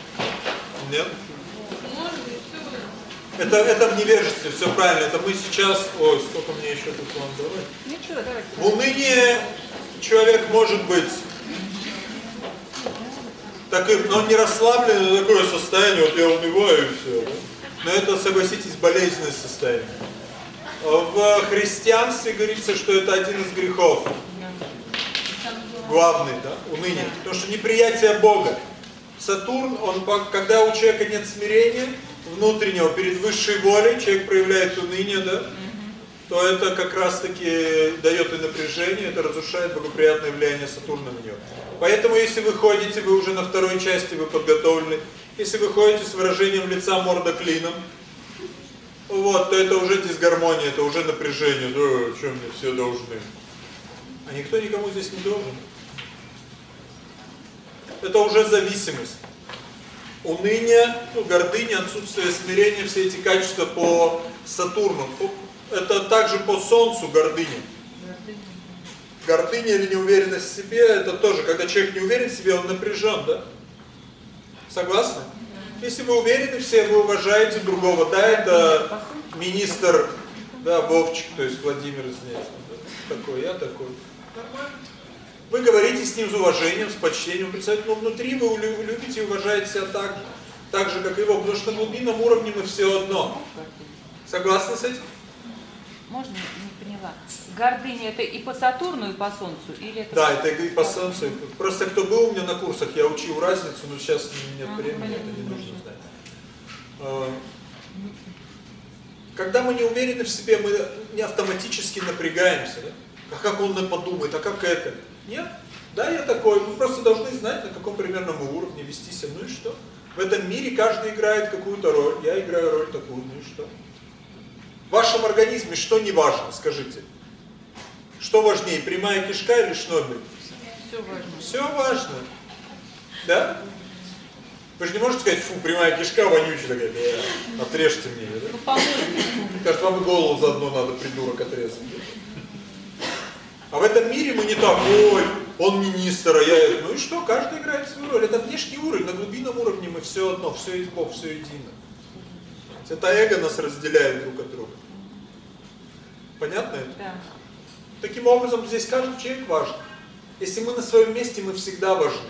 Нет? Это, это в невежестве, все правильно. Это мы сейчас... Ой, сколько мне еще тут вам давать? Ничего, давайте. В унынии человек может быть таким, но он не расслабленный, такое состояние, вот я унываю и все. Да? Но это, согласитесь, болезненное состояние. В христианстве говорится, что это один из грехов. Главный, да, уныние. Потому что неприятие Бога. Сатурн, он, когда у человека нет смирения внутреннего перед высшей волей, человек проявляет уныние, да, то это как раз таки дает и напряжение, это разрушает благоприятное влияние Сатурна на него. Поэтому если вы ходите, вы уже на второй части, вы подготовлены. Если вы ходите с выражением лица морда клином, вот, то это уже дисгармония, это уже напряжение, да, чем мне все должны. А никто никому здесь не должен. Это уже зависимость. Уныние, ну, гордыня, отсутствие смирения, все эти качества по Сатурну. Это также по Солнцу гордыня. Гордыня или неуверенность в себе, это тоже, когда человек не уверен в себе, он напряжен, да? Согласны? Если вы уверены все, вы уважаете другого, да, это министр, да, Вовчик, то есть Владимир Знецкий, да, такой, я такой. Нормально. Вы говорите с ним с уважением, с почтением, представляете, но внутри вы любите и уважаете себя так, так же, как его, потому что на глубинном уровне мы все одно. Согласны с этим? Можно, не поняла. Гордыня это и по Сатурну, и по Солнцу? Или это да, это и по Солнцу. Просто кто был у меня на курсах, я учил разницу, но сейчас нет времени, это не нужно знать. А, когда мы не уверены в себе, мы не автоматически напрягаемся. Да? А как он подумает, а как это? Нет? Да, я такой. Мы просто должны знать, на каком примерном уровне вести себя. Ну и что? В этом мире каждый играет какую-то роль. Я играю роль такую. Ну и что? В вашем организме что не важно, скажите? Что важнее, прямая кишка или шнобель? Все важно. Все важно. Да? Вы же не можете сказать, фу, прямая кишка вонючая, такая, да, отрежьте мне да? Ну, по Кажется, вам и голову заодно надо, придурок, отрезать. А в этом мире мы не так, ой, он министр, а я... Ну и что, каждый играет свою роль. Это внешний уровень, на глубинном уровне мы все одно, все есть Бог, все едино. Это эго нас разделяет друг от друга. Понятно это? Да. Таким образом, здесь каждый человек важен. Если мы на своем месте, мы всегда важны.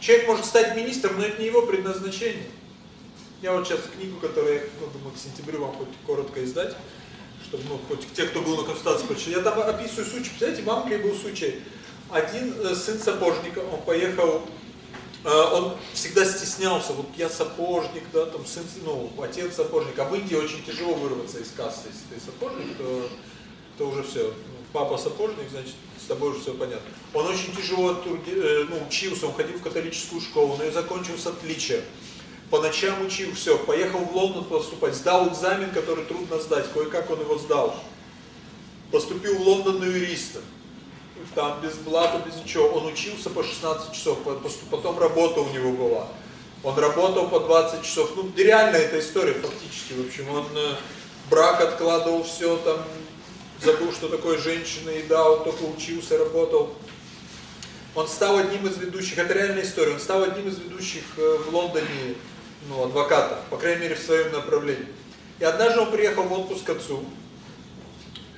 Человек может стать министром, но это не его предназначение. Я вот сейчас книгу, которую я ну, думаю, к сентябрю вам хоть коротко издать, чтобы ну, хоть те, кто был на консультации, почитали. Я там описываю случай. Представляете, в Англии был случай. Один э, сын сапожника, он поехал, э, он всегда стеснялся, вот я сапожник, да, там сын, ну, отец сапожник, а в Индии очень тяжело вырваться из кассы, если ты сапожник, то, то уже все. Папа сапожник, значит, с тобой уже все понятно. Он очень тяжело э, ну, учился, он ходил в католическую школу, но и закончил с отличием по ночам учил, все, поехал в Лондон поступать, сдал экзамен, который трудно сдать, кое-как он его сдал. Поступил в Лондон на юриста, там без блата, без ничего, он учился по 16 часов, потом работа у него была. Он работал по 20 часов, ну реально эта история фактически, в общем, он э, брак откладывал все, там, забыл, что такое женщина, и да, он только учился, работал. Он стал одним из ведущих, это реальная история, он стал одним из ведущих э, в Лондоне ну, адвокатов, по крайней мере, в своем направлении. И однажды он приехал в отпуск к отцу,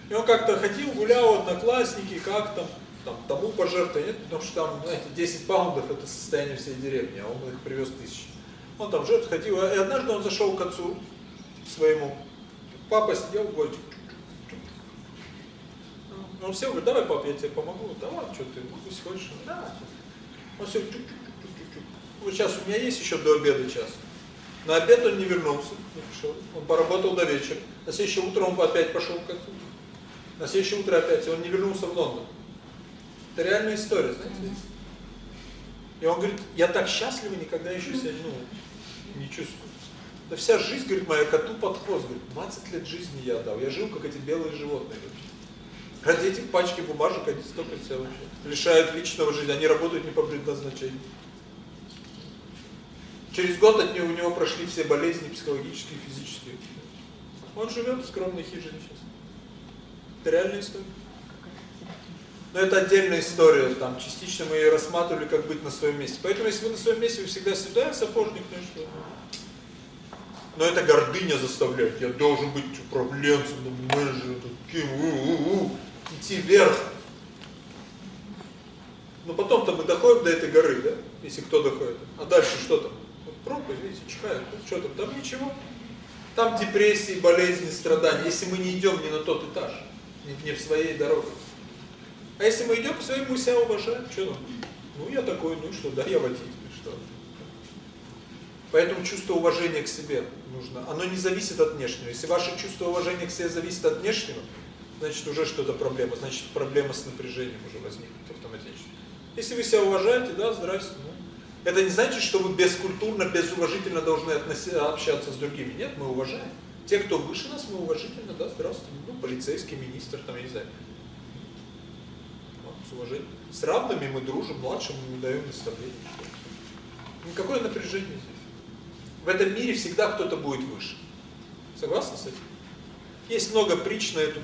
и он как-то ходил, гулял, одноклассники, как там, там тому пожертвовать, нет, потому что там, знаете, 10 паундов это состояние всей деревни, а он их привез тысячи. Он там жертв ходил, и однажды он зашел к отцу своему, папа сидел в гвоздик. Он сел, говорит, давай, папа, я тебе помогу. Давай, что ты, ну, если хочешь. Да. Он сел, чук -чук -чук Вот сейчас у меня есть еще до обеда час. На обед он не вернулся, не пришел. Он поработал до вечера. На следующее утро он опять пошел как -то. На следующее утро опять, и он не вернулся в Лондон. Это реальная история, знаете? И он говорит, я так счастлив, никогда еще себя ну, не чувствую. Да вся жизнь, говорит, моя коту под хвост. Говорит, 20 лет жизни я отдал. Я жил, как эти белые животные вообще. Ради этих пачки бумажек они столько себя вообще лишают личного жизни. Они работают не по предназначению. Через год от него, у него прошли все болезни психологические, физические. Он живет в скромной хижине сейчас. Это реальная история. Но это отдельная история, там частично мы ее рассматривали, как быть на своем месте. Поэтому, если вы на своем месте, вы всегда всегда сапожник, ну что? Но это гордыня заставляет. Я должен быть управленцем, менеджером, таким, у -у -у, идти вверх. Но потом-то мы доходим до этой горы, да? Если кто доходит. А дальше что там? Вот пропасть, видите, чихают. Что там? Там ничего. Там депрессии, болезни, страдания. Если мы не идем не на тот этаж, не, не в своей дороге. А если мы идем к своему себя уважаем, что там? Ну, я такой, ну что, да, я водитель, что? Поэтому чувство уважения к себе нужно. Оно не зависит от внешнего. Если ваше чувство уважения к себе зависит от внешнего, значит уже что-то проблема. Значит проблема с напряжением уже возникнет автоматически. Если вы себя уважаете, да, здрасте. Ну, это не значит, что вы бескультурно, безуважительно должны общаться с другими. Нет, мы уважаем. Те, кто выше нас, мы уважительно, да, здравствуйте. Ну, полицейский, министр, там, я не знаю. Вот, с уважением. С равными мы дружим, младшим мы даем наставление. Никакое напряжение здесь. В этом мире всегда кто-то будет выше. Согласны с этим? Есть много притч на эту,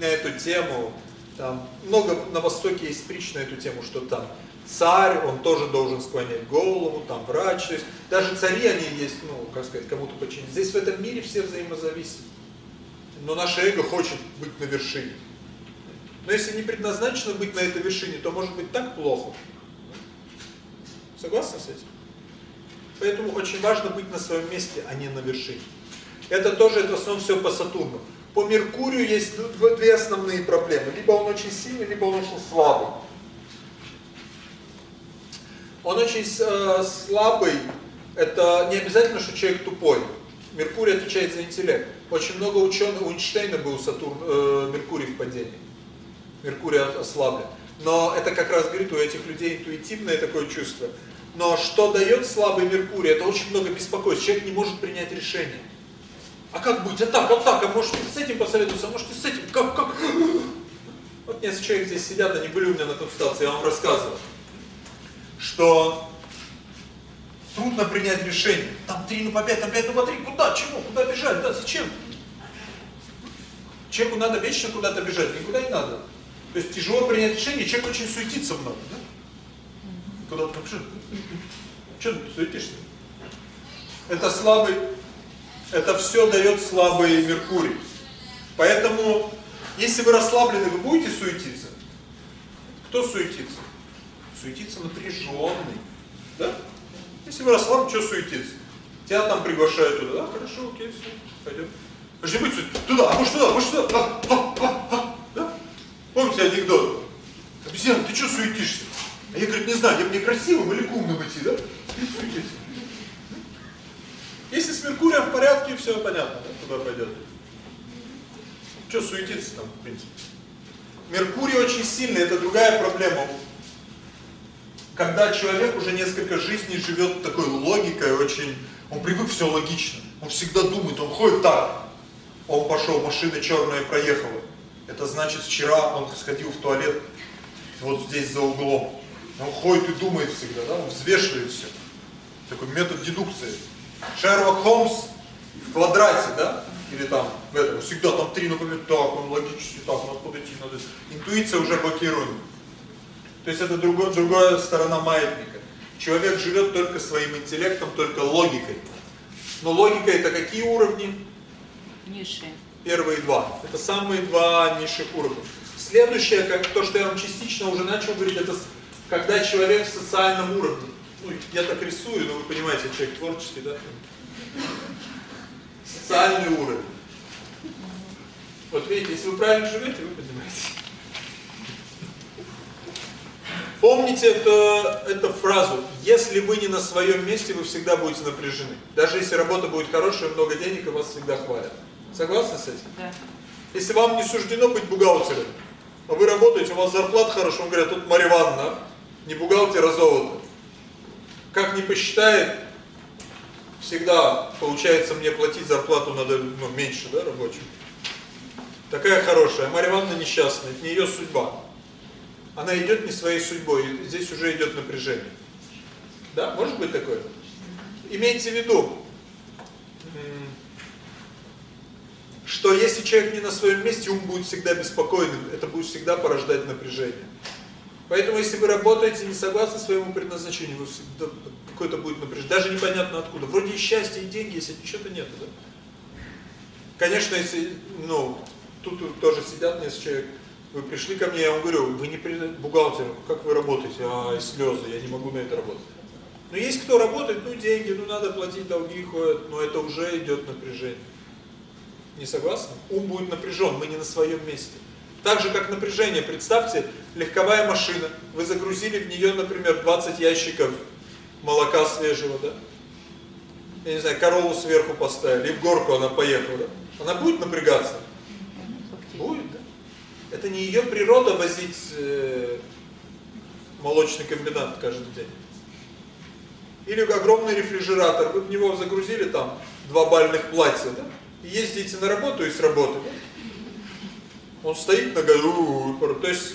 на эту тему. Там много на Востоке есть притч на эту тему, что там царь, он тоже должен склонять голову, там врач. То есть даже цари, они есть, ну, как сказать, кому-то подчинены. Здесь в этом мире все взаимозависимы. Но наше эго хочет быть на вершине. Но если не предназначено быть на этой вершине, то может быть так плохо. Согласны с этим? Поэтому очень важно быть на своем месте, а не на вершине. Это тоже, это в основном все по Сатурну. По Меркурию есть две основные проблемы. Либо он очень сильный, либо он очень слабый. Он очень э, слабый, это не обязательно, что человек тупой. Меркурий отвечает за интеллект. Очень много ученых, у Эйнштейна был Сатурн, э, Меркурий в падении. Меркурий ослаблен. Но это как раз говорит, у этих людей интуитивное такое чувство. Но что дает слабый Меркурий? Это очень много беспокойств. Человек не может принять решение. А как быть? А так, а так, а может с этим посоветоваться, а может с этим? Как, как? Вот несколько человек здесь сидят, они были у меня на консультации, я вам рассказывал, что трудно принять решение. Там 3 ну по 5, там 5 ну по 3, куда, чему, куда бежать, да, зачем? Человеку надо вечно куда-то бежать, никуда не надо. То есть тяжело принять решение, человек очень суетится много, да? Куда-то там, что ты суетишься? Это слабый, это все дает слабый Меркурий. Поэтому, если вы расслаблены, вы будете суетиться? Кто суетится? Суетится напряженный. Да? Если вы расслаблены, что суетиться? Тебя там приглашают туда, да, хорошо, окей, все, пойдем. Подожди, быть туда, а может туда, может туда, а, а, а, а, да? Помните анекдот? Обезьяна, ты что суетишься? А я, говорит, не знаю, я мне красивым или умным идти, да? Суетись. Если с Меркурием в порядке, все понятно, да, куда пойдет. Что суетиться там, в принципе. Меркурий очень сильный, это другая проблема. Когда человек уже несколько жизней живет такой логикой, очень, он привык все логично. Он всегда думает, он ходит так. Он пошел, машина черная проехала. Это значит, вчера он сходил в туалет вот здесь за углом. Он ходит и думает всегда, да, он взвешивает все. Такой метод дедукции. Шерлок Холмс в квадрате, да? Или там, в этом, всегда там три, например, так, он логически, так, надо подойти, надо... Интуиция уже блокирует. То есть это другой, другая сторона маятника. Человек живет только своим интеллектом, только логикой. Но логика это какие уровни? Низшие. Первые два. Это самые два низших уровня. Следующее, как то, что я вам частично уже начал говорить, это когда человек в социальном уровне. Ну, я так рисую, но вы понимаете, человек творческий, да? Социальный уровень. Вот видите, если вы правильно живете, вы понимаете. Помните это, эту фразу, если вы не на своем месте, вы всегда будете напряжены. Даже если работа будет хорошая, много денег, и вас всегда хвалят. Согласны с этим? Да. Если вам не суждено быть бухгалтером, а вы работаете, у вас зарплата хорошая, он говорит, тут Марья Ивановна, не бухгалтер, а золото. Как не посчитает, всегда получается мне платить зарплату надо ну, меньше, да, рабочим. Такая хорошая, а Марья Ивановна несчастная, это не ее судьба. Она идет не своей судьбой, здесь уже идет напряжение. Да, может быть такое? Имейте в виду, что если человек не на своем месте, ум будет всегда беспокойным, это будет всегда порождать напряжение. Поэтому, если вы работаете не согласно своему предназначению, вы всегда какое-то будет напряжение, даже непонятно откуда. Вроде и счастье, и деньги есть, а ничего-то нет, да? Конечно, если, ну, тут тоже сидят несколько человек, вы пришли ко мне, я вам говорю, вы не бухгалтер, как вы работаете? А, слезы, я не могу на это работать. Но есть кто работает, ну деньги, ну надо платить, долги ходят, но это уже идет напряжение. Не согласны? Ум будет напряжен, мы не на своем месте. Так же, как напряжение, представьте, легковая машина, вы загрузили в нее, например, 20 ящиков молока свежего, да? Я не знаю, корову сверху поставили, в горку она поехала, да? Она будет напрягаться? Будет, да? Это не ее природа возить э, молочный комбинат каждый день. Или огромный рефрижератор, вы в него загрузили там два бальных платья, да? И ездите на работу и с работы, да? Он стоит на году, то есть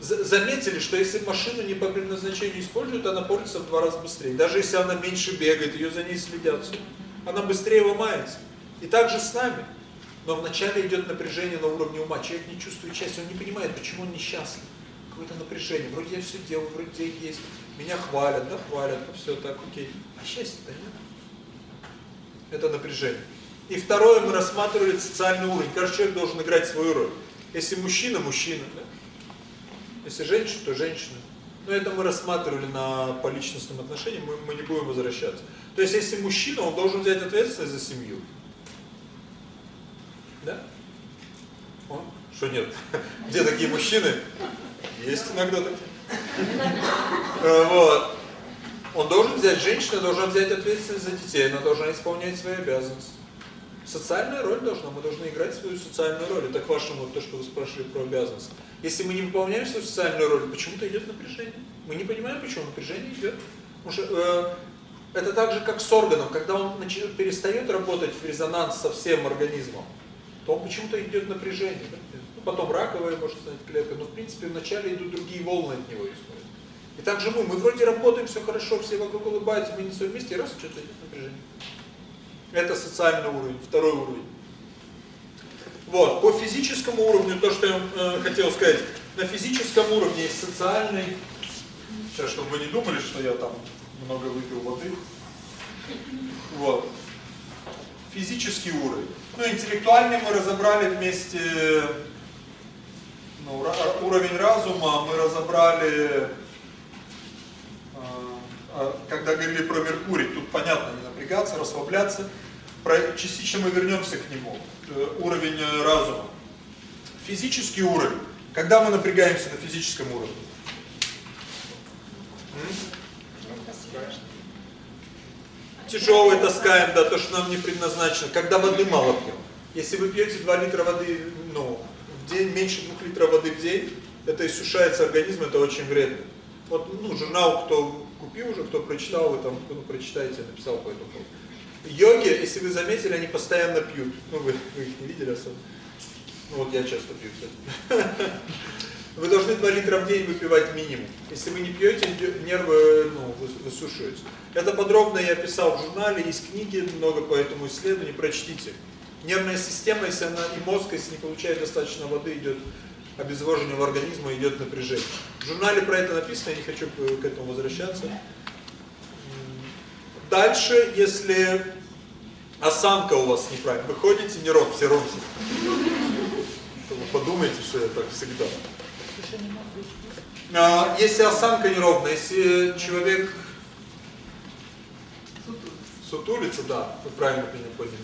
заметили, что если машину не по предназначению используют, она портится в два раза быстрее. Даже если она меньше бегает, ее за ней следят, она быстрее ломается. И так же с нами. Но вначале идет напряжение на уровне ума. Человек не чувствует счастья, он не понимает, почему он несчастлив. Какое-то напряжение. Вроде я все делаю, вроде деньги есть. Меня хвалят, да, хвалят, все так, окей. А счастья-то нет. Это напряжение. И второе, мы рассматривали социальный уровень. Каждый человек должен играть свою роль. Если мужчина, мужчина. Да? Если женщина, то женщина. Но это мы рассматривали на по личностным отношениям, мы, мы не будем возвращаться. То есть, если мужчина, он должен взять ответственность за семью. Да? О, что нет? [laughs] Где такие мужчины? Есть иногда такие. Э, вот. Он должен взять, женщина должна взять ответственность за детей, она должна исполнять свои обязанности. Социальная роль должна, мы должны играть свою социальную роль. Это к вашему, то, что вы спрашивали про обязанность. Если мы не выполняем свою социальную роль, почему-то идет напряжение. Мы не понимаем, почему напряжение идет. Потому что э, это так же, как с органом. Когда он начинает, перестает работать в резонанс со всем организмом, то почему-то идет напряжение. Ну, потом раковая может стать клетка, но в принципе вначале идут другие волны от него исходят. И так же мы, мы вроде работаем, все хорошо, все вокруг улыбаются, мы не своем месте, и раз что-то идет напряжение. Это социальный уровень, второй уровень. Вот, по физическому уровню, то, что я э, хотел сказать, на физическом уровне есть социальный, сейчас, чтобы вы не думали, что я там много выпил воды, вот, физический уровень. Ну, интеллектуальный мы разобрали вместе, ну, уровень разума мы разобрали, э, э, когда говорили про Меркурий, тут понятно, не напрягаться, расслабляться, частично мы вернемся к нему, э, уровень э, разума. Физический уровень. Когда мы напрягаемся на физическом уровне? Тяжелый таскаем, да, то, что нам не предназначено. Когда воды мало пьем. Если вы пьете 2 литра воды, ну, в день, меньше 2 литров воды в день, это иссушается организм, это очень вредно. Вот, ну, журнал, кто купил уже, кто прочитал, вы там, ну, прочитаете, написал по этому поводу. Йоги, если вы заметили, они постоянно пьют. Ну, вы, вы их не видели особо. Ну, вот я часто пью, кстати. [laughs] Вы должны 2 литра в день выпивать минимум. Если вы не пьете, нервы ну, высушиваются. Это подробно я писал в журнале, есть книги, много по этому исследованию, прочтите. Нервная система, если она и мозг, если не получает достаточно воды, идет обезвоживание в организме, идет напряжение. В журнале про это написано, я не хочу к этому возвращаться. Дальше, если осанка у вас неправильная, вы ходите не ром, все. Вы подумайте, что я так всегда. А, если осанка неровная, если человек сутулится, да, вы правильно меня поняли.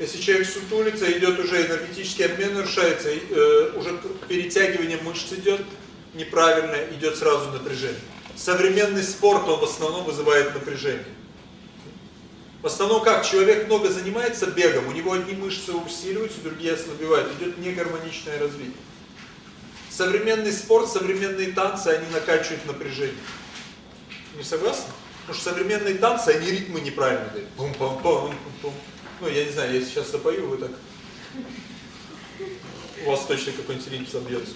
Если человек сутулится, идет уже энергетический обмен нарушается, э, уже перетягивание мышц идет неправильно, идет сразу напряжение. Современный спорт, он в основном вызывает напряжение. В основном как? Человек много занимается бегом, у него одни мышцы усиливаются, другие ослабевают, идет негармоничное развитие. Современный спорт, современные танцы, они накачивают напряжение. Не согласны? Потому что современные танцы, они ритмы неправильно дают. Пум -пум -пум, пум Ну, я не знаю, я сейчас запою, вы так... У вас точно какой-нибудь ритм собьется.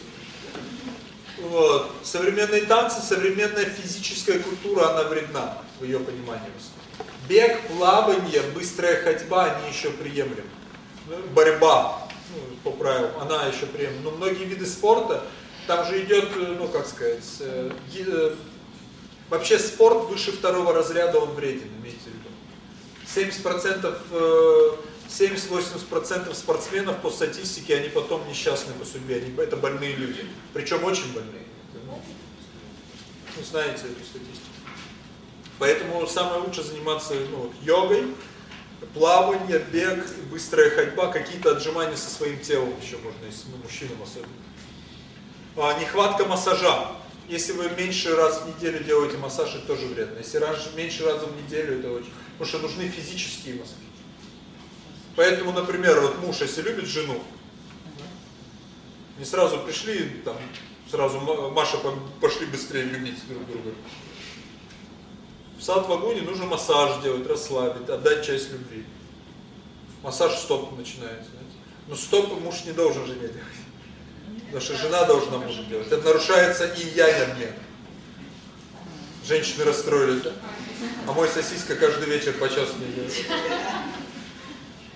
Вот. Современные танцы, современная физическая культура, она вредна, в ее понимании. Бег, плавание, быстрая ходьба, они еще приемлемы. Ну, борьба, ну, по правилам, она еще приемлема. Но многие виды спорта, Там же идет, ну как сказать, э, э, вообще спорт выше второго разряда, он вреден, имейте. 70%, э, 70-80% спортсменов по статистике, они потом несчастны по судьбе, они, это больные люди, причем очень больные. Вы знаете эту статистику. Поэтому самое лучшее заниматься ну, йогой, плавание, бег, быстрая ходьба, какие-то отжимания со своим телом еще можно, если ну, мужчинам особенно. А, нехватка массажа. Если вы меньше раз в неделю делаете массаж, это тоже вредно. Если раз, меньше раза в неделю, это очень... Потому что нужны физические массажи. Поэтому, например, вот муж, если любит жену, не сразу пришли, там, сразу Ма- Маша, пошли быстрее любить друг друга. В сад в вагоне нужно массаж делать, расслабить, отдать часть любви. Массаж стоп начинается. знаете. Но стоп муж не должен жене делать. Потому что жена должна мужу делать. Это нарушается и я обмен. Женщины расстроились, да? А мой сосиска каждый вечер по часу мне делает.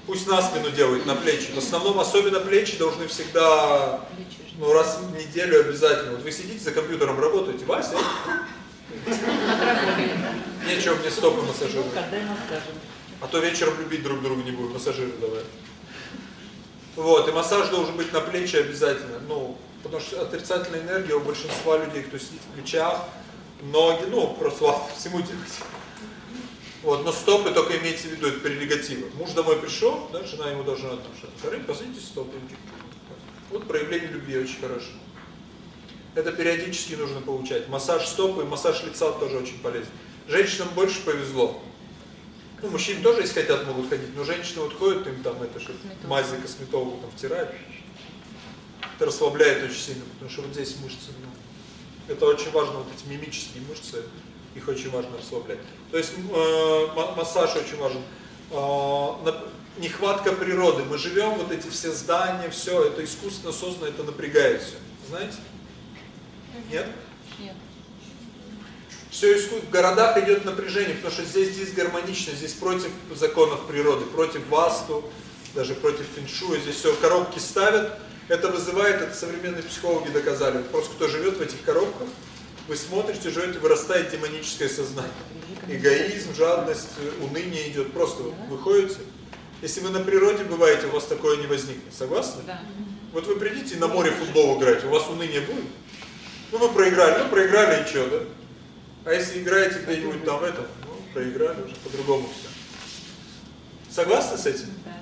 Пусть на спину делает, на плечи. В основном, особенно плечи должны всегда, ну, раз в неделю обязательно. Вот вы сидите за компьютером, работаете, Вася, нечего мне стопы массажировать. А то вечером любить друг друга не будут, массажиры давай. Вот, и массаж должен быть на плечи обязательно. Ну, потому что отрицательная энергия у большинства людей, кто сидит в плечах, ноги, ну, просто ладно, [laughs] всему делать. Вот, но стопы только имейте в виду, это прерогатива. Муж домой пришел, да, жена ему должна там что-то. Посмотрите стопы. Вот проявление любви очень хорошее. Это периодически нужно получать. Массаж стопы массаж лица тоже очень полезен. Женщинам больше повезло. Ну, мужчины тоже, если хотят, могут ходить, но женщины вот ходят, им там это что мази косметологу там втирают. Это расслабляет очень сильно, потому что вот здесь мышцы, ну, это очень важно, вот эти мимические мышцы, их очень важно расслаблять. То есть э, ма- массаж очень важен. На- нехватка природы. Мы живем, вот эти все здания, все, это искусственно создано, это напрягает все. Знаете? Нет? Нет. Все иску... в городах идет напряжение, потому что здесь дисгармонично, здесь против законов природы, против васту, даже против феншуя, здесь все коробки ставят, это вызывает, это современные психологи доказали, просто кто живет в этих коробках, вы смотрите, живете, вырастает демоническое сознание. Эгоизм, жадность, уныние идет, просто вот выходите. Если вы на природе бываете, у вас такое не возникнет, согласны? Да. Вот вы придите на море футбол играть, у вас уныние будет? Ну вы проиграли, ну проиграли и что, да? А если играете где-нибудь там этом, ну проиграли уже по-другому все. Согласны с этим? Да.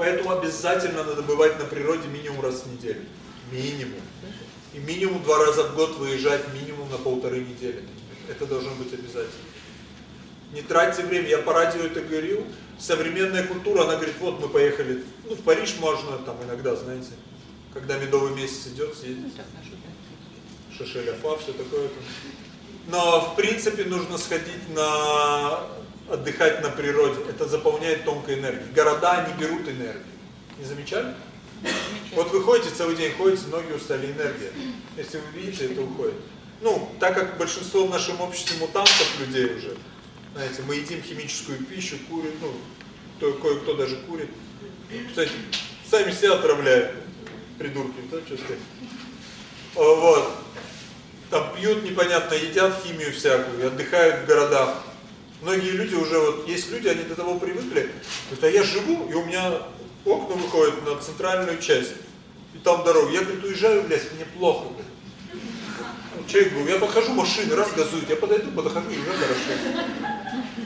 Поэтому обязательно надо бывать на природе минимум раз в неделю. Минимум. И минимум два раза в год выезжать минимум на полторы недели. Это должно быть обязательно. Не тратьте время. Я по радио это говорил. Современная культура, она говорит, вот мы поехали, ну в Париж можно там иногда, знаете, когда медовый месяц идет, съездить. Шишеля-фа, все такое. Но в принципе нужно сходить на отдыхать на природе. Это заполняет тонкой энергией. Города не берут энергию. Не замечали? Вот вы ходите целый день, ходите, ноги устали, энергия. Если вы видите, это уходит. Ну, так как большинство в нашем обществе мутантов людей уже, знаете, мы едим химическую пищу, курим, ну, кто, кое-кто даже курит. Кстати, сами себя отравляют, придурки, да, что сказать. Вот. Там пьют непонятно, едят химию всякую, отдыхают в городах. Многие люди уже, вот есть люди, они до того привыкли, говорят, а я живу, и у меня окна выходят на центральную часть, и там дорога. Я, говорит, уезжаю в лес, мне плохо. говорит. Ну, Человек говорит, я подхожу, машины, раз газуют, я подойду, подхожу, и уже хорошо.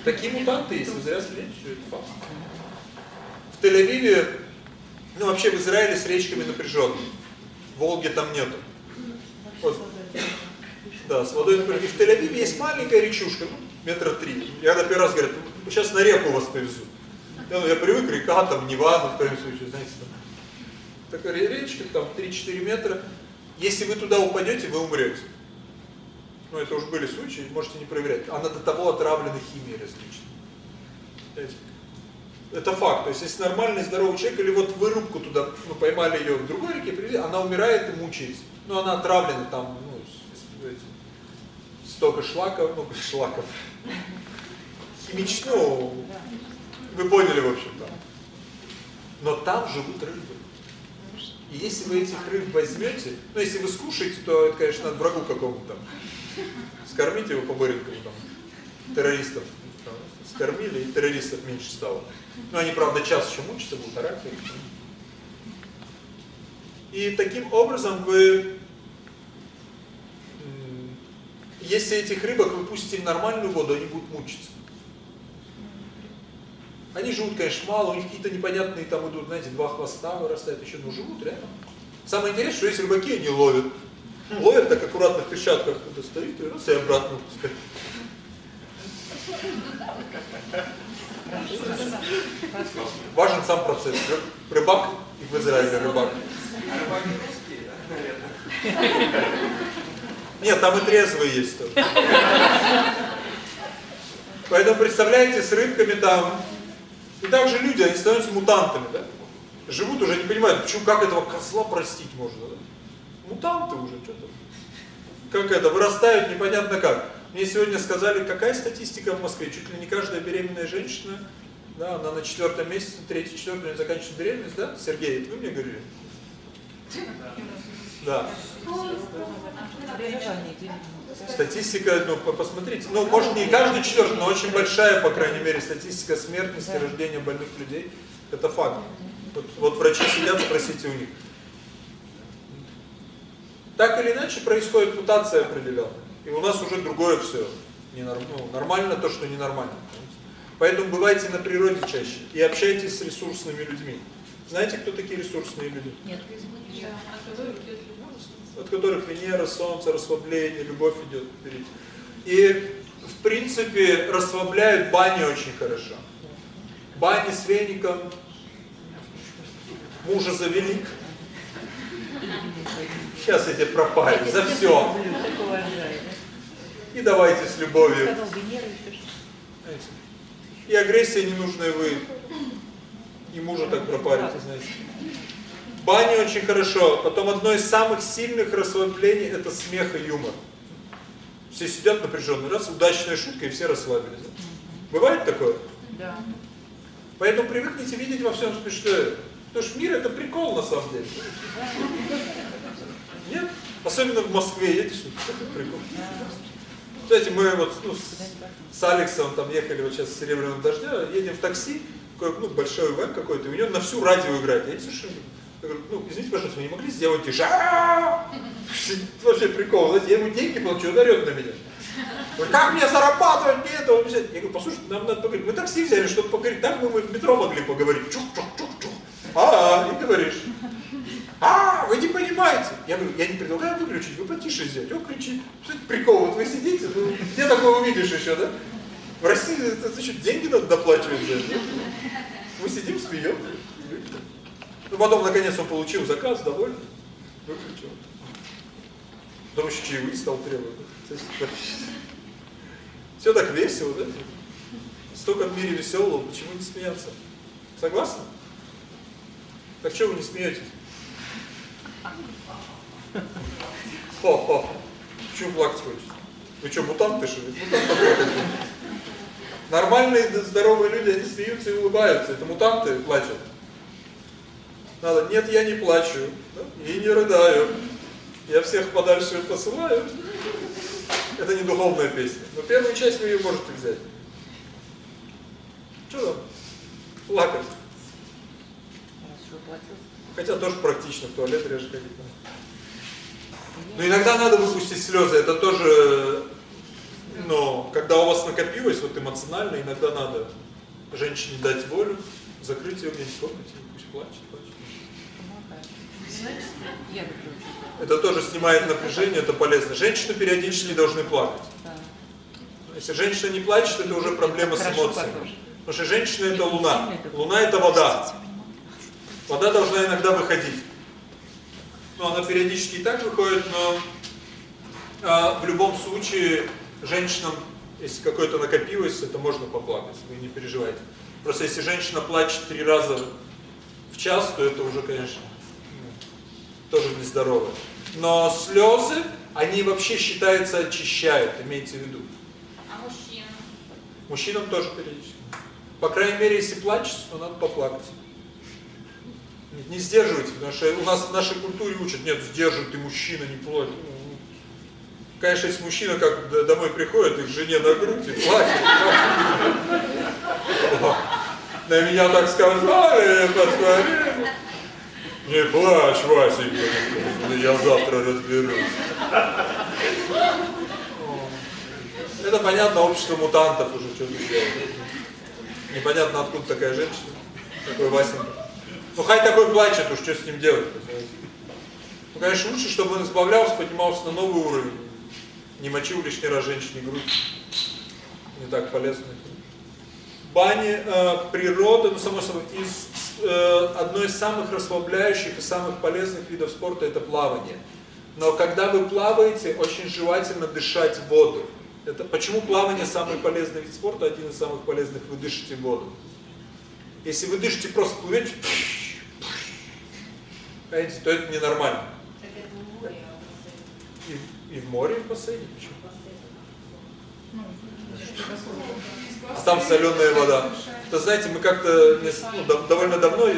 Такие мутанты есть, вы зря следите, это факт. В Тель-Авиве, ну вообще в Израиле с речками напряженно. Волги там нету. Вот. Да, с водой напряженно. И в Тель-Авиве есть маленькая речушка, ну, метра три. Я когда первый раз говорят, сейчас на реку вас повезу. Я, ну, я привык, река, там, Нева, ну, в крайнем случае, знаете, там. Такая ре- речка, там 3-4 метра. Если вы туда упадете, вы умрете. Ну, это уже были случаи, можете не проверять. Она до того отравлена химией различной. Это факт. То есть, если нормальный, здоровый человек, или вот вырубку туда, ну, поймали ее в другой реке, привезли, она умирает и мучается. Ну, она отравлена там, ну, эти, столько шлаков, ну, [laughs] шлаков. Химично, вы поняли, в общем, там. Но там живут рыбы. И если вы этих рыб возьмете, ну если вы скушаете, то это, конечно, надо врагу какому-то. Скормите его по барынкам там, террористов. Там, скормили, и террористов меньше стало. Ну они, правда, час еще мучиться будут, а И таким образом вы, если этих рыбок вы пустите в нормальную воду, они будут мучиться. Они живут, конечно, мало, у них какие-то непонятные там идут, знаете, два хвоста вырастают еще, но живут рядом. Самое интересное, что есть рыбаки, они ловят. Ловят так аккуратно в перчатках, достают и раз и обратно. Важен сам процесс. Рыбак и в Израиле рыбак. Нет, там и трезвые есть тоже. Поэтому представляете, с рыбками там и также люди, они становятся мутантами, да? Живут уже, не понимают, почему, как этого козла простить можно, да? Мутанты уже, что-то. Как это, вырастают непонятно как. Мне сегодня сказали, какая статистика в Москве, чуть ли не каждая беременная женщина, да, она на четвертом месяце, третий, четвертый, заканчивает беременность, да? Сергей, это вы мне говорили? Да. Статистика, ну, посмотрите, ну, может не каждый четвертый, но очень большая, по крайней мере, статистика смертности, рождения больных людей. Это факт. Вот, вот врачи сидят, спросите у них. Так или иначе происходит мутация определенная. И у нас уже другое все. Ненорм, ну, нормально то, что ненормально. Поэтому бывайте на природе чаще и общайтесь с ресурсными людьми. Знаете, кто такие ресурсные люди? Нет. От которых Венера, Солнце, расслабление, любовь идет впереди. И, в принципе, расслабляют бани очень хорошо. Бани с веником, мужа завели. Сейчас эти пропали, за все. И давайте с любовью. И агрессия ненужная вы. И мужа так пропарите, знаете. Баня очень хорошо. Потом одно из самых сильных расслаблений это смех и юмор. Все сидят напряженно, раз, удачная шутка, и все расслабились. Бывает такое? Да. Поэтому привыкните видеть во всем смешное. Потому что мир это прикол на самом деле. Нет? Особенно в Москве, едешь, это прикол. Кстати, мы вот ну, с, с Алексом там ехали вот сейчас с Серебряного дождя, едем в такси, такой, ну, большой ивент какой-то, у него на всю радио играет. Я слушаю, я говорю, ну, извините, пожалуйста, вы не могли сделать тише? Вообще прикол, знаете, я ему деньги плачу, он орет на меня. Говорит, как мне зарабатывать, мне это взять? Я говорю, послушай, нам надо поговорить. Мы такси взяли, чтобы поговорить, так бы мы в метро могли поговорить. Чух-чух-чух-чух. А, и говоришь. А, вы не понимаете. Я говорю, я не предлагаю выключить, вы потише сделать. Он кричит. Что это прикол, вот вы сидите, ну, где такое увидишь еще, да? В России это значит деньги надо доплачивать за. Мы сидим, смеем. Ну, потом, наконец, он получил заказ, довольный, выключил. Потом еще чаевые стал требовать. Все так весело, да? Столько в мире веселого, почему не смеяться? Согласны? Так что вы не смеетесь? О, о, почему плакать хочется? Вы что, мутанты, что ли? Нормальные, здоровые люди, они смеются и улыбаются. Это мутанты плачут. Надо, нет, я не плачу, и не рыдаю. Я всех подальше посылаю. Это не духовная песня. Но первую часть вы ее можете взять. Что там? Плакать. Хотя тоже практично в туалет реже ходить. Но иногда надо выпустить слезы. Это тоже, но когда у вас накопилось вот эмоционально, иногда надо женщине дать волю, закрыть ее где-нибудь в комнате, пусть плачет, плачет. Это тоже снимает напряжение, это полезно. Женщины периодически должны плакать. Если женщина не плачет, это уже проблема с эмоциями. Потому что женщина это луна. Луна это вода. Вода должна иногда выходить. Ну, она периодически и так выходит, но а, в любом случае женщинам, если какое-то накопилось, это можно поплакать, вы не переживайте. Просто если женщина плачет три раза в час, то это уже, конечно, тоже нездорово. Но слезы, они вообще считаются очищают, имейте в виду. А мужчинам? Мужчинам тоже периодически. По крайней мере, если плачет, то надо поплакать. Не сдерживайте, потому что у нас в нашей культуре учат, нет, сдерживай, ты мужчина, не плачь. Ну, Конечно, если мужчина как домой приходит и к жене на грудь и плачет. На меня так сказали, посмотри. Не плачь, Васенька, я завтра разберусь. Это понятно, общество мутантов уже что-то делает. Непонятно, откуда такая женщина, такой Васенька. Ну, хай такой плачет, уж что с ним делать? Ну, конечно, лучше, чтобы он избавлялся, поднимался на новый уровень. Не мочил лишний раз женщине грудь. Не так полезно. Бани, э, природа, ну, само собой, из, э, одно из самых расслабляющих и самых полезных видов спорта – это плавание. Но когда вы плаваете, очень желательно дышать воду. Это почему плавание самый полезный вид спорта, один из самых полезных, вы дышите воду. Если вы дышите, просто плывете, понимаете, то это ненормально. И, и в море, и в бассейне. Почему? А там соленая вода. То знаете, мы как-то ну, дов- довольно давно,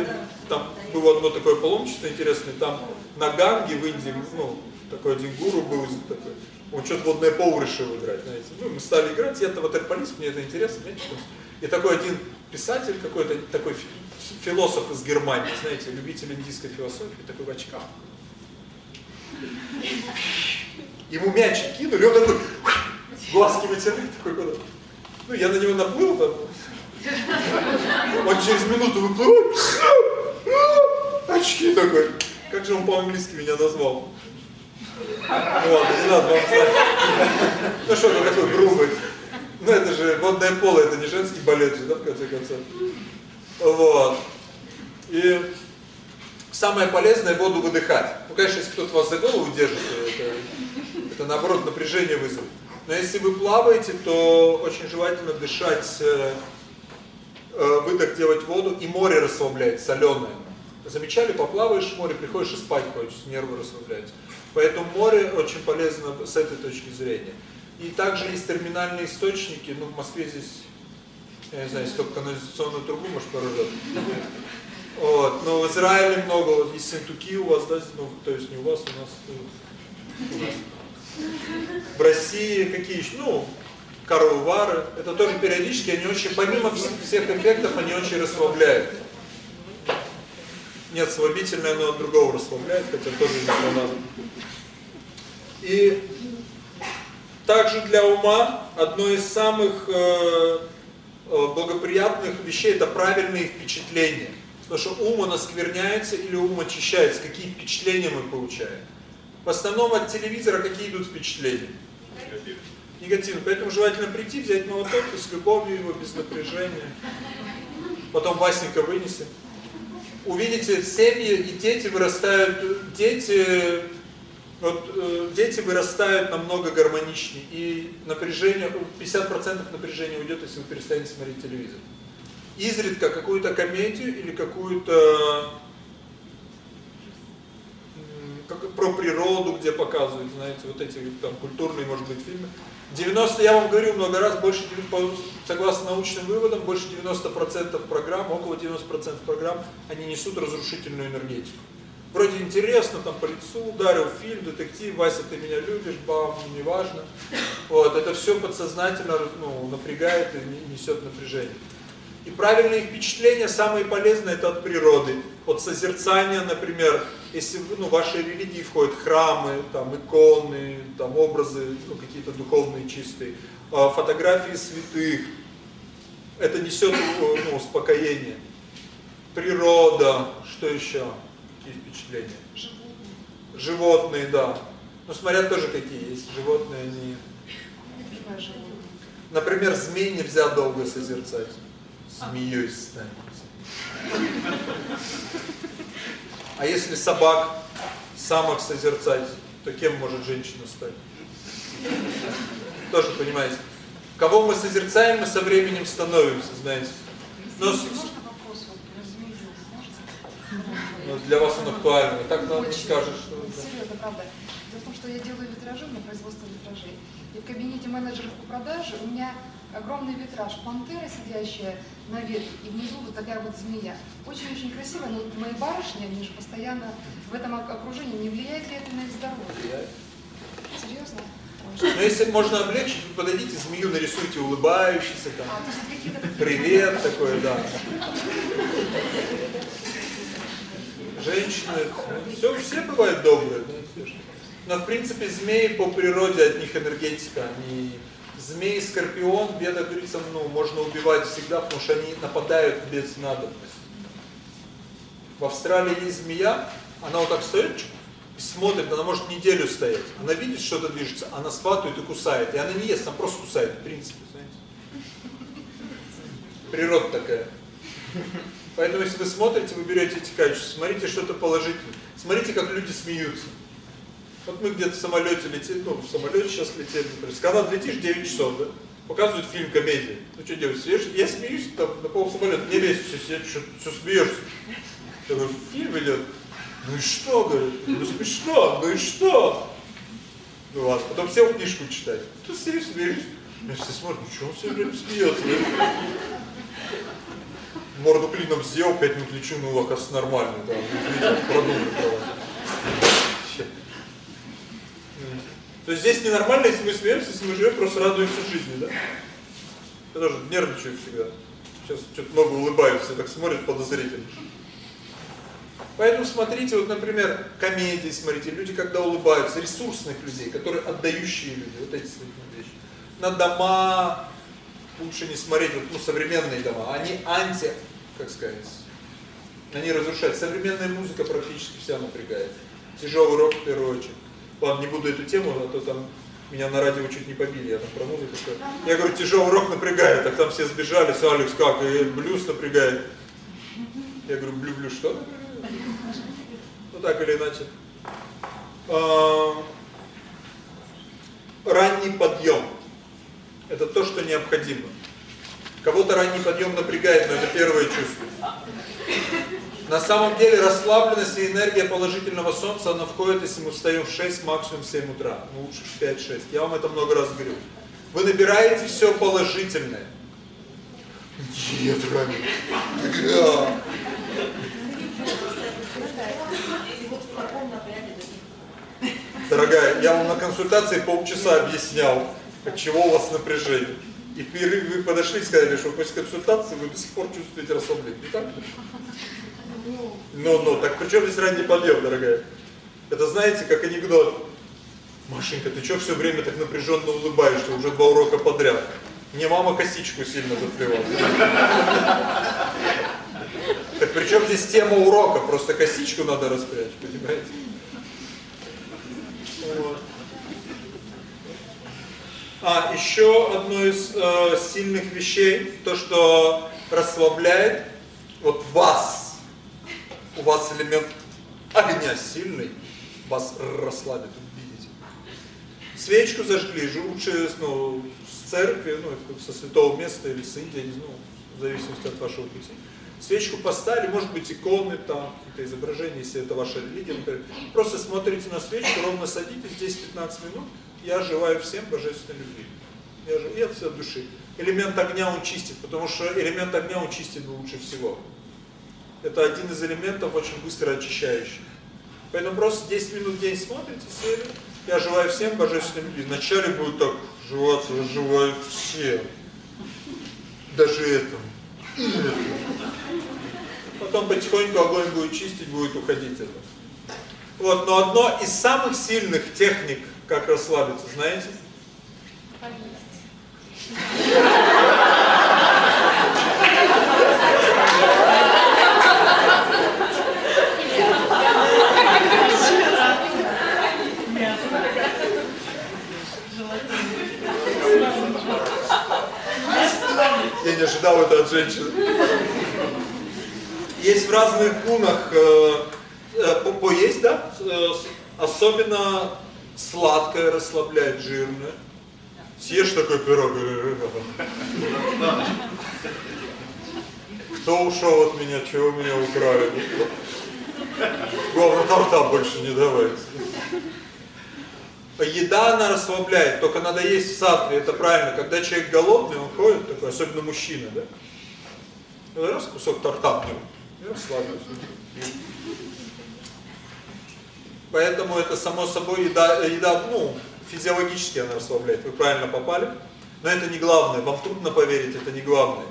там было одно такое паломничество интересное, там на Ганге в Индии, ну, такой один гуру был, такой, он что-то водное поло решил играть, знаете. Ну, мы стали играть, я-то ватерполист, мне это интересно, знаете, и такой один писатель какой-то, такой фи- философ из Германии, знаете, любитель индийской философии, такой в очках. Ему мячик кинули, он такой, глазки вытирает, такой куда Ну, я на него наплыл там. Он через минуту выплывает. Очки такой. Как же он по-английски меня назвал? Ну ладно, не надо вам. Ну что ты такой грубый? Ну это же водное поло, это не женский балет же, да, в конце концов? Вот. И самое полезное воду выдыхать. Ну, конечно, если кто-то вас за голову держит, то это, это наоборот напряжение вызовет. Но если вы плаваете, то очень желательно дышать, э, э, выдох делать воду, и море расслабляет, соленое. Замечали, поплаваешь в море, приходишь и спать хочешь, нервы расслабляются. Поэтому море очень полезно с этой точки зрения. И также есть терминальные источники, ну в Москве здесь, я не знаю, если только канализационную трубу, может, порвет. Вот. Но в Израиле много, вот есть Сентуки у вас, да, ну, то есть не у вас, у нас, у нас. В России какие еще, ну, коровары, это тоже периодически, они очень, помимо вс- всех эффектов, они очень расслабляют. Нет, слабительное, но от другого расслабляет, хотя тоже не надо. И также для ума одно из самых э, э, благоприятных вещей это правильные впечатления. Потому что ум он оскверняется или ум очищается, какие впечатления мы получаем. В основном от телевизора какие идут впечатления? Негативно. Поэтому желательно прийти, взять молоток и с любовью его, без напряжения. Потом Васенька вынесет. Увидите, семьи и дети вырастают, дети, вот, э, дети вырастают намного гармоничнее. И напряжение, 50% напряжения уйдет, если вы перестанете смотреть телевизор. Изредка какую-то комедию или какую-то как, про природу, где показывают, знаете, вот эти там культурные, может быть, фильмы. 90, я вам говорю много раз, больше, согласно научным выводам, больше 90% программ, около 90% программ, они несут разрушительную энергетику. Вроде интересно, там по лицу ударил фильм, детектив, Вася, ты меня любишь, бам, неважно. Вот, это все подсознательно ну, напрягает и не- несет напряжение. И правильные впечатления, самые полезные, это от природы. От созерцания, например, если ну, в вашей религии входят храмы, там, иконы, там, образы, ну, какие-то духовные чистые, а, фотографии святых, это несет ну, успокоение. Природа, что еще? Какие впечатления? Животные, да. Ну, смотря тоже какие есть. Животные, они... Например, змей нельзя долго созерцать. Змеей станет. А если собак, самок созерцать, то кем может женщина стать? Тоже понимаете. Кого мы созерцаем, мы со временем становимся, знаете. Но ну, для вас он актуальный. Так нам не скажешь. что- Серьезно, правда. Дело в том, что я делаю витражи, у меня производство витражей. И в кабинете менеджеров по продаже у меня огромный витраж, пантера, сидящая на ветке, и внизу вот такая вот змея. Очень-очень красиво, но мои барышни, они же постоянно в этом ок- окружении. Не влияет ли это на их здоровье? Серьезно? Но если можно облегчить, вы подойдите, змею нарисуйте улыбающийся там. А, Привет [laughs] такой, да. Женщины, все, все бывают добрые. ну. Но в принципе змеи по природе от них энергетика, они змеи, скорпион, в ведах говорится, ну, можно убивать всегда, потому что они нападают без надобности. В Австралии есть змея, она вот так стоит и смотрит, она может неделю стоять. Она видит, что-то движется, она схватывает и кусает. И она не ест, она просто кусает, в принципе, знаете. Природа такая. Поэтому, если вы смотрите, вы берете эти качества, смотрите что-то положительное. Смотрите, как люди смеются. Вот мы где-то в самолете летели, ну, в самолете сейчас летели, например. Канады летишь 9 часов, да? Показывают фильм комедии. Ну, что делать, смеешься? Я смеюсь там на пол самолета, мне весело, все что, что смеешься? Я говорю, фильм идет. Ну и что, говорю, ну смешно, ну и что? Ну ладно, потом сел книжку читать. Тут сидишь, смеюсь. Я все смотрят, ну что он все время смеется? Морду клином сделал, пять минут лечу, ну оказывается нормально, да, видите, продумали кровать. Вообще. То есть здесь ненормально, если мы смеемся, если мы живем, просто радуемся жизни, да? Я тоже нервничаю всегда. Сейчас что-то много улыбаюсь, все так смотрят подозрительно. Поэтому смотрите, вот, например, комедии смотрите, люди, когда улыбаются, ресурсных людей, которые отдающие люди, вот эти вещи. На дома лучше не смотреть, вот, ну, современные дома, они анти, как сказать, они разрушают. Современная музыка практически вся напрягает. Тяжелый рок в первую очередь. Ладно, не буду эту тему, а то там меня на радио чуть не побили, я там про музыку сказал. Я говорю, тяжелый рок напрягает, так там все сбежались, Алекс, как, и блюз напрягает. Я говорю, блю-блю, что напрягает? Ну так или иначе. А, ранний подъем. Это то, что необходимо. Кого-то ранний подъем напрягает, но это первое чувство. На самом деле расслабленность и энергия положительного солнца, она входит, если мы встаем в 6, максимум в 7 утра. Ну лучше в 5-6. Я вам это много раз говорю. Вы набираете все положительное. Нет, Рами. Да. Дорогая, я вам на консультации полчаса объяснял, от чего у вас напряжение. И в перерыве вы подошли и сказали, что после консультации вы до сих пор чувствуете расслабление. Не так? Ну, ну, так при чем здесь ранний подъем, дорогая? Это знаете, как анекдот. Машенька, ты что все время так напряженно улыбаешься, уже два урока подряд? Мне мама косичку сильно заплевала. Так при чем здесь тема урока? Просто косичку надо распрячь, понимаете? А, еще одно из э, сильных вещей, то, что расслабляет вот вас, у вас элемент огня сильный, вас расслабит, видите. Свечку зажгли, лучше ну, с церкви, ну, со святого места или с Индии, ну, в зависимости от вашего пути. Свечку поставили, может быть иконы, там, какие-то изображения, если это ваша религия, например. Просто смотрите на свечку, ровно садитесь, 10-15 минут, я желаю всем божественной любви. Я же, и от души. Элемент огня он чистит, потому что элемент огня он чистит лучше всего. Это один из элементов очень быстро очищающий. Поэтому просто 10 минут в день смотрите, сели. Я желаю всем божественной любви. Вначале будет так жеваться, я желаю всем. Даже этому. Потом потихоньку огонь будет чистить, будет уходить это. Вот, но одно из самых сильных техник, как расслабиться, знаете? Я не ожидал это от женщины. Есть в разных гунах э, э, поесть, да? Э, особенно сладкое расслабляет, жирное. Съешь такой пирог. Кто ушел от меня, чего меня украли? Главное, торта больше не давайте. Еда, она расслабляет, только надо есть в сатве, это правильно. Когда человек голодный, он ходит такой, особенно мужчина, да? Ну, раз кусок торта, и расслабился. Поэтому это само собой еда, еда, ну, физиологически она расслабляет. Вы правильно попали. Но это не главное. Вам трудно поверить, это не главное.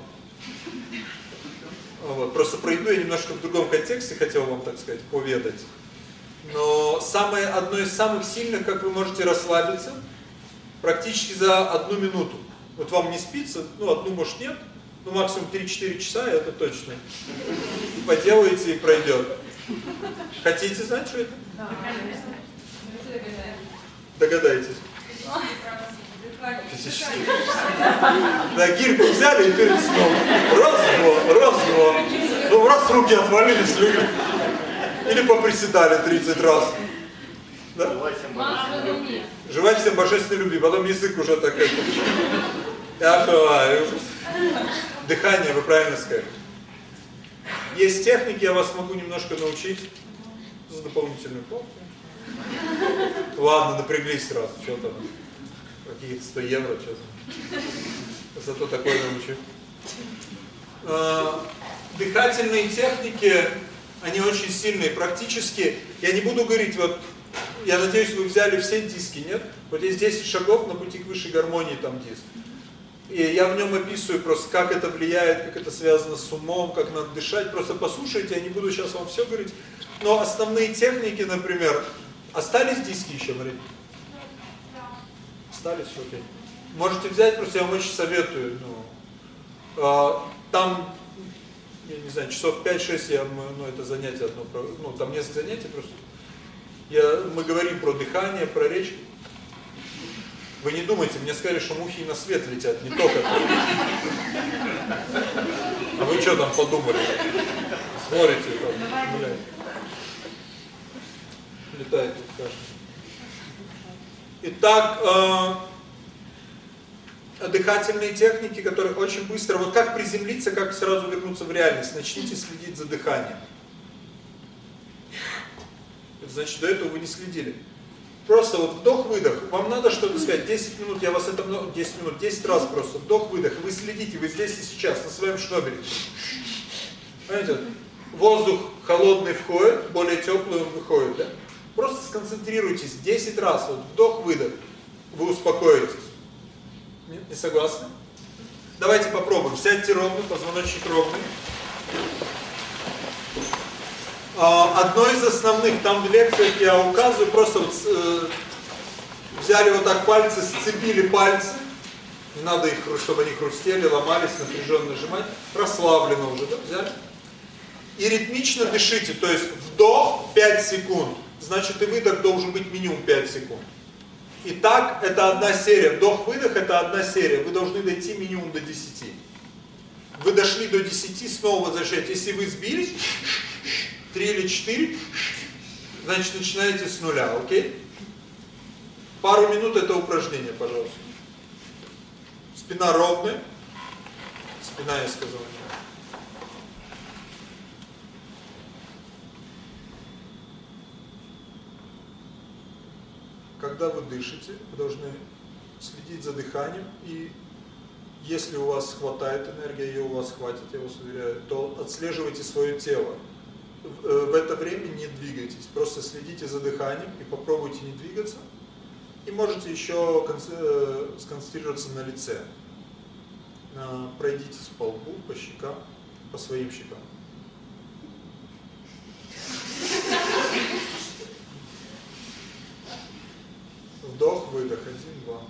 Вот. Просто про еду я немножко в другом контексте хотел вам, так сказать, поведать. Но самое, одно из самых сильных, как вы можете расслабиться, практически за одну минуту. Вот вам не спится, ну одну может нет, ну максимум 3-4 часа, это точно. Поделаете и пройдет. Хотите знать, что это? Догадайтесь. Физически. Да, гирьку взяли и перед сном. Раз, два, раз, два. Ну, раз руки отвалились, люди. Или поприседали 30 раз. Да? Желать всем божественной любви. Потом язык уже так это. Ах, Дыхание, вы правильно сказали. Есть техники, я вас могу немножко научить за дополнительную плату. Ладно, напряглись сразу, что там, какие-то 100 евро, что там. Зато такое научу. А, дыхательные техники, они очень сильные. Практически, я не буду говорить, вот, я надеюсь, вы взяли все диски, нет? Вот есть 10 шагов на пути к высшей гармонии, там диск. И я в нем описываю просто, как это влияет, как это связано с умом, как надо дышать. Просто послушайте, я не буду сейчас вам все говорить. Но основные техники, например, остались диски еще, Мария? Остались, окей. Можете взять, просто я вам очень советую. Ну, а, там, я не знаю, часов 5-6 я, ну, это занятие одно, ну, там несколько занятий просто. Я, мы говорим про дыхание, про речь. Вы не думайте, мне сказали, что мухи на свет летят, не только. А вы что там подумали? Смотрите, там, блядь. Летает тут каждый. Итак, э, дыхательные техники, которые очень быстро, вот как приземлиться, как сразу вернуться в реальность, начните следить за дыханием. Значит, до этого вы не следили. Просто вот вдох-выдох. Вам надо что-то сказать. 10 минут, я вас это много, 10 минут, 10 раз просто. Вдох-выдох. Вы следите, вы здесь и сейчас, на своем шнобеле. Понимаете? Воздух холодный входит, более теплый он выходит, да? Просто сконцентрируйтесь 10 раз, вот вдох-выдох. Вы успокоитесь. Не согласны? Давайте попробуем. Сядьте ровно, позвоночник ровный. А, одно из основных, там в лекциях я указываю, просто вот, э, взяли вот так пальцы, сцепили пальцы, не надо их, чтобы они хрустели, ломались, напряженно нажимать, расслабленно уже, да, взяли. И ритмично дышите, то есть вдох 5 секунд, значит и выдох должен быть минимум 5 секунд. Итак, это одна серия, вдох-выдох это одна серия, вы должны дойти минимум до 10. Вы дошли до 10, снова возвращаете. Если вы сбились, 3 или 4, значит начинаете с нуля, окей? Пару минут это упражнение, пожалуйста. Спина ровная. Спина, я сказал. Когда вы дышите, вы должны следить за дыханием и если у вас хватает энергии, ее у вас хватит, я вас уверяю, то отслеживайте свое тело. Э, в это время не двигайтесь, просто следите за дыханием и попробуйте не двигаться. И можете еще э, сконцентрироваться на лице. Пройдитесь по лбу, по щекам, по своим щекам. Вдох, выдох, один, два.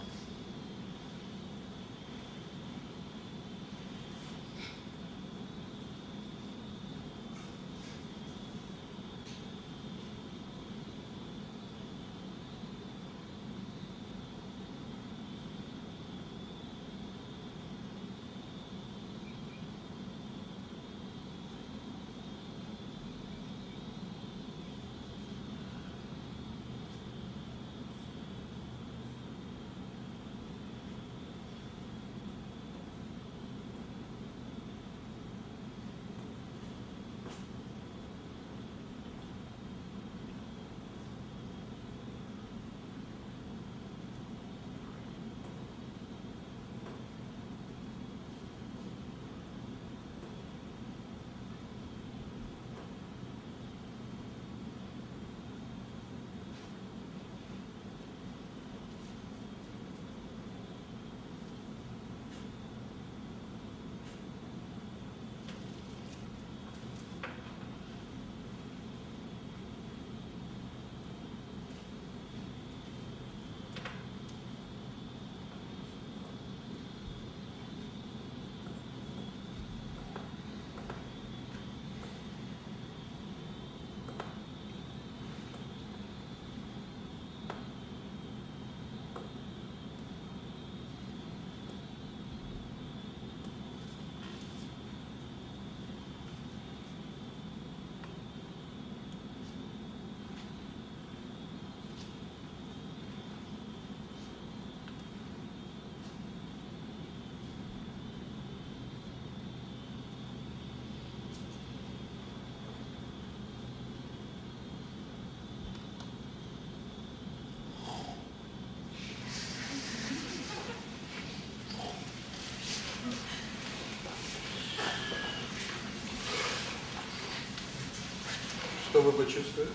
Вы почувствовали?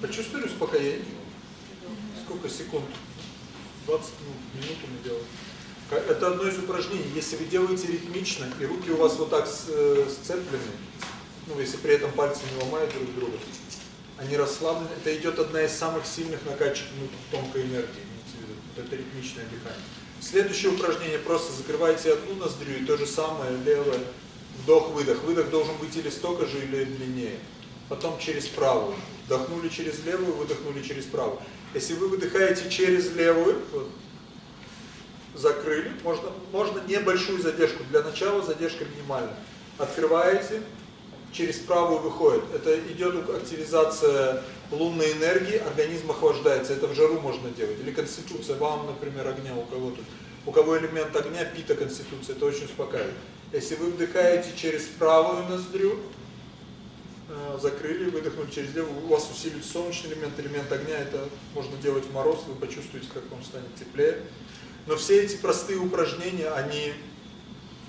Почувствовали успокоение? Сколько секунд? 20 минут, минуту мы делаем. Это одно из упражнений. Если вы делаете ритмично, и руки у вас вот так э, сцеплены, ну, если при этом пальцы не ломают друг друга, они расслаблены, это идет одна из самых сильных накачек ну, тонкой энергии. Вот это ритмичное дыхание. Следующее упражнение, просто закрывайте одну ноздрю, и то же самое, левое, вдох-выдох. Выдох должен быть или столько же, или длиннее. Потом через правую. Вдохнули через левую, выдохнули через правую. Если вы выдыхаете через левую, вот, закрыли, можно, можно небольшую задержку. Для начала задержка минимальная. Открываете, через правую выходит. Это идет активизация лунной энергии, организм охлаждается. Это в жару можно делать. Или конституция, вам, например, огня у кого-то. У кого элемент огня, пита конституция, это очень успокаивает. Если вы вдыхаете через правую ноздрю, э, закрыли, выдохнули через левую, у вас усилится солнечный элемент, элемент огня, это можно делать в мороз, вы почувствуете, как вам станет теплее. Но все эти простые упражнения, они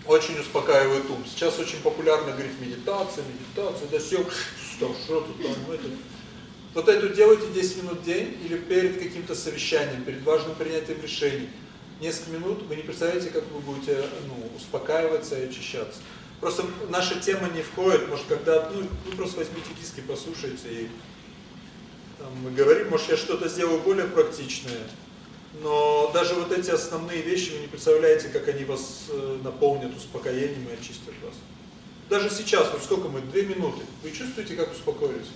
очень успокаивают ум. Сейчас очень популярно говорить медитация, медитация, да все, что, что тут там, это. Вот эту делайте 10 минут в день или перед каким-то совещанием, перед важным принятием решений. Несколько минут, вы не представляете, как вы будете ну, успокаиваться и очищаться. Просто наша тема не входит, может, когда, ну, вы просто возьмите диски, послушайте, и там, мы говорим, может, я что-то сделаю более практичное, но даже вот эти основные вещи, вы не представляете, как они вас э, наполнят успокоением и очистят вас. Даже сейчас, вот сколько мы, две минуты, вы чувствуете, как успокоились?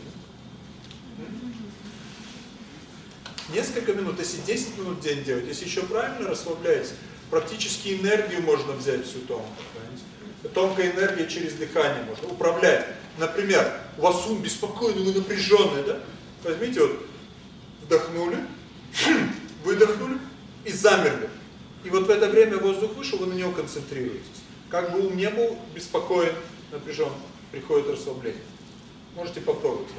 Несколько минут, если 10 минут в день делать, если еще правильно расслабляется, практически энергию можно взять всю тонкую. Тонкая энергия через дыхание можно управлять. Например, у вас ум беспокойный, вы напряженный, да? Возьмите вот, вдохнули, [clears throat] выдохнули и замерли. И вот в это время воздух вышел, вы на него концентрируетесь. Как бы ум не был беспокоен, напряжен, приходит расслабление. Можете попробовать.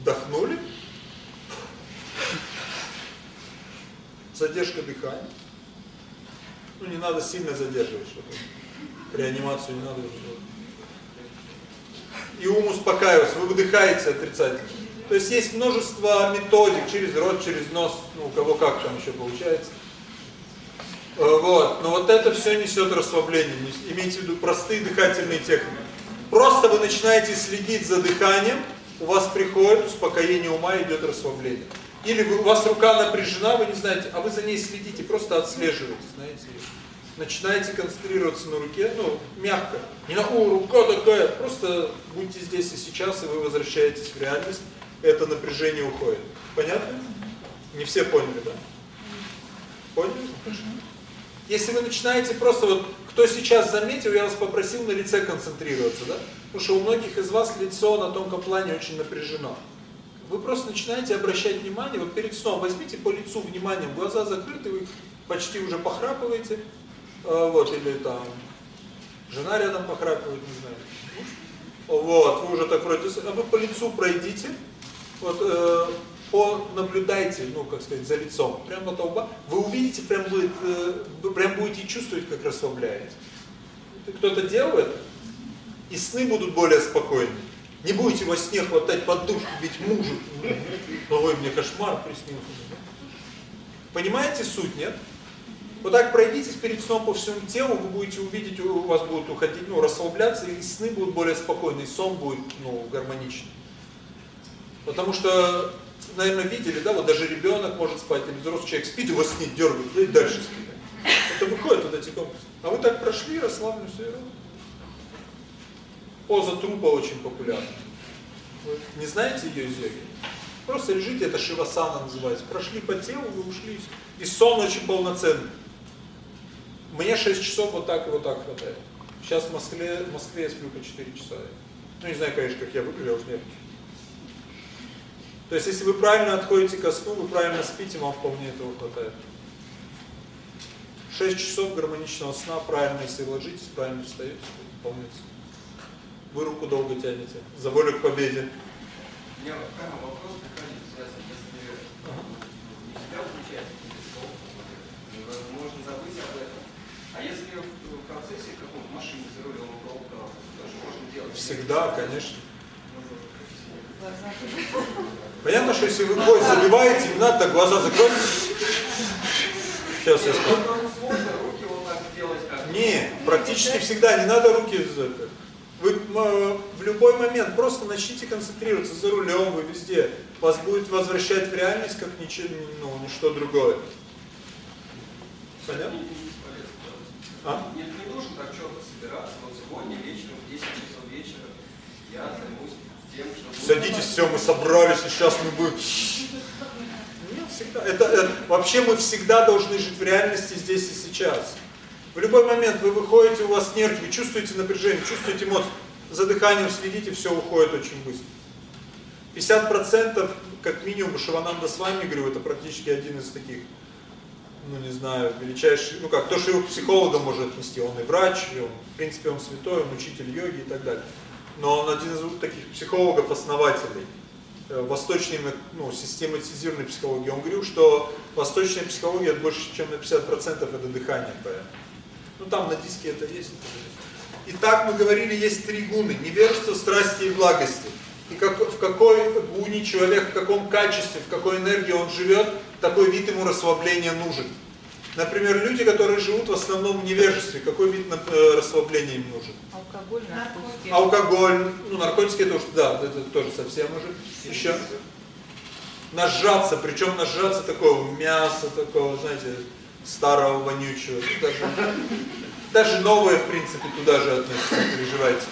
Вдохнули. Задержка дыхания. Ну, не надо сильно задерживать, чтобы реанимацию не надо. И ум успокаивается, вы выдыхаете отрицательно. То есть есть множество методик через рот, через нос, ну у кого как там еще получается. Э, вот. Но вот это все несет расслабление. Имейте в виду простые дыхательные техники. Просто вы начинаете следить за дыханием, у вас приходит успокоение ума, идет расслабление. Или у вас рука напряжена, вы не знаете, а вы за ней следите, просто отслеживаете, знаете. Начинаете концентрироваться на руке, ну, мягко. Не на, о, рука такая, просто будьте здесь и сейчас, и вы возвращаетесь в реальность это напряжение уходит. Понятно? Не все поняли, да? Поняли? Если вы начинаете просто вот, кто сейчас заметил, я вас попросил на лице концентрироваться, да? Потому что у многих из вас лицо на тонком плане очень напряжено. Вы просто начинаете обращать внимание, вот перед сном возьмите по лицу вниманием, глаза закрыты, вы почти уже похрапываете, а, вот, или там, жена рядом похрапывает, не знаю. Вот, вы уже так вроде, а вы по лицу пройдите, вот э, понаблюдайте, ну, как сказать, за лицом, прямо от лба, вы увидите, прям будет, э, прям будете чувствовать, как расслабляете. Кто-то делает, и сны будут более спокойные. Не будете во сне хватать подушку, бить мужу. Ой, мне кошмар приснился. Понимаете суть, нет? Вот так пройдитесь перед сном по всему телу, вы будете увидеть, у вас будут уходить, ну, расслабляться, и сны будут более спокойные, сон будет, ну, гармоничный. Потому что, наверное, видели, да, вот даже ребенок может спать, или взрослый человек спит, его сне дергают, да и дальше спит. Это выходит вот эти комплексы. А вы так прошли, расслаблены, все равно. Поза трупа очень популярна. Не знаете ее из? Просто лежите, это шивасана называется. Прошли по телу, вы ушли. И сон очень полноценный. Мне 6 часов вот так и вот так хватает. Сейчас в Москве, в Москве я сплю по 4 часа. Ну, не знаю, конечно, как я выглядел, нет. То есть, если вы правильно отходите ко сну, вы правильно спите, вам вполне этого хватает. 6 часов гармоничного сна, правильно, если ложитесь, правильно встаете, вполне Вы руку долго тянете, за волю к победе. У меня прямо вопрос приходит, связан, если не себя включать, можно забыть об этом. А если в процессе каком-то машины за рулем, тоже можно делать? Всегда, конечно. Понятно, что если вы поезд забиваете, не надо так глаза закрыть. Сейчас я скажу. Не, практически всегда не надо руки за это. Вы э, в любой момент просто начните концентрироваться за рулем, вы везде. Вас будет возвращать в реальность, как ничего, ну, ничто другое. Понятно? А? Нет, не нужно так четко собираться. Вот сегодня вечером в 10 часов вечера я займусь тем, что... Садитесь, все, мы собрались, и сейчас мы будем... Нет, всегда. Это, это, вообще мы всегда должны жить в реальности здесь и сейчас. В любой момент вы выходите, у вас нервы, вы чувствуете напряжение, чувствуете эмоции, за дыханием следите, все уходит очень быстро. 50% как минимум Шивананда с вами, говорю, это практически один из таких, ну не знаю, величайший, ну как, то, что его к психологам может отнести, он и врач, и он, в принципе он святой, он учитель йоги и так далее. Но он один из таких психологов-основателей э, восточной ну, систематизированной психологии. Он говорил, что восточная психология больше, чем на 50% это дыхание. Поэтому. Ну там на диске это есть. Итак, мы говорили, есть три гуны. Невежество, страсти и благости. И как, в какой гуне человек, в каком качестве, в какой энергии он живет, такой вид ему расслабления нужен. Например, люди, которые живут в основном в невежестве, какой вид э, расслабления им нужен? Алкоголь, наркотики. Алкоголь, ну наркотики это уж, да, это тоже совсем уже. Еще нажаться, причем нажаться такого мяса, такого, знаете, старого, вонючего. Даже, даже новое, в принципе, туда же относится, не переживайте.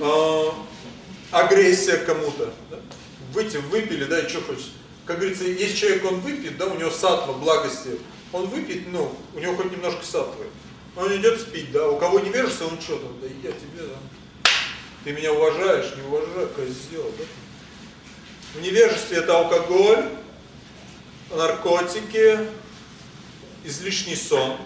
А, агрессия кому-то. Да? Выйти, выпили, да, и что хочешь. Как говорится, есть человек, он выпьет, да, у него сатва, благости. Он выпьет, ну, у него хоть немножко сатвы. Он идет спить, да, у кого не веришься, он что там, да я тебе, да. Ты меня уважаешь, не уважаешь, козел, да. В невежестве это алкоголь, наркотики, излишний сон.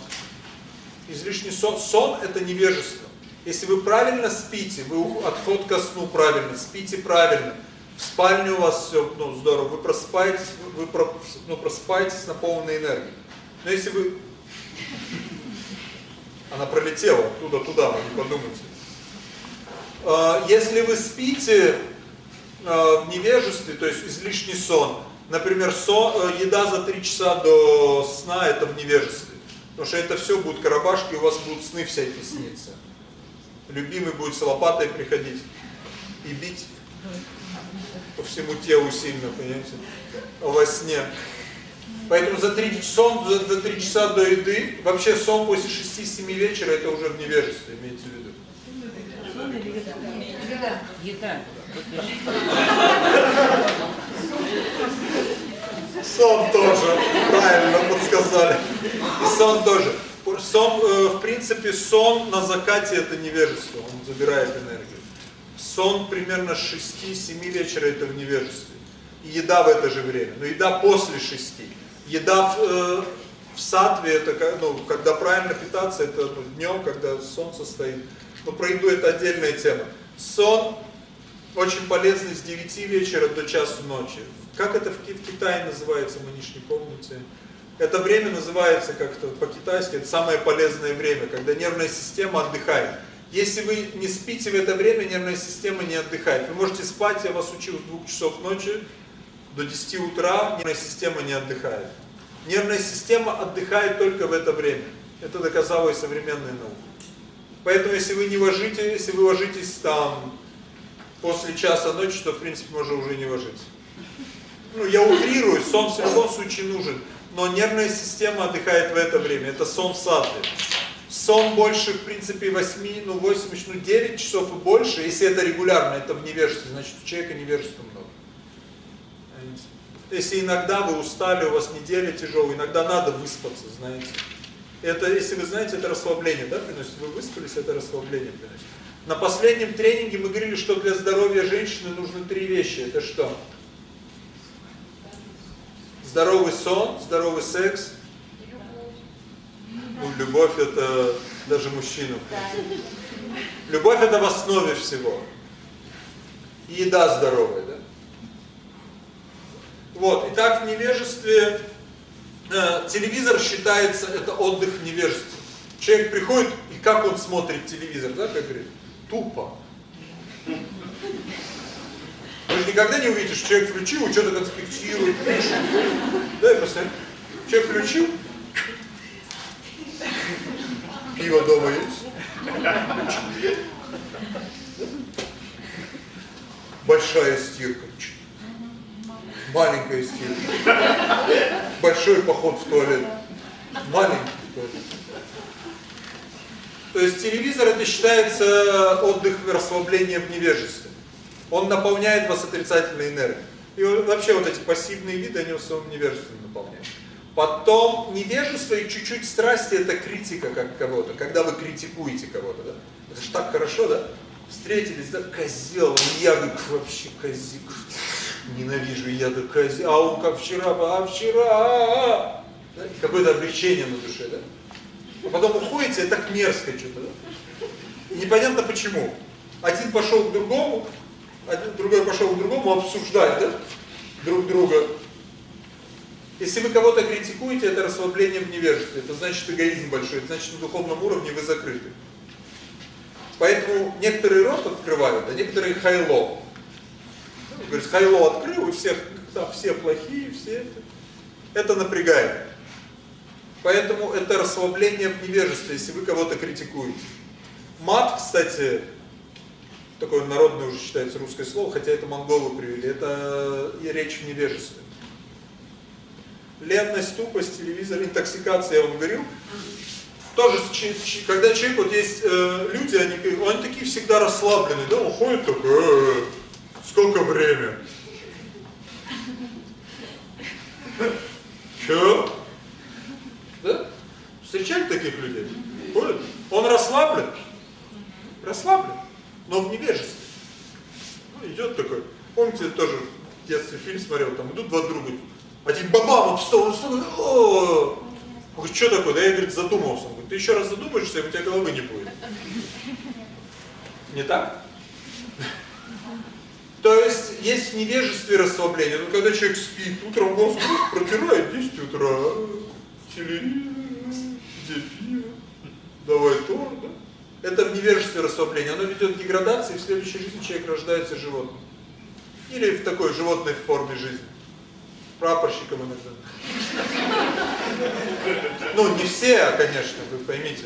Излишний сон, сон это невежество. Если вы правильно спите, вы отход ко сну правильно, спите правильно, в спальне у вас все ну, здорово, вы просыпаетесь, вы ну, просыпаетесь на полной энергии. Но если вы... [laughs] Она пролетела оттуда туда, вы не подумайте. А, если вы спите а, в невежестве, то есть излишний сон, например, сон, э, еда за три часа до сна, это в невежестве. Потому что это все будут карабашки, у вас будут сны всякие сниться любимый будет с лопатой приходить и бить по всему телу сильно, понимаете, во сне. Поэтому за три, сон за, за три часа до еды, вообще сон после 6-7 вечера, это уже в невежестве, имейте в виду. Сон или еда? Еда. [laughs] Сон тоже, правильно подсказали. И сон тоже сон, э, в принципе, сон на закате это невежество, он забирает энергию. Сон примерно с 6-7 вечера это в невежестве. И еда в это же время, но еда после 6. Еда в, э, в сатве, это ну, когда правильно питаться, это ну, днем, когда солнце стоит. Но про еду это отдельная тема. Сон очень полезный с 9 вечера до часу ночи. Как это в Китае называется, мы не помните. Это время называется как-то по-китайски, это самое полезное время, когда нервная система отдыхает. Если вы не спите в это время, нервная система не отдыхает. Вы можете спать, я вас учил с 2 часов ночи до 10 утра, нервная система не отдыхает. Нервная система отдыхает только в это время. Это доказала и современная наука. Поэтому если вы не ложите, если вы ложитесь там после часа ночи, то в принципе можно уже не ложиться. Ну, я утрирую, сон в любом случае нужен но нервная система отдыхает в это время. Это сон сатвы. Сон больше, в принципе, 8, ну 8, ну 9 часов и больше, если это регулярно, это в невежестве, значит у человека невежества много. Если иногда вы устали, у вас неделя тяжелая, иногда надо выспаться, знаете. Это, если вы знаете, это расслабление, да, приносит? Вы выспались, это расслабление приносит. На последнем тренинге мы говорили, что для здоровья женщины нужны три вещи. Это что? Здоровый сон, здоровый секс. Ну, любовь это даже мужчина. Любовь это в основе всего. И еда здоровая, да? Вот, итак, в невежестве э, телевизор считается, это отдых в невежестве. Человек приходит, и как он смотрит телевизор, да, как говорит? Тупо. Вы же никогда не увидите, что человек включил что-то конспектирует, пишет. Да, и посмотри. Человек включил. Пиво дома есть. Большая стирка. Маленькая стирка. Большой поход в туалет. Маленький туалет. То есть телевизор это считается отдых, расслабление в невежестве. Он наполняет вас отрицательной энергией. И вообще вот эти пассивные виды, они в своем невежестве наполняют. Потом невежество и чуть-чуть страсти это критика как кого-то, когда вы критикуете кого-то, да? Это же так хорошо, да? Встретились, да, козел, я говорю, вообще козик, ненавижу я да козел, а он как вчера, а вчера, а, а, да? какое-то облегчение на душе, да? А потом уходите, это так мерзко что-то, да? Непонятно почему. Один пошел к другому, один, другой пошел к другому обсуждать, да? Друг друга. Если вы кого-то критикуете, это расслабление в невежестве. Это значит эгоизм большой. Это значит на духовном уровне вы закрыты. Поэтому некоторые рот открывают, а некоторые хайло. Говорит, хайло открыл, и всех, там все плохие, все это. Это напрягает. Поэтому это расслабление в невежестве, если вы кого-то критикуете. Мат, кстати, такое народное уже считается русское слово, хотя это монголы привели, это и речь в невежестве. Ленность, тупость, телевизор, интоксикация, я вам говорил. Тоже, когда человек, вот есть э, люди, они, они такие всегда расслабленные, да, уходят так, э, -э сколько время? Че? Да? Встречали таких людей? Ходят? Он расслаблен? Расслаблен, но в невежестве. Ну, идет такой. Помните, тоже в детстве фильм смотрел, там идут два друга, один бабам об стол, о, говорит, что такое? Да я, говорит, задумался. Он говорит, ты еще раз задумаешься, у тебя головы не будет. Не так? То есть есть в невежестве расслабление. Но когда человек спит, утром мозг протирает 10 утра, где пиво, давай то, да? Это в невежестве расслабление. Оно ведет к деградации, и в следующей жизни человек рождается животным. Или в такой животной форме жизни прапорщиком иногда. Ну, не все, конечно, вы поймите.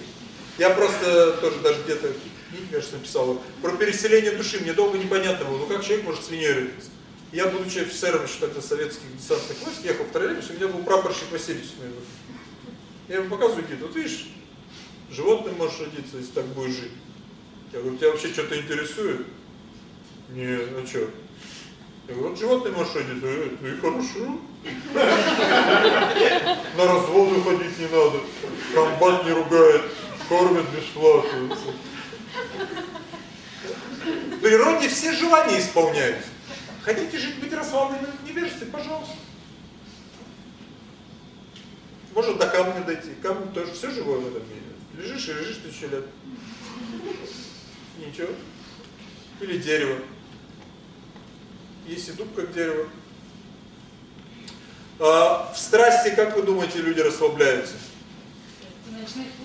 Я просто тоже даже где-то книги, написал про переселение души. Мне долго непонятно было, ну как человек может свиньей родиться. Я, будучи офицером еще тогда советских десантных войск, ехал в троллейбусе, у меня был прапорщик Васильевич моего. Я ему показываю какие-то, вот видишь, животным можешь родиться, если так будешь жить. Я говорю, тебя вообще что-то интересует? Не, ну что? И вот животные машине, да, ну и хорошо. На разводы ходить не надо, комбат не ругает, кормят бесплатно. В природе все желания исполняются. Хотите жить, быть расслабленным в невежестве, пожалуйста. Можно до камня дойти. Камень тоже все живое в этом мире. Лежишь и лежишь тысячу лет. Ничего. Или дерево. Есть и дуб как дерево. А в страсти, как вы думаете, люди расслабляются?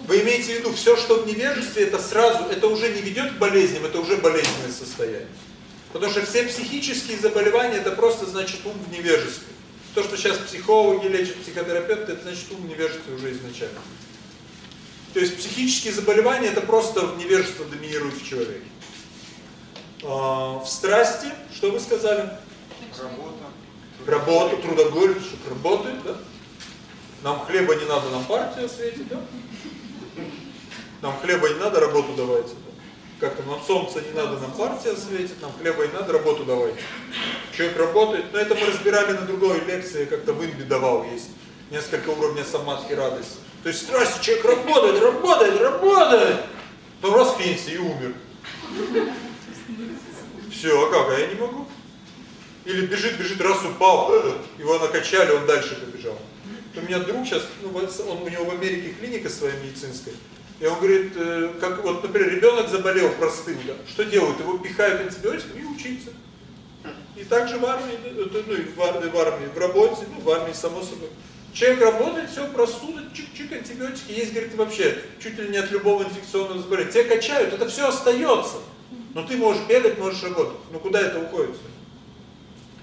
Вы имеете в виду, все, что в невежестве, это сразу, это уже не ведет к болезням, это уже болезненное состояние. Потому что все психические заболевания, это просто значит ум в невежестве. То, что сейчас психологи лечат, психотерапевты, это значит ум в невежестве уже изначально. То есть психические заболевания, это просто невежество доминирует в человеке. А, в страсти, что вы сказали? Работа. Работа, трудоголик, работает, да? Нам хлеба не надо, нам партия светит, да? Нам хлеба не надо, работу давайте. Да? Как-то нам солнце не надо, нам партия светит, нам хлеба не надо, работу давайте. Человек работает, но это мы разбирали на другой лекции, как-то в Инби давал, есть несколько уровней самадхи радости. То есть страсти, человек работает, работает, работает, потом раз пенсии и умер. Все, а как? А я не могу. Или бежит, бежит, раз упал, его накачали, он дальше побежал. У меня друг сейчас, ну, он, у него в Америке клиника своя медицинская, и он говорит, э, как вот, например, ребенок заболел, простыл, да, что делают? Его пихают антибиотиками и учиться. И также в армии, ну и в армии, в, армии, в работе, ну в армии само собой. Человек работает, все, простуда, чик-чик, антибиотики есть, говорит, вообще, чуть ли не от любого инфекционного заболевания. Тебя качают, это все остается. Но ты можешь бегать, можешь работать. Но куда это уходит?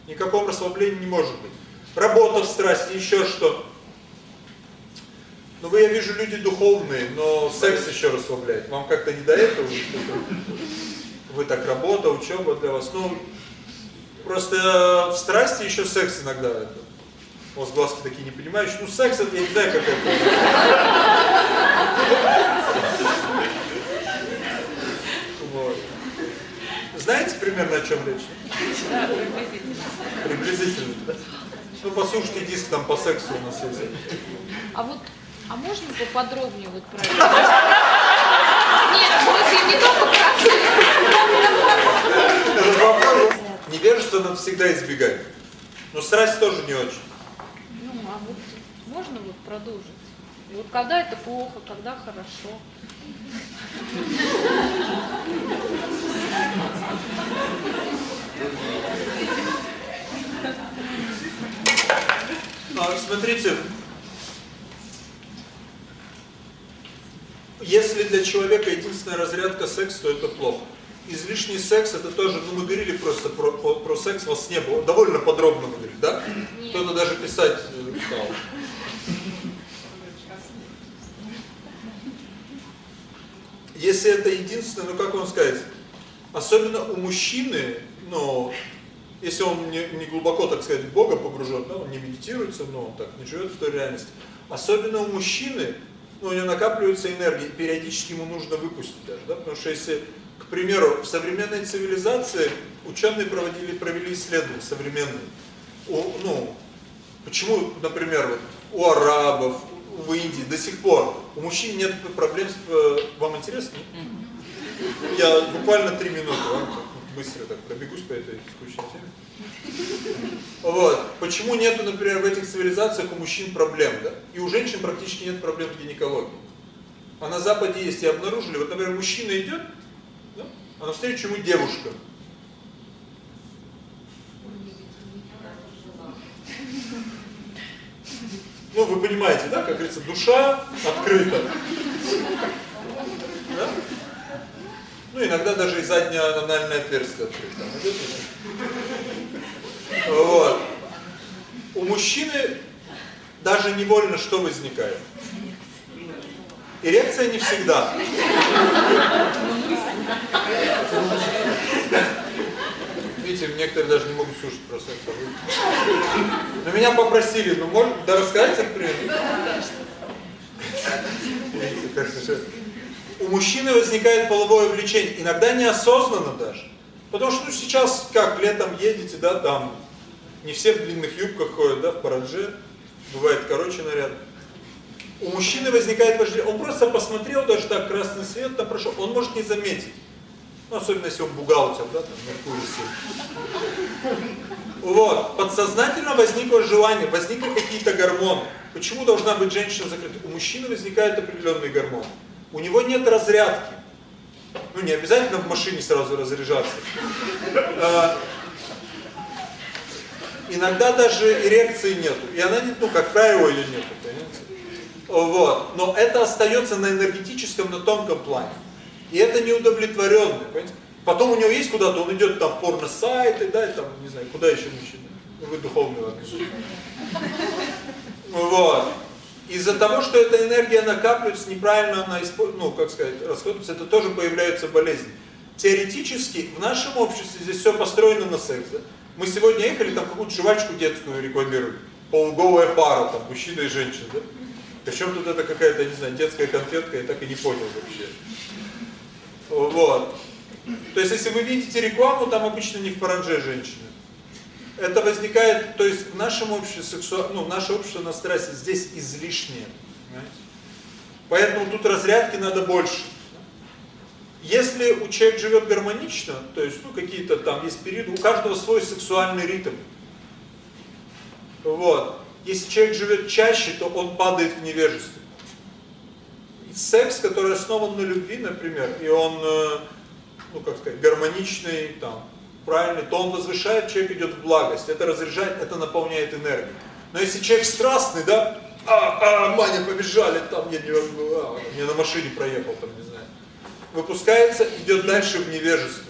Никакого расслабления не может быть. Работа в страсти, еще что. Ну вы, я вижу, люди духовные, но секс еще расслабляет. Вам как-то не до этого? Вы так работа, учеба для вас. Ну, просто в страсти еще секс иногда это. У вас глазки такие не понимающие. Ну, секс это, я не знаю, как это. Знаете примерно о чем речь? Да, приблизительно. Приблизительно? Ну, послушайте диск там по сексу у нас есть. А вот, а можно поподробнее вот про это? Нет, в не только про Этот вопрос невежество надо всегда избегать. Но страсть тоже не очень. Ну, а вот можно вот продолжить? И вот когда это плохо, когда хорошо? А, смотрите, если для человека единственная разрядка секс, то это плохо. Излишний секс, это тоже, ну мы говорили просто про, про, про секс, вас не было, довольно подробно мы говорили, да? Кто-то даже писать э, стал. Если это единственное, ну как вам сказать, особенно у мужчины, ну, если он не, не глубоко, так сказать, в Бога погружен, да, он не медитируется, но он так не живет в той реальности. Особенно у мужчины, ну, у него накапливается энергия, периодически ему нужно выпустить даже, да, потому что если, к примеру, в современной цивилизации ученые проводили, провели исследования современные, у, ну, почему, например, вот, у арабов, в Индии до сих пор у мужчин нет проблем с... э, Вам интересно? Я буквально три минуты вам быстро так пробегусь по этой скучной теме. Вот. Почему нету, например, в этих цивилизациях у мужчин проблем, да? И у женщин практически нет проблем с гинекологией. А на Западе есть и обнаружили, вот, например, мужчина идет, да? а навстречу ему девушка. Ну, вы понимаете, да, как говорится, душа открыта. Да? Ну, иногда даже и заднее анальное отверстие открыто. Вот. У мужчины даже невольно что возникает? Эрекция не всегда. Видите, некоторые даже не могут слушать про секс. Но меня попросили, ну можно, да рассказать этот пример? Видите, как сейчас. У мужчины возникает половое влечение, иногда неосознанно даже. Потому что ну, сейчас, как, летом едете, да, там, не все в длинных юбках ходят, да, в парадже, бывает короче наряд. У мужчины возникает вожделение, он просто посмотрел, даже так, красный свет там прошел, он может не заметить. Ну, особенно если он бухгалтер, да, там, Меркурий Вот, подсознательно возникло желание, возникли какие-то гормоны. Почему должна быть женщина закрыта? У мужчины возникают определенные гормоны. У него нет разрядки. Ну, не обязательно в машине сразу разряжаться. Иногда даже эрекции нету. И она, ну, как правило, ее нету, понимаете? Вот. Но это остается на энергетическом, на тонком плане. И это неудовлетворенный, понимаете? Потом у него есть куда-то, он идет там в порно-сайты, да, там, не знаю, куда еще мужчина. Ну, вы духовный ладно. Вот. Из-за того, что эта энергия накапливается, неправильно она ну, как сказать, расходуется, это тоже появляются болезни. Теоретически в нашем обществе здесь все построено на сексе. Мы сегодня ехали, там какую-то жвачку детскую рекламируют. Полуголая пара, там, мужчина и женщина, да? Причем тут это какая-то, не знаю, детская конфетка, я так и не понял вообще. Вот. То есть, если вы видите рекламу, там обычно не в парадже женщины. Это возникает, то есть в нашем обществе сексуально, ну, наше общество на стрессе здесь излишнее. Понимаете? Поэтому тут разрядки надо больше. Если у человека живет гармонично, то есть, ну, какие-то там есть периоды, у каждого свой сексуальный ритм. Вот. Если человек живет чаще, то он падает в невежество секс, который основан на любви, например, и он, э, ну как сказать, гармоничный, там, правильный, то он возвышает, человек идет в благость. Это разряжает, это наполняет энергией. Но если человек страстный, да, а, а, Маня, побежали, там, я, не, а, я на машине проехал, там, не знаю, выпускается, идет дальше в невежество.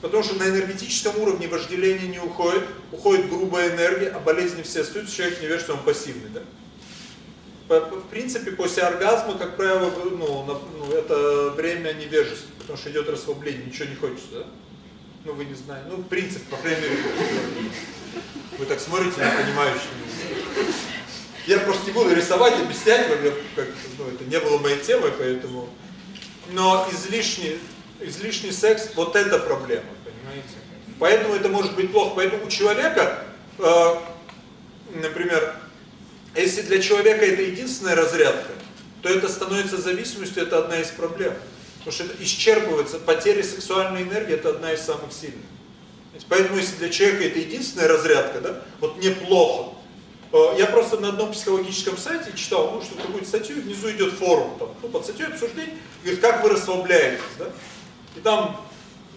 Потому что на энергетическом уровне вожделение не уходит, уходит грубая энергия, а болезни все остаются, человек не он пассивный. Да? В принципе, после оргазма, как правило, ну, ну, это время невежества, потому что идет расслабление, ничего не хочется. Да? Ну, вы не знаете. Ну, принцип, по крайней мере, вы так смотрите, не понимающие. Я просто не буду рисовать, объяснять, как, ну, это не было моей темой, поэтому... Но излишний, излишний секс, вот это проблема, понимаете? Поэтому это может быть плохо. Поэтому у человека, э, например, если для человека это единственная разрядка, то это становится зависимостью, это одна из проблем. Потому что это исчерпывается, потеря сексуальной энергии, это одна из самых сильных. Поэтому если для человека это единственная разрядка, да, вот неплохо. Я просто на одном психологическом сайте читал, ну, что какую-то статью, внизу идет форум, там, ну, под статьей обсуждение, говорит, как вы расслабляетесь, да? И там,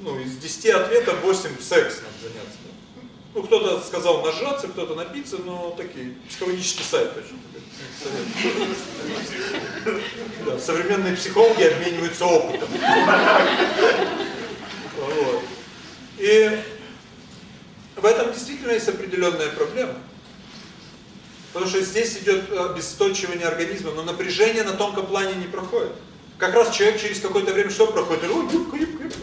ну, из 10 ответов 8 секс надо заняться. Да? Ну, кто-то сказал нажаться, кто-то напиться, но такие, психологический сайт точно. Да, современные психологи обмениваются опытом. Вот. И в этом действительно есть определенная проблема. Потому что здесь идет обесточивание организма, но напряжение на тонком плане не проходит. Как раз человек через какое-то время что проходит? Ой, юбка, юбка, юбка.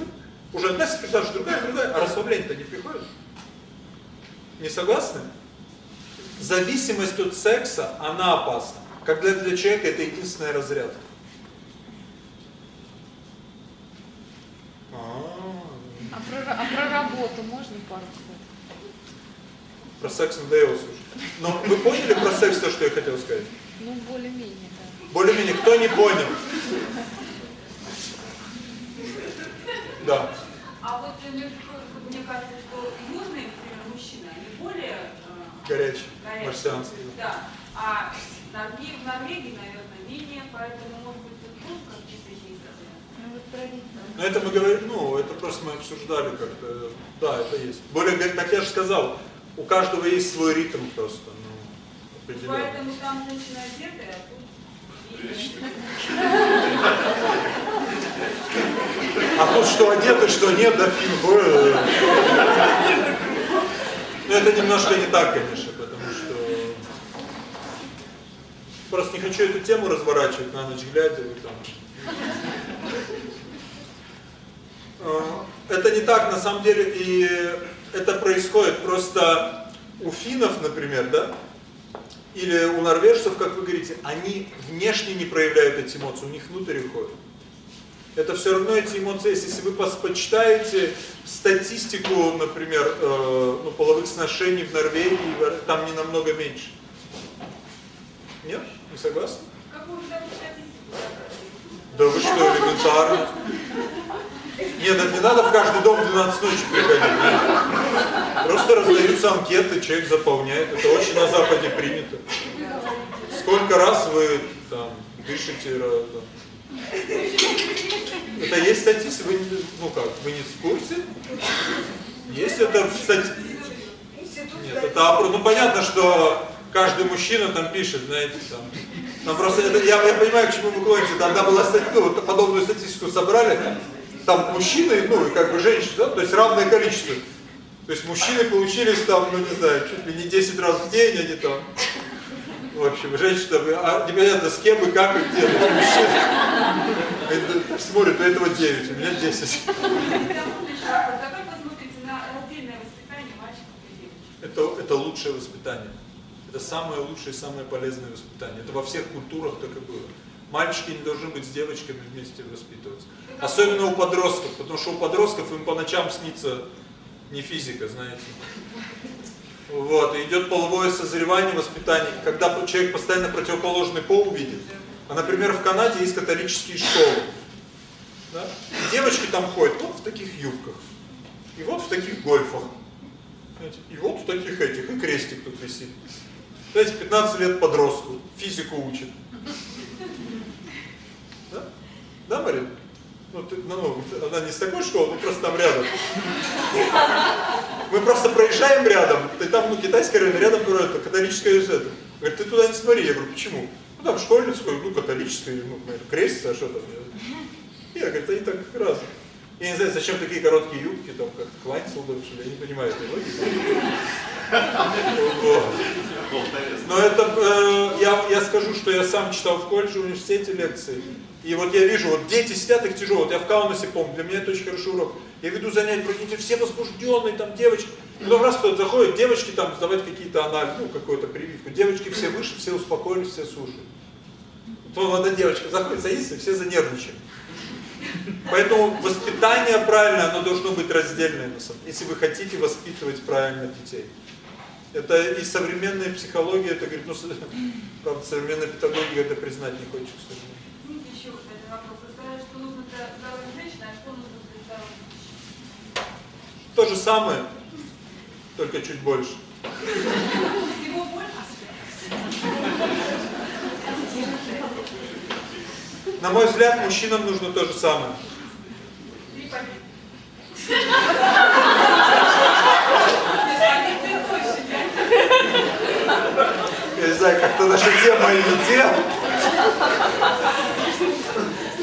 Уже одна секретарша, другая, другая, а расслабление-то не приходит. Не согласны? Зависимость от секса, она опасна. Когда для человека это единственная разрядка. А про, а про работу можно пару слов? Про секс надоело слушать. Но вы поняли про секс то, что я хотел сказать? Ну, более-менее, да. Более-менее. Кто не понял? Да. А вот мне кажется, что южные, например, мужчины, они более... Э, горячие, марсианские. Да. А в Норвегии, наверное, менее, поэтому, может быть, тут тоже как-то есть ну, это мы говорим, ну, это просто мы обсуждали как-то, да, это есть. Более, как я же сказал, у каждого есть свой ритм просто, ну. Поэтому там женщина одетая, а тут... А тут что одеты, что нет, да, фильм. Ну, это немножко не так, конечно, потому что... Просто не хочу эту тему разворачивать на ночь глядя. И там. А, это не так, на самом деле, и это происходит просто у финнов, например, да, или у норвежцев, как вы говорите, они внешне не проявляют эти эмоции, у них внутрь уходят. Это все равно эти эмоции, если вы почитаете статистику, например, э, ну, половых сношений в Норвегии, там не намного меньше. Нет? Не согласны? Да вы что, элементарно. Нет, это не надо в каждый дом в 12 ночи приходить. Просто раздаются анкеты, человек заполняет. Это очень на Западе принято. Сколько раз вы там дышите, там. Это есть статистика, вы, ну как, вы не в курсе? Есть это в статистике. Нет, это ну понятно, что каждый мужчина там пишет, знаете, там. Там просто это, я, я понимаю, к чему вы клоните. Тогда была статистика, ну, вот подобную статистику собрали, там мужчины, ну и как бы женщины, да, то есть равное количество. То есть мужчины получились там, ну не знаю, чуть ли не 10 раз в день, они там, в общем, женщины, а непонятно с кем и как и где, мужчины. Смотрят, у этого 9, у меня 10. Это, это лучшее воспитание. Это самое лучшее и самое полезное воспитание. Это во всех культурах так и было. Мальчики не должны быть с девочками вместе воспитываться. Особенно у подростков, потому что у подростков им по ночам снится не физика, знаете. Вот, и идет половое созревание, воспитание, когда человек постоянно противоположный пол видит. А, например, в Канаде есть католические школы. Да? Девочки там ходят вот в таких юбках, и вот в таких гольфах, и вот в таких этих, и крестик тут висит. Знаете, 15 лет подростку, физику учит. Да? Да, Марин? Ну, ты, ну, она не с такой школы, мы просто там рядом. Мы просто проезжаем рядом, ты там, ну, китайская район, рядом это, католическая это. Говорит, ты туда не смотри. Я говорю, почему? Ну, там школьница, ну, католическая, ну, наверное, крестится, а что там? Я, говорю, они так разные. Я не знаю, зачем такие короткие юбки, там, как Клайнсел, что ли, я не понимаю этой логики. Но это, э, я, скажу, что я сам читал в колледже, университете лекции. И вот я вижу, вот дети сидят, их тяжело. Вот я в Каунасе помню, для меня это очень хороший урок. Я веду занятия, прокиньте, все возбужденные, там девочки. Потом раз кто-то заходит, девочки там сдавать какие-то анализы, ну, какую-то прививку. Девочки все выше, все успокоились, все слушают. Вот одна девочка заходит, садится, и все занервничают. Поэтому воспитание правильное, оно должно быть раздельное, если вы хотите воспитывать правильно детей. Это и современная психология, это говорит, ну, правда, современная педагогика это признать не хочет, к сожалению. Ну, еще вот один вопрос. Вы сказали, что нужно для здоровой женщины, а что нужно для здорового мужчины? То же самое, только чуть больше. На мой взгляд, мужчинам нужно то же самое. Я не знаю, как-то наша тема или тема.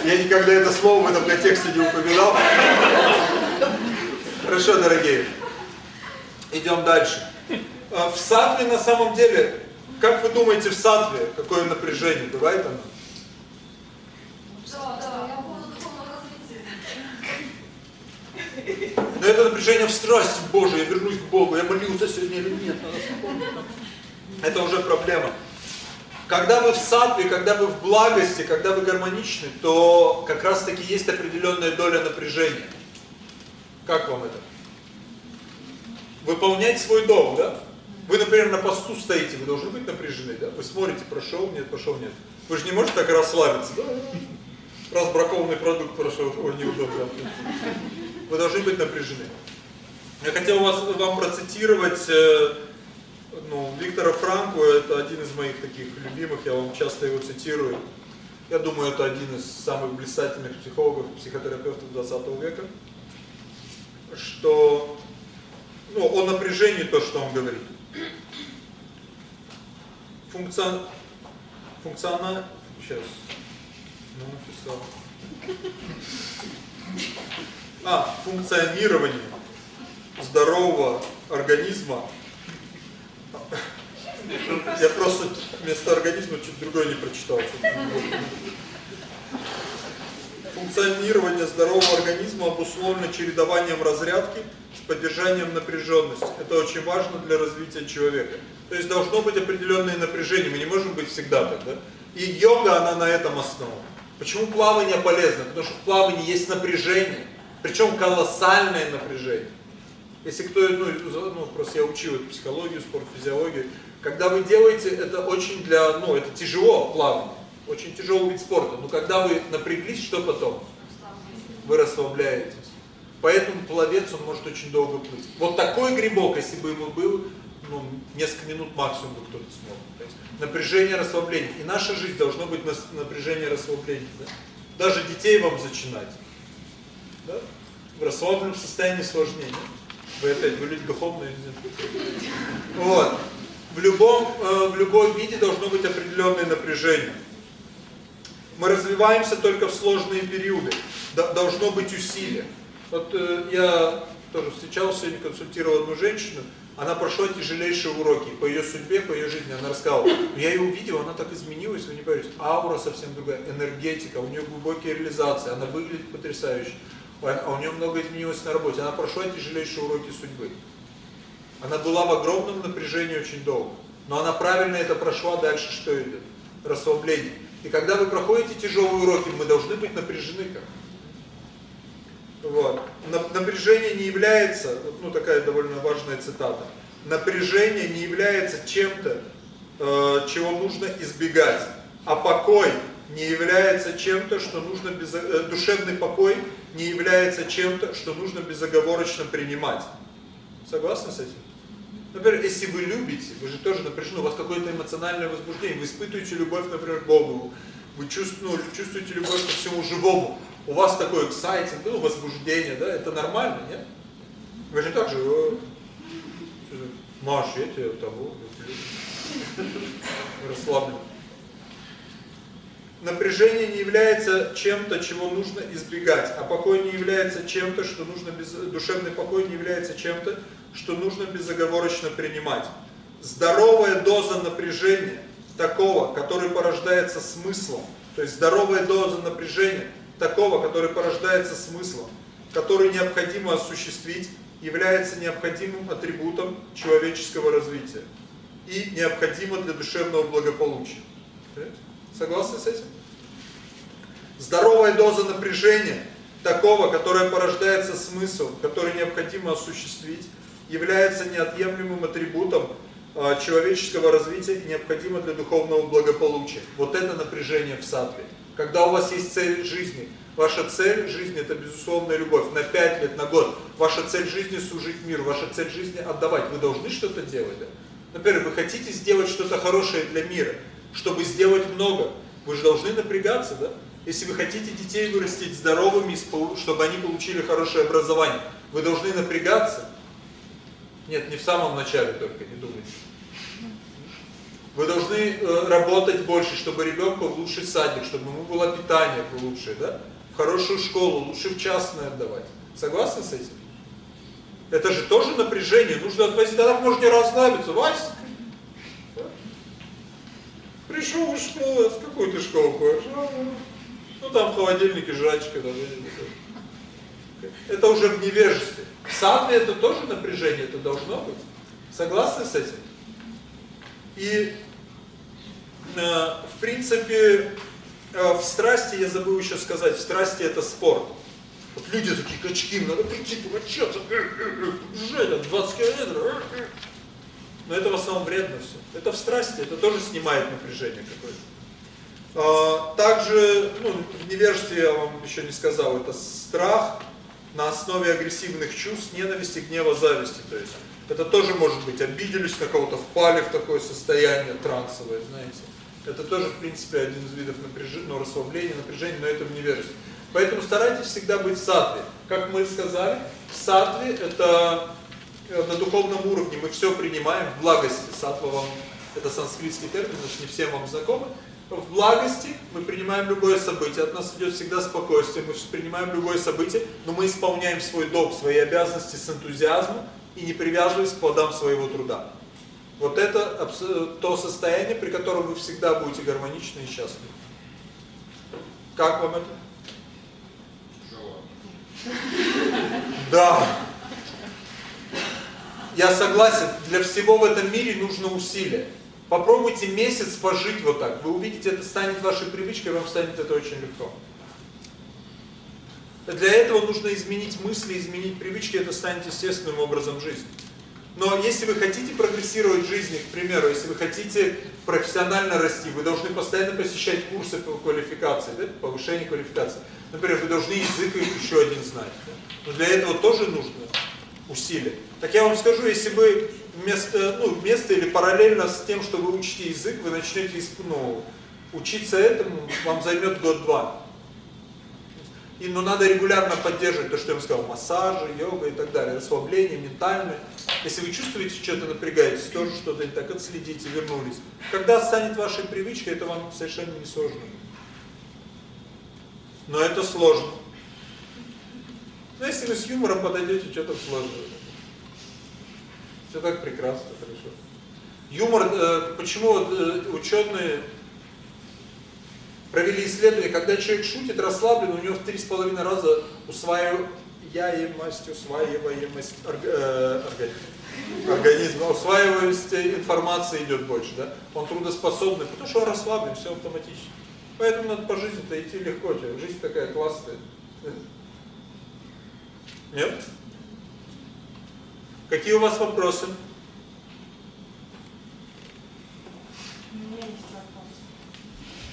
Я никогда это слово в этом контексте не упоминал. Хорошо, дорогие. Идем дальше. А В сатве на самом деле, как вы думаете, в сатве какое напряжение бывает оно? Да, да, духовного развития. Но это напряжение в страсти Божией, я вернусь к Богу, я молился сегодня или нет, надо вспомнить. Это уже проблема. Когда вы в сатве, когда вы в благости, когда вы гармоничны, то как раз таки есть определенная доля напряжения. Как вам это? Выполнять свой долг, да? Вы, например, на посту стоите, вы должны быть напряжены, да? Вы смотрите, прошел, нет, пошел, нет. Вы же не можете так расслабиться, да? Раз бракованный продукт прошел, ой, неудобно. Вы должны быть напряжены. Я хотел вас, вам процитировать э, ну, Виктора Франку, это один из моих таких любимых, я вам часто его цитирую. Я думаю, это один из самых блистательных психологов, психотерапевтов 20 века. Что, ну, о напряжении то, что он говорит. Функцион... Функциона... Сейчас. Ну, написал. А, функционирование здорового организма. Я просто вместо организма чуть другое не прочитал. Функционирование здорового организма обусловлено чередованием разрядки с поддержанием напряженности. Это очень важно для развития человека. То есть должно быть определенное напряжение. Мы не можем быть всегда так, да? И йога, она на этом основана. Почему плавание полезно? Потому что в плавании есть напряжение. Причем колоссальное напряжение. Если кто, ну, ну просто я учил психологию, спорт, физиологию. Когда вы делаете, это очень для, ну, это тяжело плавание. Очень тяжелый вид спорта. Но когда вы напряглись, что потом? Вы расслабляетесь. Поэтому пловец, он может очень долго плыть. Вот такой грибок, если бы ему был, ну, несколько минут максимум бы кто-то смог. Напряжение, расслабление. И наша жизнь должно быть напряжение, расслабление. Да? Даже детей вам зачинать. Да? В расслабленном состоянии сложнее. Вы опять, вы люди духовные. Вот. В любом, э, в любом виде должно быть определенное напряжение. Мы развиваемся только в сложные периоды. Должно быть усилие. Вот э, я тоже встречался, сегодня консультировал одну женщину, она прошла тяжелейшие уроки по ее судьбе, по ее жизни. Она рассказала, я ее увидел, она так изменилась, вы не поверите. Аура совсем другая, энергетика, у нее глубокие реализации, она выглядит потрясающе. А у нее много изменилось на работе. Она прошла тяжелейшие уроки судьбы. Она была в огромном напряжении очень долго. Но она правильно это прошла, дальше что идет? Расслабление. И когда вы проходите тяжелые уроки, мы должны быть напряжены как. Вот. Напряжение не является, ну такая довольно важная цитата, напряжение не является чем-то, э, чего нужно избегать, а покой не является чем-то, что нужно, без, э, душевный покой не является чем-то, что нужно безоговорочно принимать. Согласны с этим? Например, если вы любите, вы же тоже напряжены, у вас какое-то эмоциональное возбуждение, вы испытываете любовь, например, к Богу, вы чувствуете, ну, чувствуете любовь ко всему живому, у вас такой эксайтинг, ну, возбуждение, да, это нормально, нет? Вы же так же, Маш, я тебя того, расслаблен. напряжение не является чем-то, чего нужно избегать, а покой не является чем-то, что нужно без душевный покой не является чем-то, что нужно безоговорочно принимать. Здоровая доза напряжения такого, который порождается смыслом, то есть здоровая доза напряжения такого, который порождается смыслом, который необходимо осуществить, является необходимым атрибутом человеческого развития и необходимо для душевного благополучия. Согласны с этим? Здоровая доза напряжения, такого, которое порождается смыслом, который необходимо осуществить, является неотъемлемым атрибутом а, человеческого развития и необходимо для духовного благополучия. Вот это напряжение в сатве. Когда у вас есть цель жизни, ваша цель жизни это безусловная любовь, на 5 лет, на год. Ваша цель жизни служить миру, ваша цель жизни отдавать. Вы должны что-то делать. Да? Например, вы хотите сделать что-то хорошее для мира, чтобы сделать много, вы же должны напрягаться, да? Если вы хотите детей вырастить здоровыми, чтобы они получили хорошее образование, вы должны напрягаться. Нет, не в самом начале только, не думайте. Вы должны э, работать больше, чтобы ребенку в лучший садик, чтобы ему было питание лучшее, да? В хорошую школу, лучше в частное отдавать. Согласны с этим? Это же тоже напряжение, нужно отвозить, тогда можете расслабиться. Вась, пришел в школу, с какой ты школы ходишь? Ну там в холодильнике жрачка. Там, это уже в невежестве. В сатве это тоже напряжение, это должно быть. Согласны с этим? И э, в принципе э, в страсти, я забыл еще сказать, в страсти это спорт. Вот люди такие качки, надо прийти покачаться, жать 20 километров. Но это в основном вредно все. Это в страсти, это тоже снимает напряжение какое-то. А, также, ну, в невежестве я вам еще не сказал, это страх на основе агрессивных чувств, ненависти, гнева, зависти. То есть это тоже может быть, обиделись на кого-то, впали в такое состояние трансовое, знаете. Это тоже, в принципе, один из видов напряжения, ну, расслабления, напряжения, но это в невежестве. Поэтому старайтесь всегда быть в сатве. Как мы сказали, в сатве это э, на духовном уровне мы все принимаем в благости. Сатва вам, это санскритский термин, значит не всем вам знакомы в благости мы принимаем любое событие, от нас идет всегда спокойствие, мы принимаем любое событие, но мы исполняем свой долг, свои обязанности с энтузиазмом и не привязываясь к плодам своего труда. Вот это то состояние, при котором вы всегда будете гармоничны и счастливы. Как вам это? Да. Я согласен, для всего в этом мире нужно усилие. Попробуйте месяц пожить вот так. Вы увидите, это станет вашей привычкой, вам станет это очень легко. Для этого нужно изменить мысли, изменить привычки, это станет естественным образом жизни. Но если вы хотите прогрессировать в жизни, к примеру, если вы хотите профессионально расти, вы должны постоянно посещать курсы по квалификации, да, повышение квалификации. Например, вы должны язык еще один знать. Да? Но для этого тоже нужно усилия. Так я вам скажу, если вы вместо, ну, вместо или параллельно с тем, что вы учите язык, вы начнете ну, учиться этому, вам займет год-два. И, но надо регулярно поддерживать то, что я вам сказал, массажи, йога и так далее, расслабление, ментальное. Если вы чувствуете, что-то напрягаетесь, тоже что-то не так, отследите, вернулись. Когда станет вашей привычкой, это вам совершенно не сложно. Но это сложно. Но если вы с юмором подойдете, что там сложного? Все так прекрасно, хорошо. Юмор, э, почему вот э, ученые провели исследование, когда человек шутит расслаблен, у него в три с половиной раза усваиваемость, усваиваемость э, организма, усваиваемость информации идет больше, да? Он трудоспособный, потому что он расслаблен, все автоматически. Поэтому надо по жизни-то идти легко, жизнь такая классная. Нет? Какие у вас вопросы? У меня есть вопрос.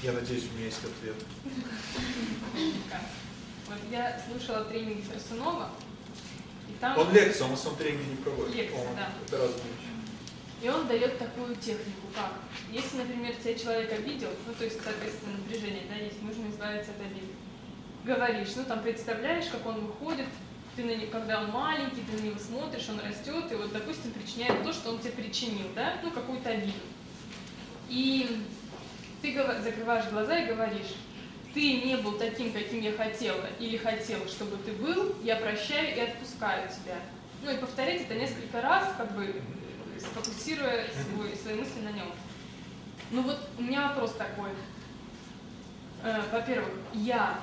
Я надеюсь, у меня есть ответ. Вот я слушала тренинги Ферсунова, и там... Он лекцию, он сам тренинги не проводит. Лекция, он, да. Это разные. И он дает такую технику, как, если, например, тебя человек обидел, ну, то есть, соответственно, напряжение, да, есть, нужно избавиться от обиды. Говоришь, ну, там, представляешь, как он выходит, ты на него, когда он маленький, ты на него смотришь, он растет, и вот, допустим, причиняет то, что он тебе причинил, да, ну, какую-то обиду. И ты закрываешь глаза и говоришь, ты не был таким, каким я хотела или хотел, чтобы ты был, я прощаю и отпускаю тебя. Ну и повторять это несколько раз, как бы сфокусируя свой, свои мысли на нем. Ну вот у меня вопрос такой. Э, Во-первых, я,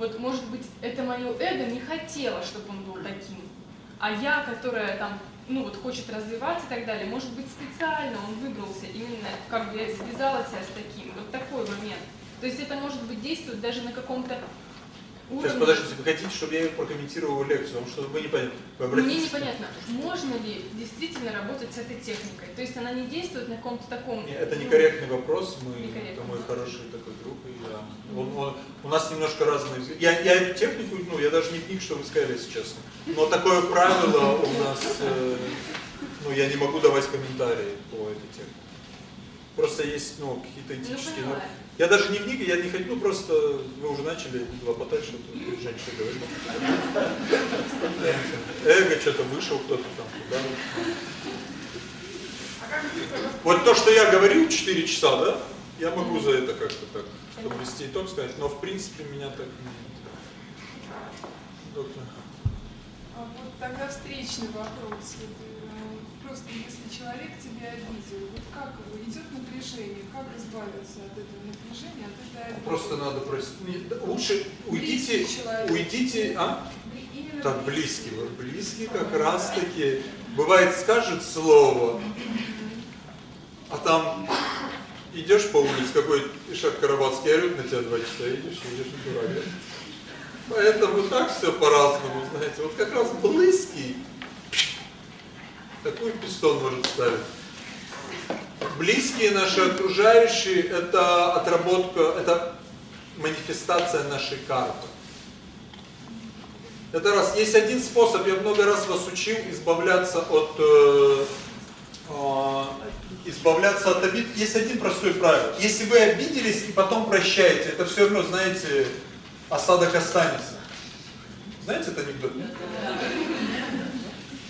вот может быть, это мое эго не хотело, чтобы он был таким, а я, которая там, ну вот хочет развиваться и так далее, может быть, специально он выбрался именно, как бы я связала себя с таким, вот такой момент. То есть это может быть действует даже на каком-то уровне. Сейчас подождите, вы хотите, чтобы я прокомментировал лекцию, потому что вы не поняли. Вы Мне непонятно, можно ли действительно работать с этой техникой. То есть она не действует на каком-то таком... Не, Это ну, некорректный вопрос, мы, это мой хороший такой друг, и я, он, он- у нас немножко разные взгляды. Я, я эту технику, ну, я даже не вник, что вы сказали, если честно. Но такое правило у нас, э, ну, я не могу давать комментарии по этой технике. Просто есть, ну, какие-то этические... поняла. Я даже не вник, я не хочу, ну, просто вы уже начали лопотать, что-то, тут женщина говорит. Эго что-то вышел кто-то там туда. Вот то, что я говорил 4 часа, да, я могу за это как-то так подвести итог сказать, но в принципе меня так не... Доктор. А вот тогда встречный вопрос. Э, просто если человек тебя обидел, вот как его, идет напряжение, как избавиться от этого напряжения, от этой обиды? Просто надо да, Лучше уйдите, человек. уйдите, а? Именно Так, близкий, вот близкий как раз таки. Бывает, скажет слово, а там идешь по улице, какой Ишак Карабацкий орет на тебя два часа, идешь, идешь, и дурак. Поэтому так все по-разному, знаете. Вот как раз близкий такой пистон может ставить. Близкие наши окружающие – это отработка, это манифестация нашей кармы. Это раз. Есть один способ, я много раз вас учил избавляться от э, э, избавляться от обид. Есть один простой правило. Если вы обиделись и потом прощаете, это все равно, знаете, осадок останется. Знаете этот анекдот? нет?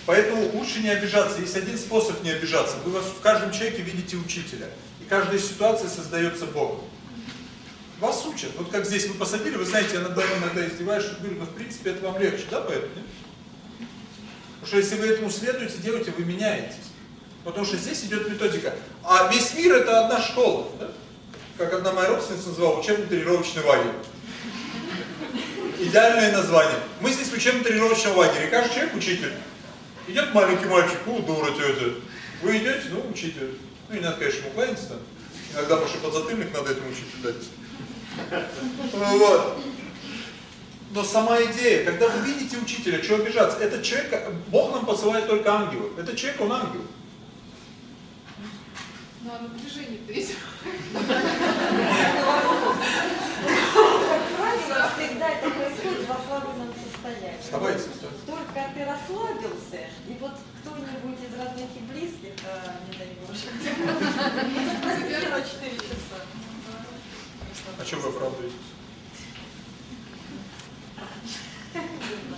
Поэтому лучше не обижаться. Есть один способ не обижаться. Вы в каждом человеке видите учителя. И каждая ситуация создается Богом. Вас учат. Вот как здесь вы посадили, вы знаете, я над иногда издеваюсь, говорю, но в принципе это вам легче, да, поэтому? нет? Потому что если вы этому следуете, делаете, вы меняетесь. Потому что здесь идет методика. А весь мир это одна школа, да? Как одна моя родственница называла, учебно-тренировочный лагерь. Идеальное название. Мы здесь в учебно-тренировочном лагере. Каждый человек учитель. Идет маленький мальчик, ну, дура тетя. Вы идете, ну, учитель. Ну, не надо, конечно, ему кланяться там. Иногда, и подзатыльник надо этому учителю дать. Вот. Но сама идея, когда вы видите учителя, что обижаться? Этот человек, Бог нам посылает только ангелов. Этот человек, он ангел. Ну, а напряжение-то есть. Правильно, всегда это происходит в ослабленном. Вставайте. Только ты расслабился, и вот кто-нибудь из родных и близких, а, не дай Боже, на 4 часа. А что вы оправдываетесь?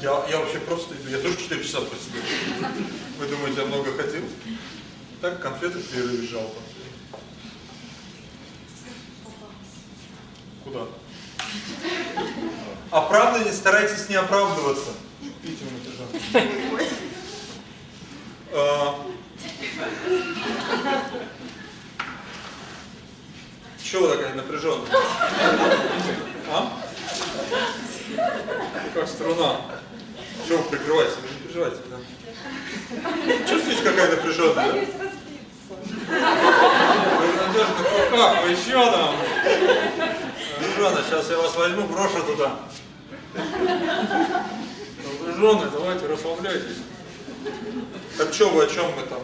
Я, я вообще просто иду, я тоже 4 часа просидел. Вы думаете, я много ходил? Так, конфеты в перерыве жал. там. Куда? Оправдывание, старайтесь не оправдываться. Видите. А, Чего вы такая напряженная? А? Как струна. Чего вы прикрываетесь? Вы не переживайте, да? Чувствуете, какая напряженная? Боюсь. Вы, Надежда, ну как? Вы еще там? Напряженная, сейчас я вас возьму, брошу туда. Напряженная, давайте расслабляйтесь. Так что вы, о чем мы там?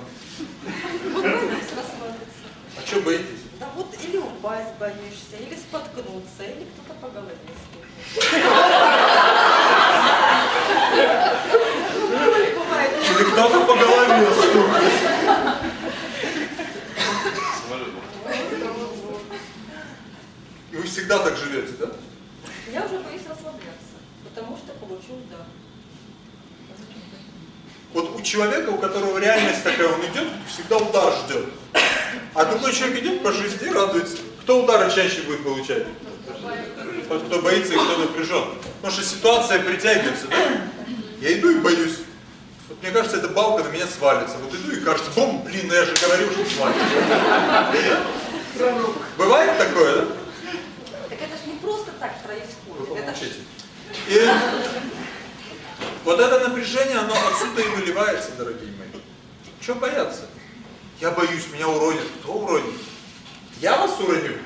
Вот боюсь расслабиться. А что боитесь? Да вот или упасть боишься, или споткнуться, или кто-то по голове стукнет. Или кто-то по голове стукнет. И вы всегда так живете, да? Я уже боюсь расслабляться, потому что получу удар. Вот у человека, у которого реальность такая, он идет, всегда удар ждет. А другой человек идет по жизни радуется. Кто удары чаще будет получать? Тот, кто боится и кто напряжен. Потому что ситуация притягивается, да? Я иду и боюсь. Вот мне кажется, эта балка на меня свалится. Вот иду и кажется, бум, блин, ну я же говорил, что свалится. Бывает такое, да? Так это же не просто так происходит. Это ж- Помолчите. И вот это напряжение, оно отсюда и выливается, дорогие мои. Чего бояться? Я боюсь, меня уронит. Кто уронит? Я вас уроню?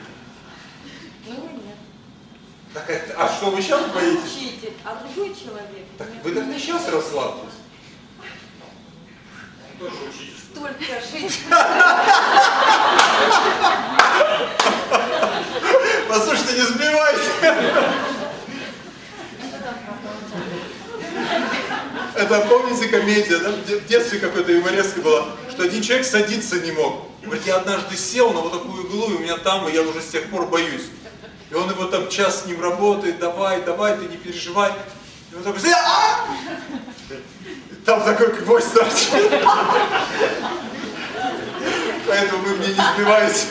Ну нет. Так, это- а что вы сейчас боитесь? Учитель, а другой человек. Так вы так не сейчас расслабьтесь. Столько жить. Послушайте, не сбивайте. Это помните комедия, да? В де- В детстве какой-то юмореска была, что один человек садиться не мог. Говорит, я однажды сел на вот такую иглу, и у меня там, и я уже с тех пор боюсь. И он его там час с ним работает, давай, давай, ты не переживай. И он такой, «А!» Там такой гвоздь торчит. Поэтому вы мне не сбиваете.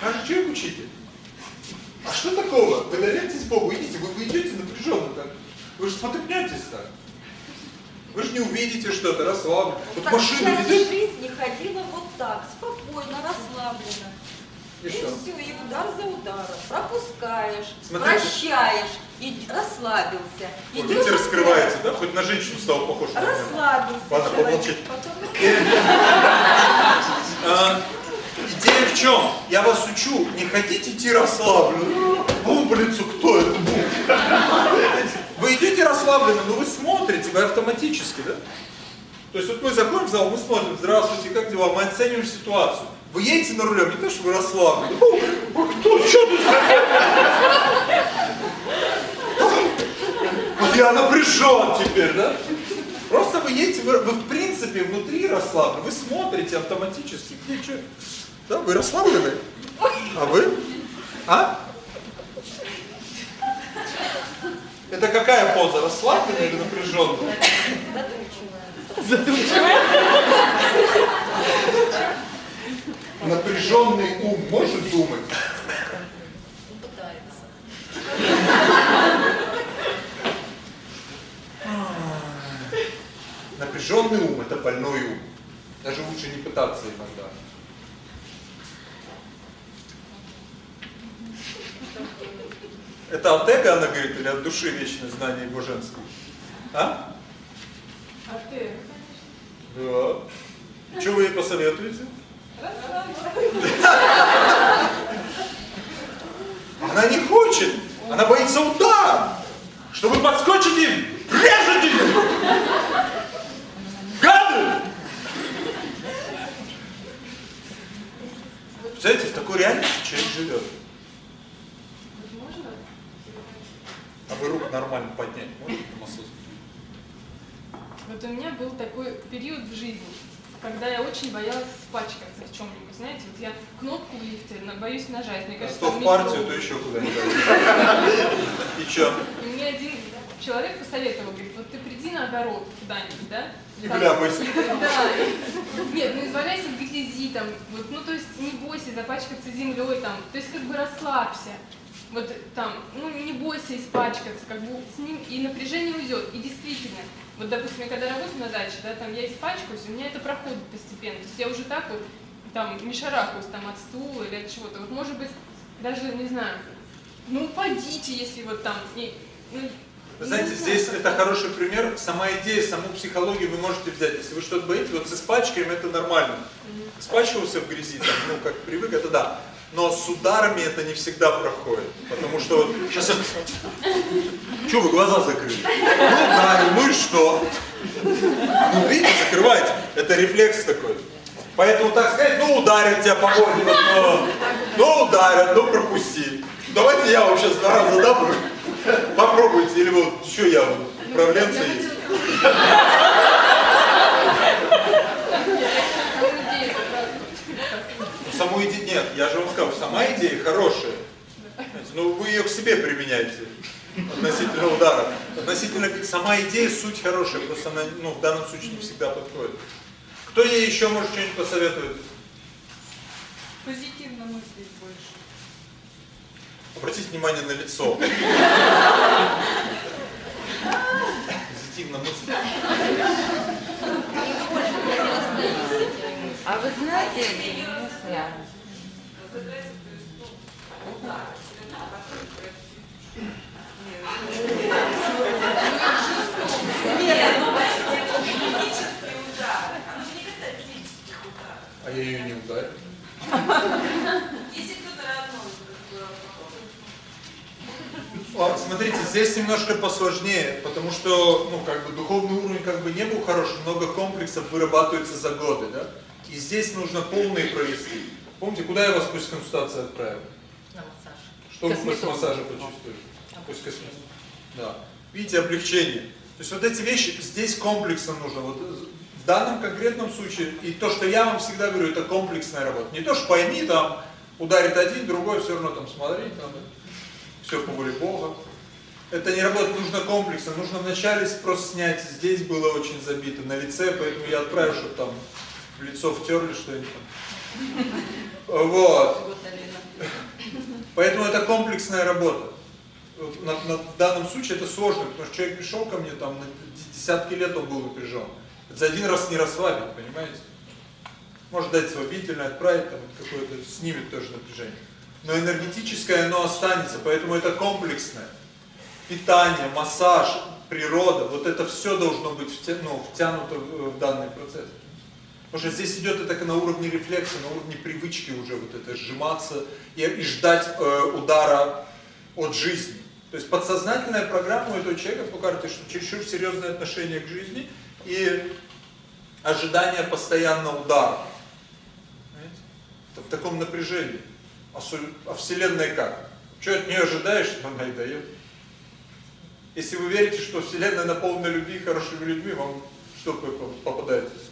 Каждый человек учитель. А что такого? Вы доверяетесь Богу, идите, вы, вы идете напряженно так. Вы же спотыкнетесь так. Вы же не увидите что-то, расслабленно. Вот Так машина часть идет, жизни ходила вот так, спокойно, расслабленно. и И что? все, и удар за ударом. Пропускаешь, Смотрите. прощаешь, и расслабился. Вот Идешь видите, раскрывается, да? Хоть на женщину стал похож. Расслабился Ладно, помолчите. Потом [laughs] идея в чем? Я вас учу, не хотите идти расслабленно. Бублицу, кто это буб? Вы идете расслабленно, но вы смотрите, вы автоматически, да? То есть вот мы заходим в зал, мы смотрим, здравствуйте, как дела? Мы оцениваем ситуацию. Вы едете на рулем, не то, что вы расслаблены. «О, а кто, что тут Вот я напряжен теперь, да? Просто вы едете, вы, вы в принципе внутри расслаблены, вы смотрите автоматически, где что. Да, вы расслаблены? А вы? А? Это какая поза? Расслабленная или напряженная? Напряженный ум может думать? Напряженный ум – это больной ум. Даже лучше не пытаться иногда. Это от эго она говорит или от души вечное знание его женское? А? А ты? Да. Что вы ей посоветуете? Она не хочет. Она боится удара. Что вы подскочите, режете ее. Гады! Представляете, в такой реальности человек живет. А вы руку нормально поднять можете массаж? Вот у меня был такой период в жизни, когда я очень боялась испачкаться в чем-нибудь. Знаете, вот я кнопку в лифте на- боюсь нажать. Мне А кажется, что там в партию, то еще куда-нибудь. И что? И мне один человек посоветовал, говорит, вот ты приди на огород куда-нибудь, да? Там- вляпайся. Да. Нет, ну изваляйся в грязи, там, вот, ну то есть не бойся запачкаться землей, там, то есть как бы расслабься. Вот там, ну не бойся испачкаться, как бы с ним и напряжение уйдет. И действительно, вот допустим, я когда работаю на даче, да, там я испачкаюсь, у меня это проходит постепенно. То есть я уже так вот там не шарахаюсь там от стула или от чего-то. Вот может быть, даже, не знаю, ну упадите, если вот там, не, ну, Вы знаете, здесь это хороший пример. Сама идея, саму психологию вы можете взять. Если вы что-то боитесь, вот с испачкаем это нормально. Испачкался в грязи, там, ну, как привык, это да. Но с ударами это не всегда проходит. Потому что вот сейчас... Что вы глаза закрыли? Ну, ударил, ну и что? Ну, видите, закрывайте. Это рефлекс такой. Поэтому так сказать, ну ударят тебя по морде, ну, ну ударят, ну пропусти. Давайте я вам сейчас два раза дам, попробуйте, или вот, что я, управленца есть. Саму идею, нет, я же вам сказал, сама идея хорошая. Ну вы ее к себе применяете относительно удара. Относительно сама идея, суть хорошая, просто она ну, в данном случае не всегда подходит. Кто ей еще может что-нибудь посоветовать? Позитивно мыслить больше. Обратите внимание на лицо. Позитивно мысль. А вы знаете, ударов. А я ее не ударил. Если кто-то родной Смотрите, здесь немножко посложнее, потому что, ну, как бы духовный уровень как бы не был хорош, много комплексов вырабатывается за годы, да? И здесь нужно полные провести. Помните, куда я вас после консультации отправил? На массаж. Что вы после массажа почувствуете? После косметолога. Да. Видите, облегчение. То есть вот эти вещи здесь комплексно нужно. Вот в данном конкретном случае, и то, что я вам всегда говорю, это комплексная работа. Не то, что пойми, там, ударит один, другой, все равно там смотреть надо. Все по воле Бога. Это не работает, нужно комплексно. Нужно вначале просто снять. Здесь было очень забито на лице, поэтому я отправил, чтобы там в лицо втерли что-нибудь. Вот. Поэтому это комплексная работа. На, на, в данном случае это сложно, потому что человек пришел ко мне, там, на десятки лет он был напряжен. Это за один раз не расслабить, понимаете? Может дать слабительное, отправить, там, какое-то, снимет тоже напряжение. Но энергетическое оно останется, поэтому это комплексное. Питание, массаж, природа, вот это все должно быть втя, ну, втянуто в, данный процесс. Потому что здесь идет это на уровне рефлекса, на уровне привычки уже вот это сжиматься и, и ждать э, удара от жизни. То есть подсознательная программа у этого человека покажет, что чересчур серьезное отношение к жизни и ожидание постоянного удара. Это в таком напряжении. А, а Вселенная как? Что от нее ожидаешь, [laughs] она и дает? Если вы верите, что Вселенная наполнена любви, хорошими людьми, вам что попадается?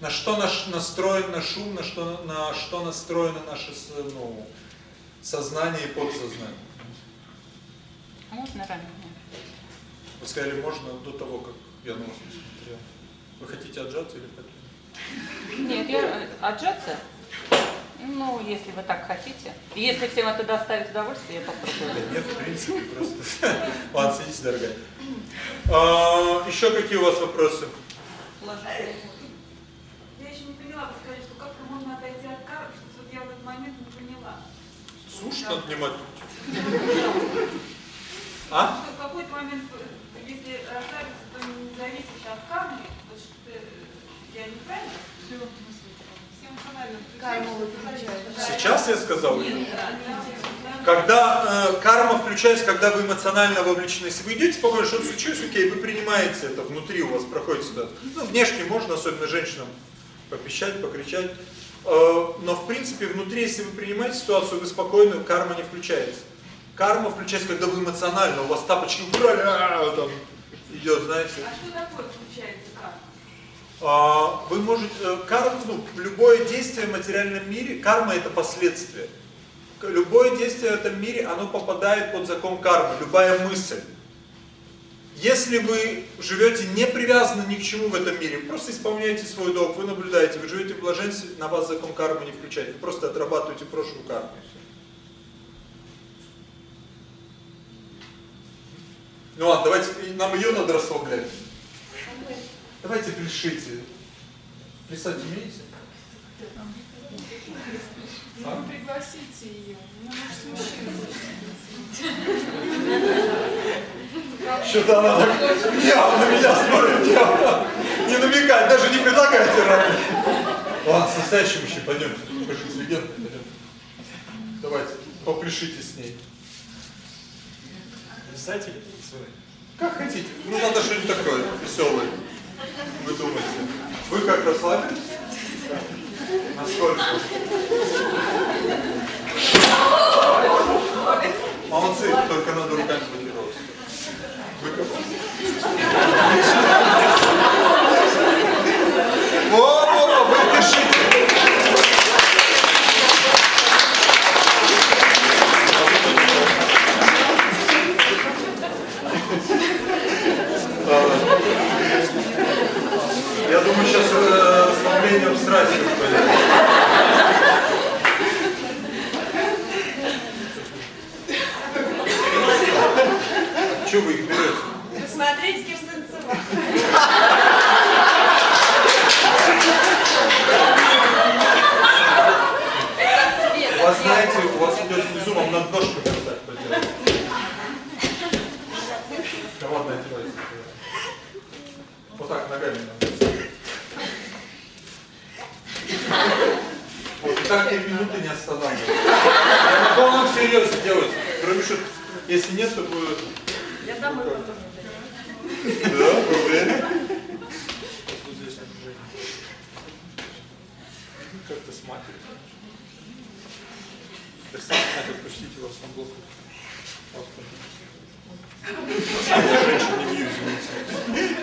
На что наш настроен наш ум, на что, на что настроено наше ну, сознание и подсознание. А можно ранее? Вы сказали, можно до того, как я на вас посмотрел. Вы хотите отжаться или хотите? Нет, я э, отжаться? Ну, если вы так хотите. Если всем это доставит удовольствие, я попробую. Да нет, в принципе, просто. Ладно, садитесь, дорогая. А, еще какие у вас вопросы? Я еще не поняла, вы сказали, что как-то можно отойти от кар, что вот я в этот момент не поняла. Слушать надо внимательно. [laughs] А? В какой-то момент, если расслабиться, то не зависишь от кармы, вот что я неправильно? Все. Сейчас я сказал? Когда э, карма включается, когда вы эмоционально вовлечены. Если вы идете спокойно, что случилось, окей, вы принимаете это, внутри у вас проходит ситуация. Ну, внешне можно, особенно женщинам, попищать, покричать. Э, но, в принципе, внутри, если вы принимаете ситуацию, вы спокойно, карма не включается. Карма включается, когда вы эмоционально, у вас тапочки убрали, а, там идет, знаете. А что такое включается карма? А, вы можете, э, карма, ну, любое действие в материальном мире, карма это последствие. Любое действие в этом мире, оно попадает под закон кармы, любая мысль. Если вы живете не привязаны ни к чему в этом мире, вы просто исполняете свой долг, вы наблюдаете, вы живете в блаженстве, на вас закон кармы не включает, вы просто отрабатываете прошлую карму. Ну ладно, давайте, нам ее надо расслаблять. Давайте пляшите. Плясать умеете? Ну, пригласите ее. Ну, может, с Что-то она так явно на меня смотрит, явно. Не намекать, даже не предлагайте ранее. Ладно, с настоящим еще пойдемте. Покажите легенду. Давайте, попляшите с ней. Писатель? Как хотите. Ну, надо что-нибудь такое, веселое. Вы думаете? Вы как расслабились? Насколько? Молодцы, только надо руками блокироваться. Thank you. Так ни минуты не останавливаюсь. Я на полном серьезе делать. Кроме что, если нет, то будет... Я домой потом. Да, напряжение. Как-то с матерью. Представьте, как отпустите вас на блок. Я женщин не извините.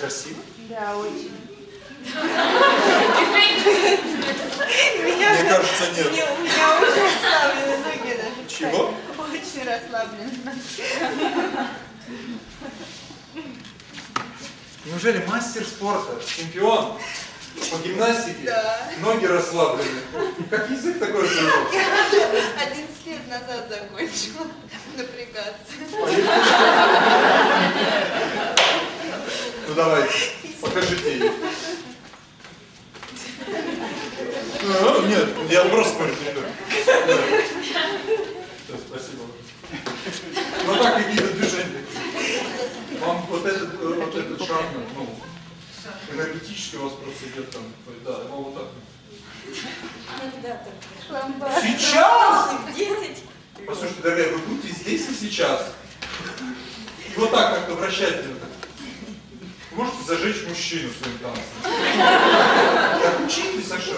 Красиво? Да, очень. Мне кажется, нет. Не, у меня очень расслаблены ноги даже. Чего? Очень расслаблены. Неужели мастер спорта, чемпион по гимнастике, Да. ноги расслаблены? Как язык такой развивал? 11 лет назад закончила напрягаться. Ну давайте, покажите. А, нет, я просто смотрю. Всё, Спасибо. Ну так какие-то движения. Вам вот этот, э, вот этот шаг, ну, энергетически у вас просто идет там, да, вам вот так. Сейчас? В 10. Послушайте, дорогая, вы будьте здесь и сейчас. И вот так как-то вращать. Можете зажечь мужчину своим танцем. Так учитесь, Саша.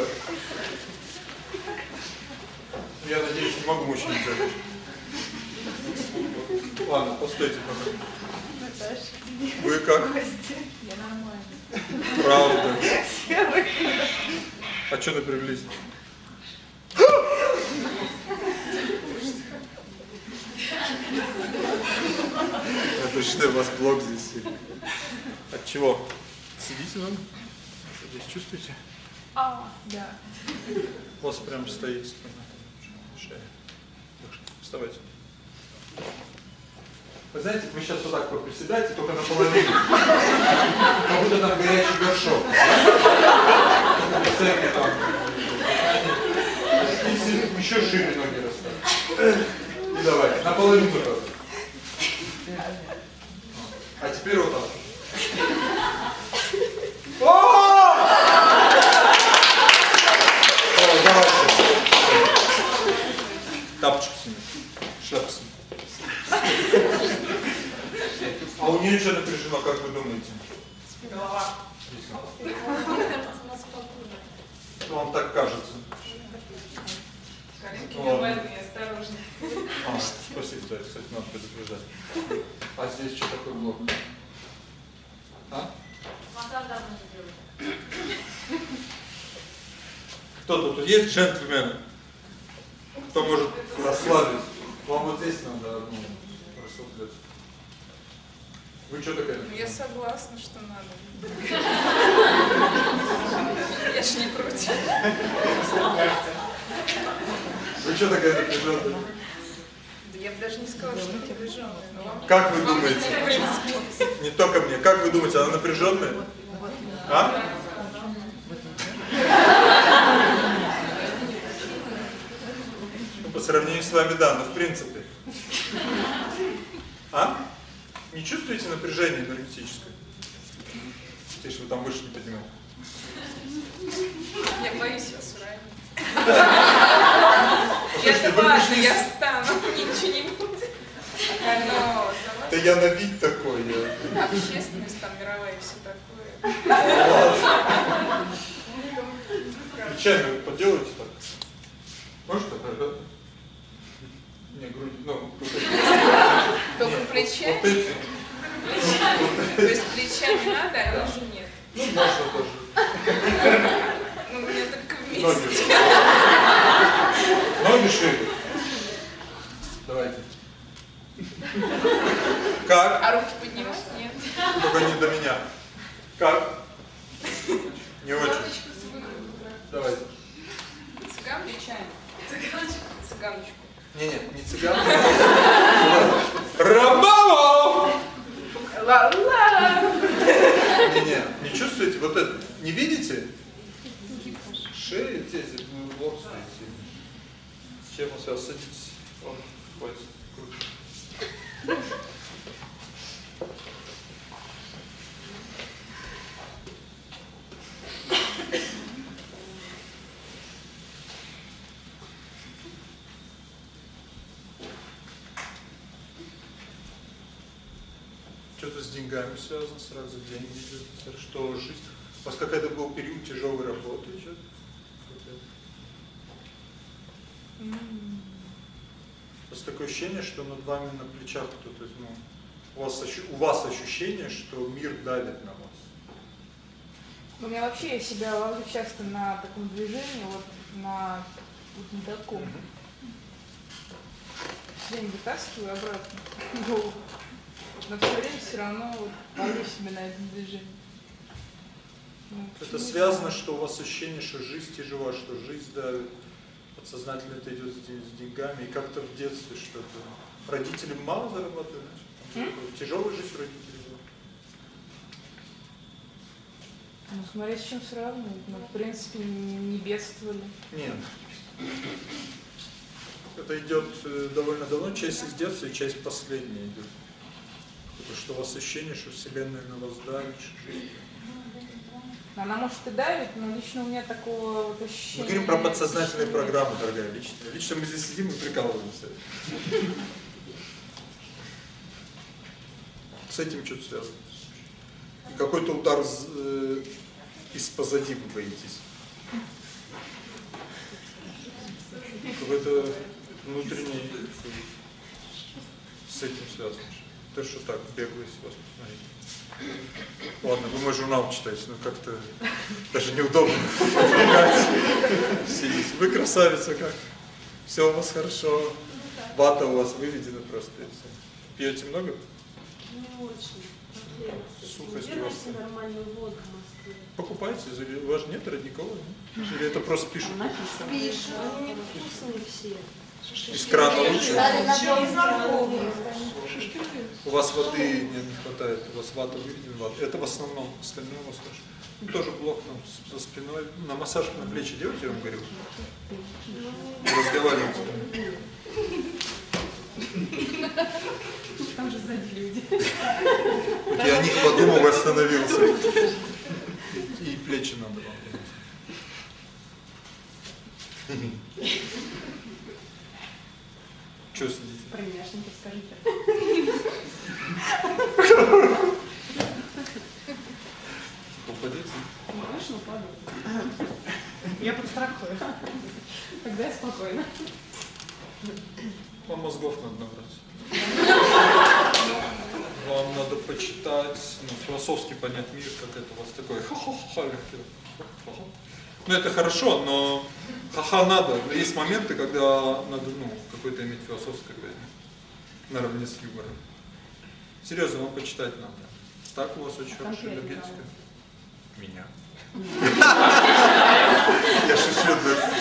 Я надеюсь, не могу мужчину зажечь. Ладно, постойте пока. Вы как? Я нормально. Правда. А что напряглись? Я посчитаю, у вас блок здесь чего? Сидите надо? Здесь чувствуете? А, да. У вас прям стоит спина. Шея. Так что Вставайте. Вы знаете, вы сейчас вот так поприседаете, только наполовину. Как будто там горячий горшок. В церкви там. Если еще шире ноги расставить. И давай, наполовину только. А теперь вот так. О! О, давайте. Тапочки сними. Сними. А у нее что напряжено, как вы думаете? Голова. Ну, Вам так кажется. Коленки Ну, нормальные, осторожно. А, спасибо, да, кстати, надо предупреждать. А здесь что такое блок? А? Массаж давно не делали. Кто тут есть джентльмены? Кто может расслабить? Вам вот здесь надо ну, расслабляться. Вы что такая? Я согласна, что надо. Я ж не против. Вы что такая напряженная? Да я бы даже не сказала, что напряженная. Как вы думаете? Не только мне. Как вы думаете, она напряженная? А? Ну, По сравнению с вами, да, но в принципе. А? Не чувствуете напряжение энергетическое? Тише, вы там выше не поднимаете. Я боюсь вас вы ладно, пришли я встану, ничего не будет. Но Да я на вид такой. Общественность там мировая и все такое. Плечами поделайте так. Может так, да? Не, грудь, ну. Только плечами? Вот эти. То есть плечами надо, а уже нет. Ну, можно тоже. Ну, у меня только вместе. Ноги шире. Давайте. Как? А руки поднимать? Нет. Только не до меня. Как? Не очень. Давайте. Цыган плечами. Цыганочку. Цыганочку. Не, не, не цыган. Ромео! Не, не, не чувствуете вот это? Не видите? Шея здесь, ну, лоб стоите. С чем он связан? Садитесь. Он поезд крутит. Thank you. Что-то с деньгами связано, сразу деньги идут. Что жизнь? У вас какой-то был период тяжелой работы, что-то? У вас такое ощущение, что над вами на плечах кто-то, ну, у вас, у вас ощущение, что мир давит на вас. У меня вообще я себя ловлю часто на таком движении, вот на вот на таком. Все время вытаскиваю обратно [laughs] голову. Но все время все равно вот ловлю себя на этом движении. Ну, это связано, что у вас ощущение, что жизнь тяжела, что жизнь давит, подсознательно это идет с деньгами, и как-то в детстве что-то. Родители мало зарабатывают, значит? Тяжелая жизнь родителей была. Ну, смотри, с чем сравнивать. Ну, в принципе, не, не бедствовали. Нет. Это идет э, довольно давно, часть из детства и часть последняя идет. Потому что у вас ощущение, что Вселенная на вас давит, жизнь. Она может и давит, но лично у меня такого вот ощущения... Мы говорим про подсознательные программы, дорогая, лично. Лично мы здесь сидим и прикалываемся. С этим что-то связано. И какой-то удар э, из позади вы боитесь. Какой-то внутренний с этим связан. То, что так, беглость вас посмотрите. Ладно, вы мой журнал читаете, но как-то даже неудобно сидеть. Вы красавица как. Все у вас хорошо. Вата у вас выведена просто. Пьете много? Не очень. Сухость у вас. нормальную воду в Москве. Покупайте, у вас нет родниковой? Или это просто пишут? Пишут, они невкусные все. Из крана лучше? У вас воды не, не хватает, у вас вата выведена, вата. Это в основном, остальное у вас хорошо. Ну, тоже блок там со спиной. На массаж на плечи делайте, я вам говорю. Разговаривайте. Там же сзади люди. Вот я о них подумал и остановился. И плечи надо вам делать. Что сидите? Про няшника скажите. Упадете? Ну, конечно, упаду. Я подстрахую. Тогда я спокойно. Вам мозгов надо набрать. Вам надо почитать, ну, философски понять мир, как это у вас такое ха-ха-ха Ну это хорошо, но ха-ха надо. Есть моменты, когда надо ну, какой-то иметь философское говорение. Наравне с юмором. Серьезно, вам почитать надо. Так у вас очень хорошая энергетика. Меня. [laughs] Я шучу, да.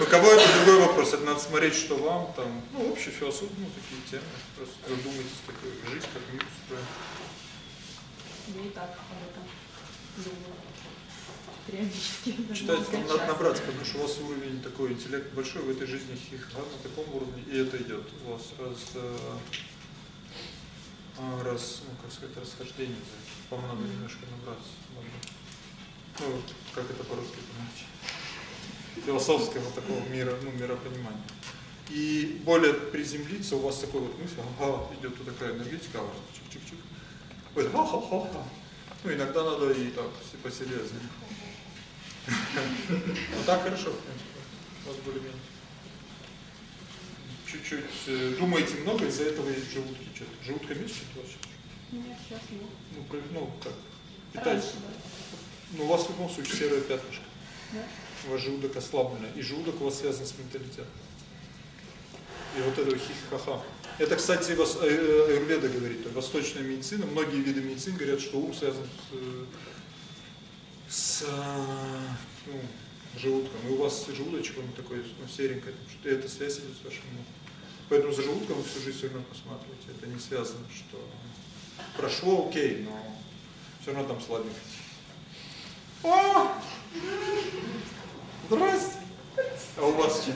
Ну, кого это другой вопрос. Это надо смотреть, что вам там, ну, общая философия, ну, такие темы. Просто задумайтесь, такой, жизнь как мир устроен. Я и так об этом думаю. Периодически. [laughs] Читать вам надо набраться, потому что у вас уровень такой, интеллект большой в этой жизни хиха на таком уровне, и это идет. У вас раз, раз ну, как сказать, расхождение. Вам надо немножко набраться. Ну, как это по-русски понять? Философского такого мира, ну, миропонимания. И более приземлиться, у вас такой вот мысль, ага, идет вот такая энергетика, а вас чик-чик-чик. Ну, иногда надо и так, посерьезнее. Ну, так хорошо, в принципе. У вас более-менее. Чуть-чуть думаете много, из-за этого есть желудки что-то. Желудком есть что-то у вас сейчас? Нет, сейчас нет. Ну, ну, как? Питается. Ну, у вас в любом случае серое пятнышко. Да? У вас желудок ослабленный. И желудок у вас связан с менталитетом. И вот это хихихаха. Это, кстати, вас, Аюрведа говорит, восточная медицина, многие виды медицины говорят, что ум связан с, с ну, желудком. И у вас желудочек, он такой ну, серенький, что это связь идет с вашим умом. Поэтому за желудком вы всю жизнь все равно посматриваете. Это не связано, что прошло, окей, но все равно там слабенько. О! Здрасте! А у вас что?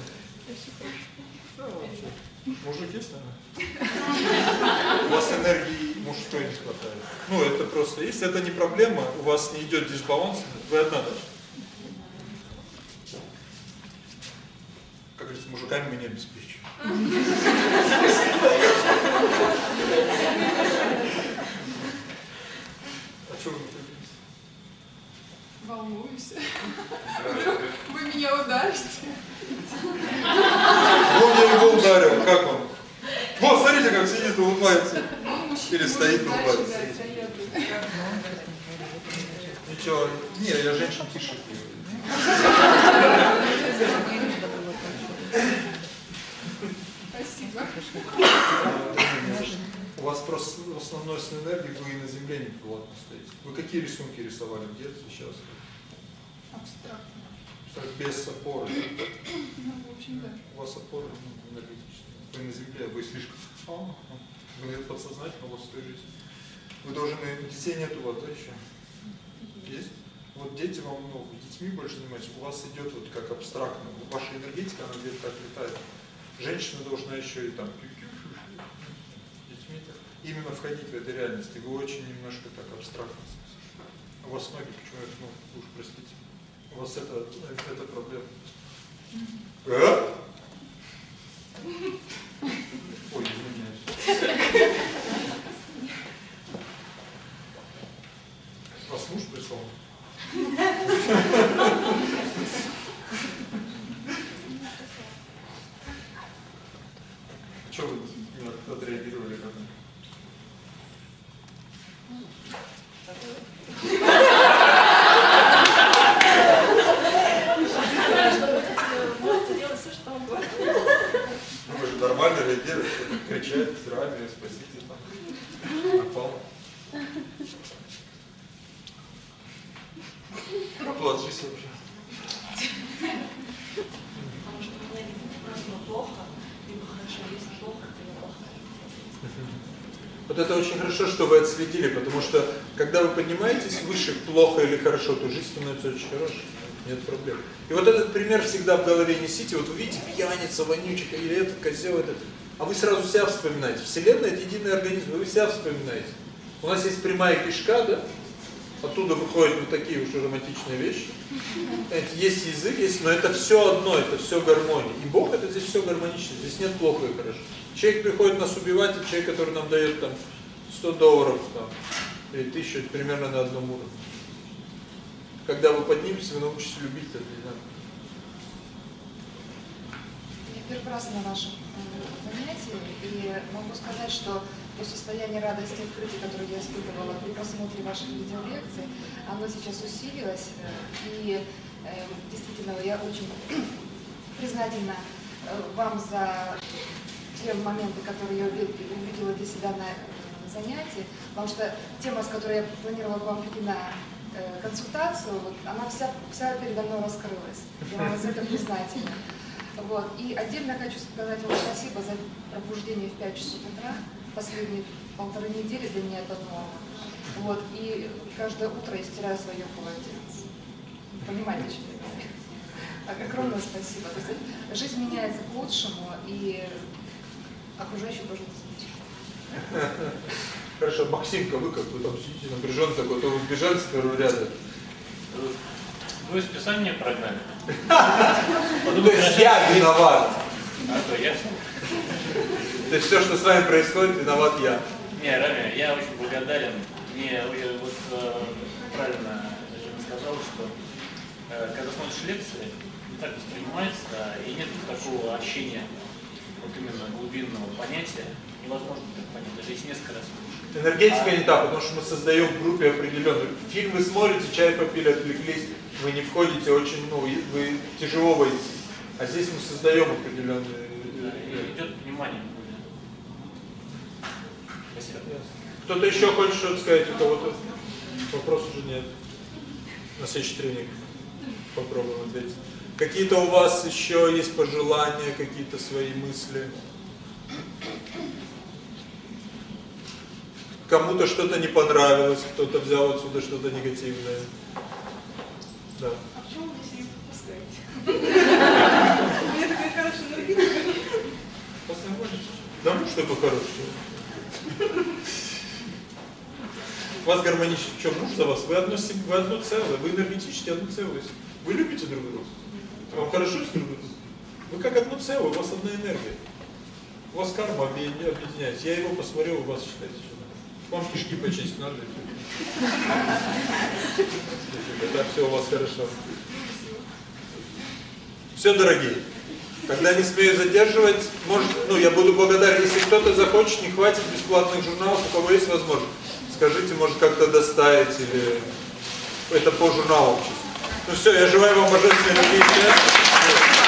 Мужик есть, наверное? У вас энергии мужской не хватает. Ну, это просто, если это не проблема, у вас не идет дисбаланс, вы одна даже. как говорится, мужиками меня обеспечил. А что вы Волнуюсь. Вдруг вы меня ударите. Вот я его ударил, как он? Вот, смотрите, как сидит, улыбается. Ну, Или стоит, улыбается. Ничего, не, я женщин пишу. Спасибо. У вас просто основной с энергией вы и на земле не плотно стоите. Вы какие рисунки рисовали в детстве сейчас? Абстрактно. Без опоры. Ну, в общем, да. У вас опоры ну, энергетические. Вы на земле, вы слишком... Вы подсознательно у вас той жизни. Вы должны... Детей нет у вас, да, еще? Есть? Вот дети вам, ну, детьми больше занимаетесь, у вас идет вот как абстрактно. Ваша энергетика, она где-то так летает. Женщина должна еще и там детьми так, именно входить в эту реальность. И вы очень немножко так абстрактно. У вас ноги, почему я, ну, уж простите, у вас это, это проблема. А? Ой, извиняюсь. Вас муж прислал? Что вы отреагировали как вы же нормально реагируете, кричать, здравия, спасите, напал. Положись вообще. Потому что у меня либо просто плохо, либо хорошо. Если плохо, то я плохо. Вот это очень хорошо, что вы отследили, потому что когда вы поднимаетесь выше, плохо или хорошо, то жизнь становится очень хорошей, нет проблем. И вот этот пример всегда в голове несите, вот вы видите пьяница, вонючка, или этот козел, этот, а вы сразу себя вспоминаете. Вселенная это единый организм, вы себя вспоминаете. У нас есть прямая кишка, да? Оттуда выходят вот такие уже романтичные вещи. Есть язык, есть, но это все одно, это все гармония. И Бог это здесь все гармонично, здесь нет плохо и хорошо. Человек приходит нас убивать, человек, который нам дает там 100 долларов там, или 1000, это примерно на одном уровне. Когда вы подниметесь, вы научитесь любить это. Я первый раз на вашем э, занятии, и могу сказать, что то состояние радости и открытия, которое я испытывала при просмотре ваших видеолекций, оно сейчас усилилось, э, и э, действительно я очень [clears throat] признательна э, вам за те моменты, которые я увидела для себя на занятии, потому что тема, с которой я планировала к вам прийти на э, консультацию, вот, она вся, вся передо мной раскрылась. Я вам за это признательна. Вот. И отдельно хочу сказать вам спасибо за пробуждение в 5 часов утра. Последние полторы недели для меня это норма. Вот. И каждое утро я стираю свое полотенце. Понимаете, что я говорю? Огромное спасибо. То есть жизнь меняется к лучшему, и окружающий тоже. Хорошо, Максимка, вы как вы там сидите напряженно такой, то вы сбежали с первого ряда. Вы списание прогнали. [laughs] То есть я виноват. А то я. То есть все, что с вами происходит, виноват я. Не, Рами, я очень благодарен. Мне вот э, правильно сказал, что э, когда смотришь лекции, не так воспринимается, и нет такого ощущения вот именно глубинного понятия. Невозможно так понять, даже если несколько раз. Энергетика не та, потому что мы создаем в группе определенную. Фильм вы смотрите, чай попили, отвлеклись, вы не входите очень, ну, вы тяжело войти. А здесь мы создаем определенные... Да, и идет понимание. Спасибо. Кто-то еще хочет что-то сказать? У кого-то вопрос уже нет. На следующий тренинг попробуем ответить. Какие-то у вас еще есть пожелания, какие-то свои мысли? Кому-то что-то не понравилось, кто-то взял отсюда что-то негативное. Да. А почему вы здесь пропускаете? [laughs] У меня такая хорошая энергетика. Да ну что по-хорошему. У вас гармонично. Что, муж за вас? Вы одно, вы одно целое, вы энергетически одно целое. Вы любите друг друга? Вам хорошо с друг другом? Вы как одно целое, у вас одна энергия. У вас карма объединя- объединяется. Я его посмотрел, у вас надо. Вам кишки почистить надо. Да, все у вас хорошо. Все, дорогие. Когда не смею задерживать, может, ну, я буду благодарен, если кто-то захочет, не хватит бесплатных журналов, у кого есть возможность. Скажите, может, как-то доставить или это по чисто. Ну все, я желаю вам божественной любви и счастья.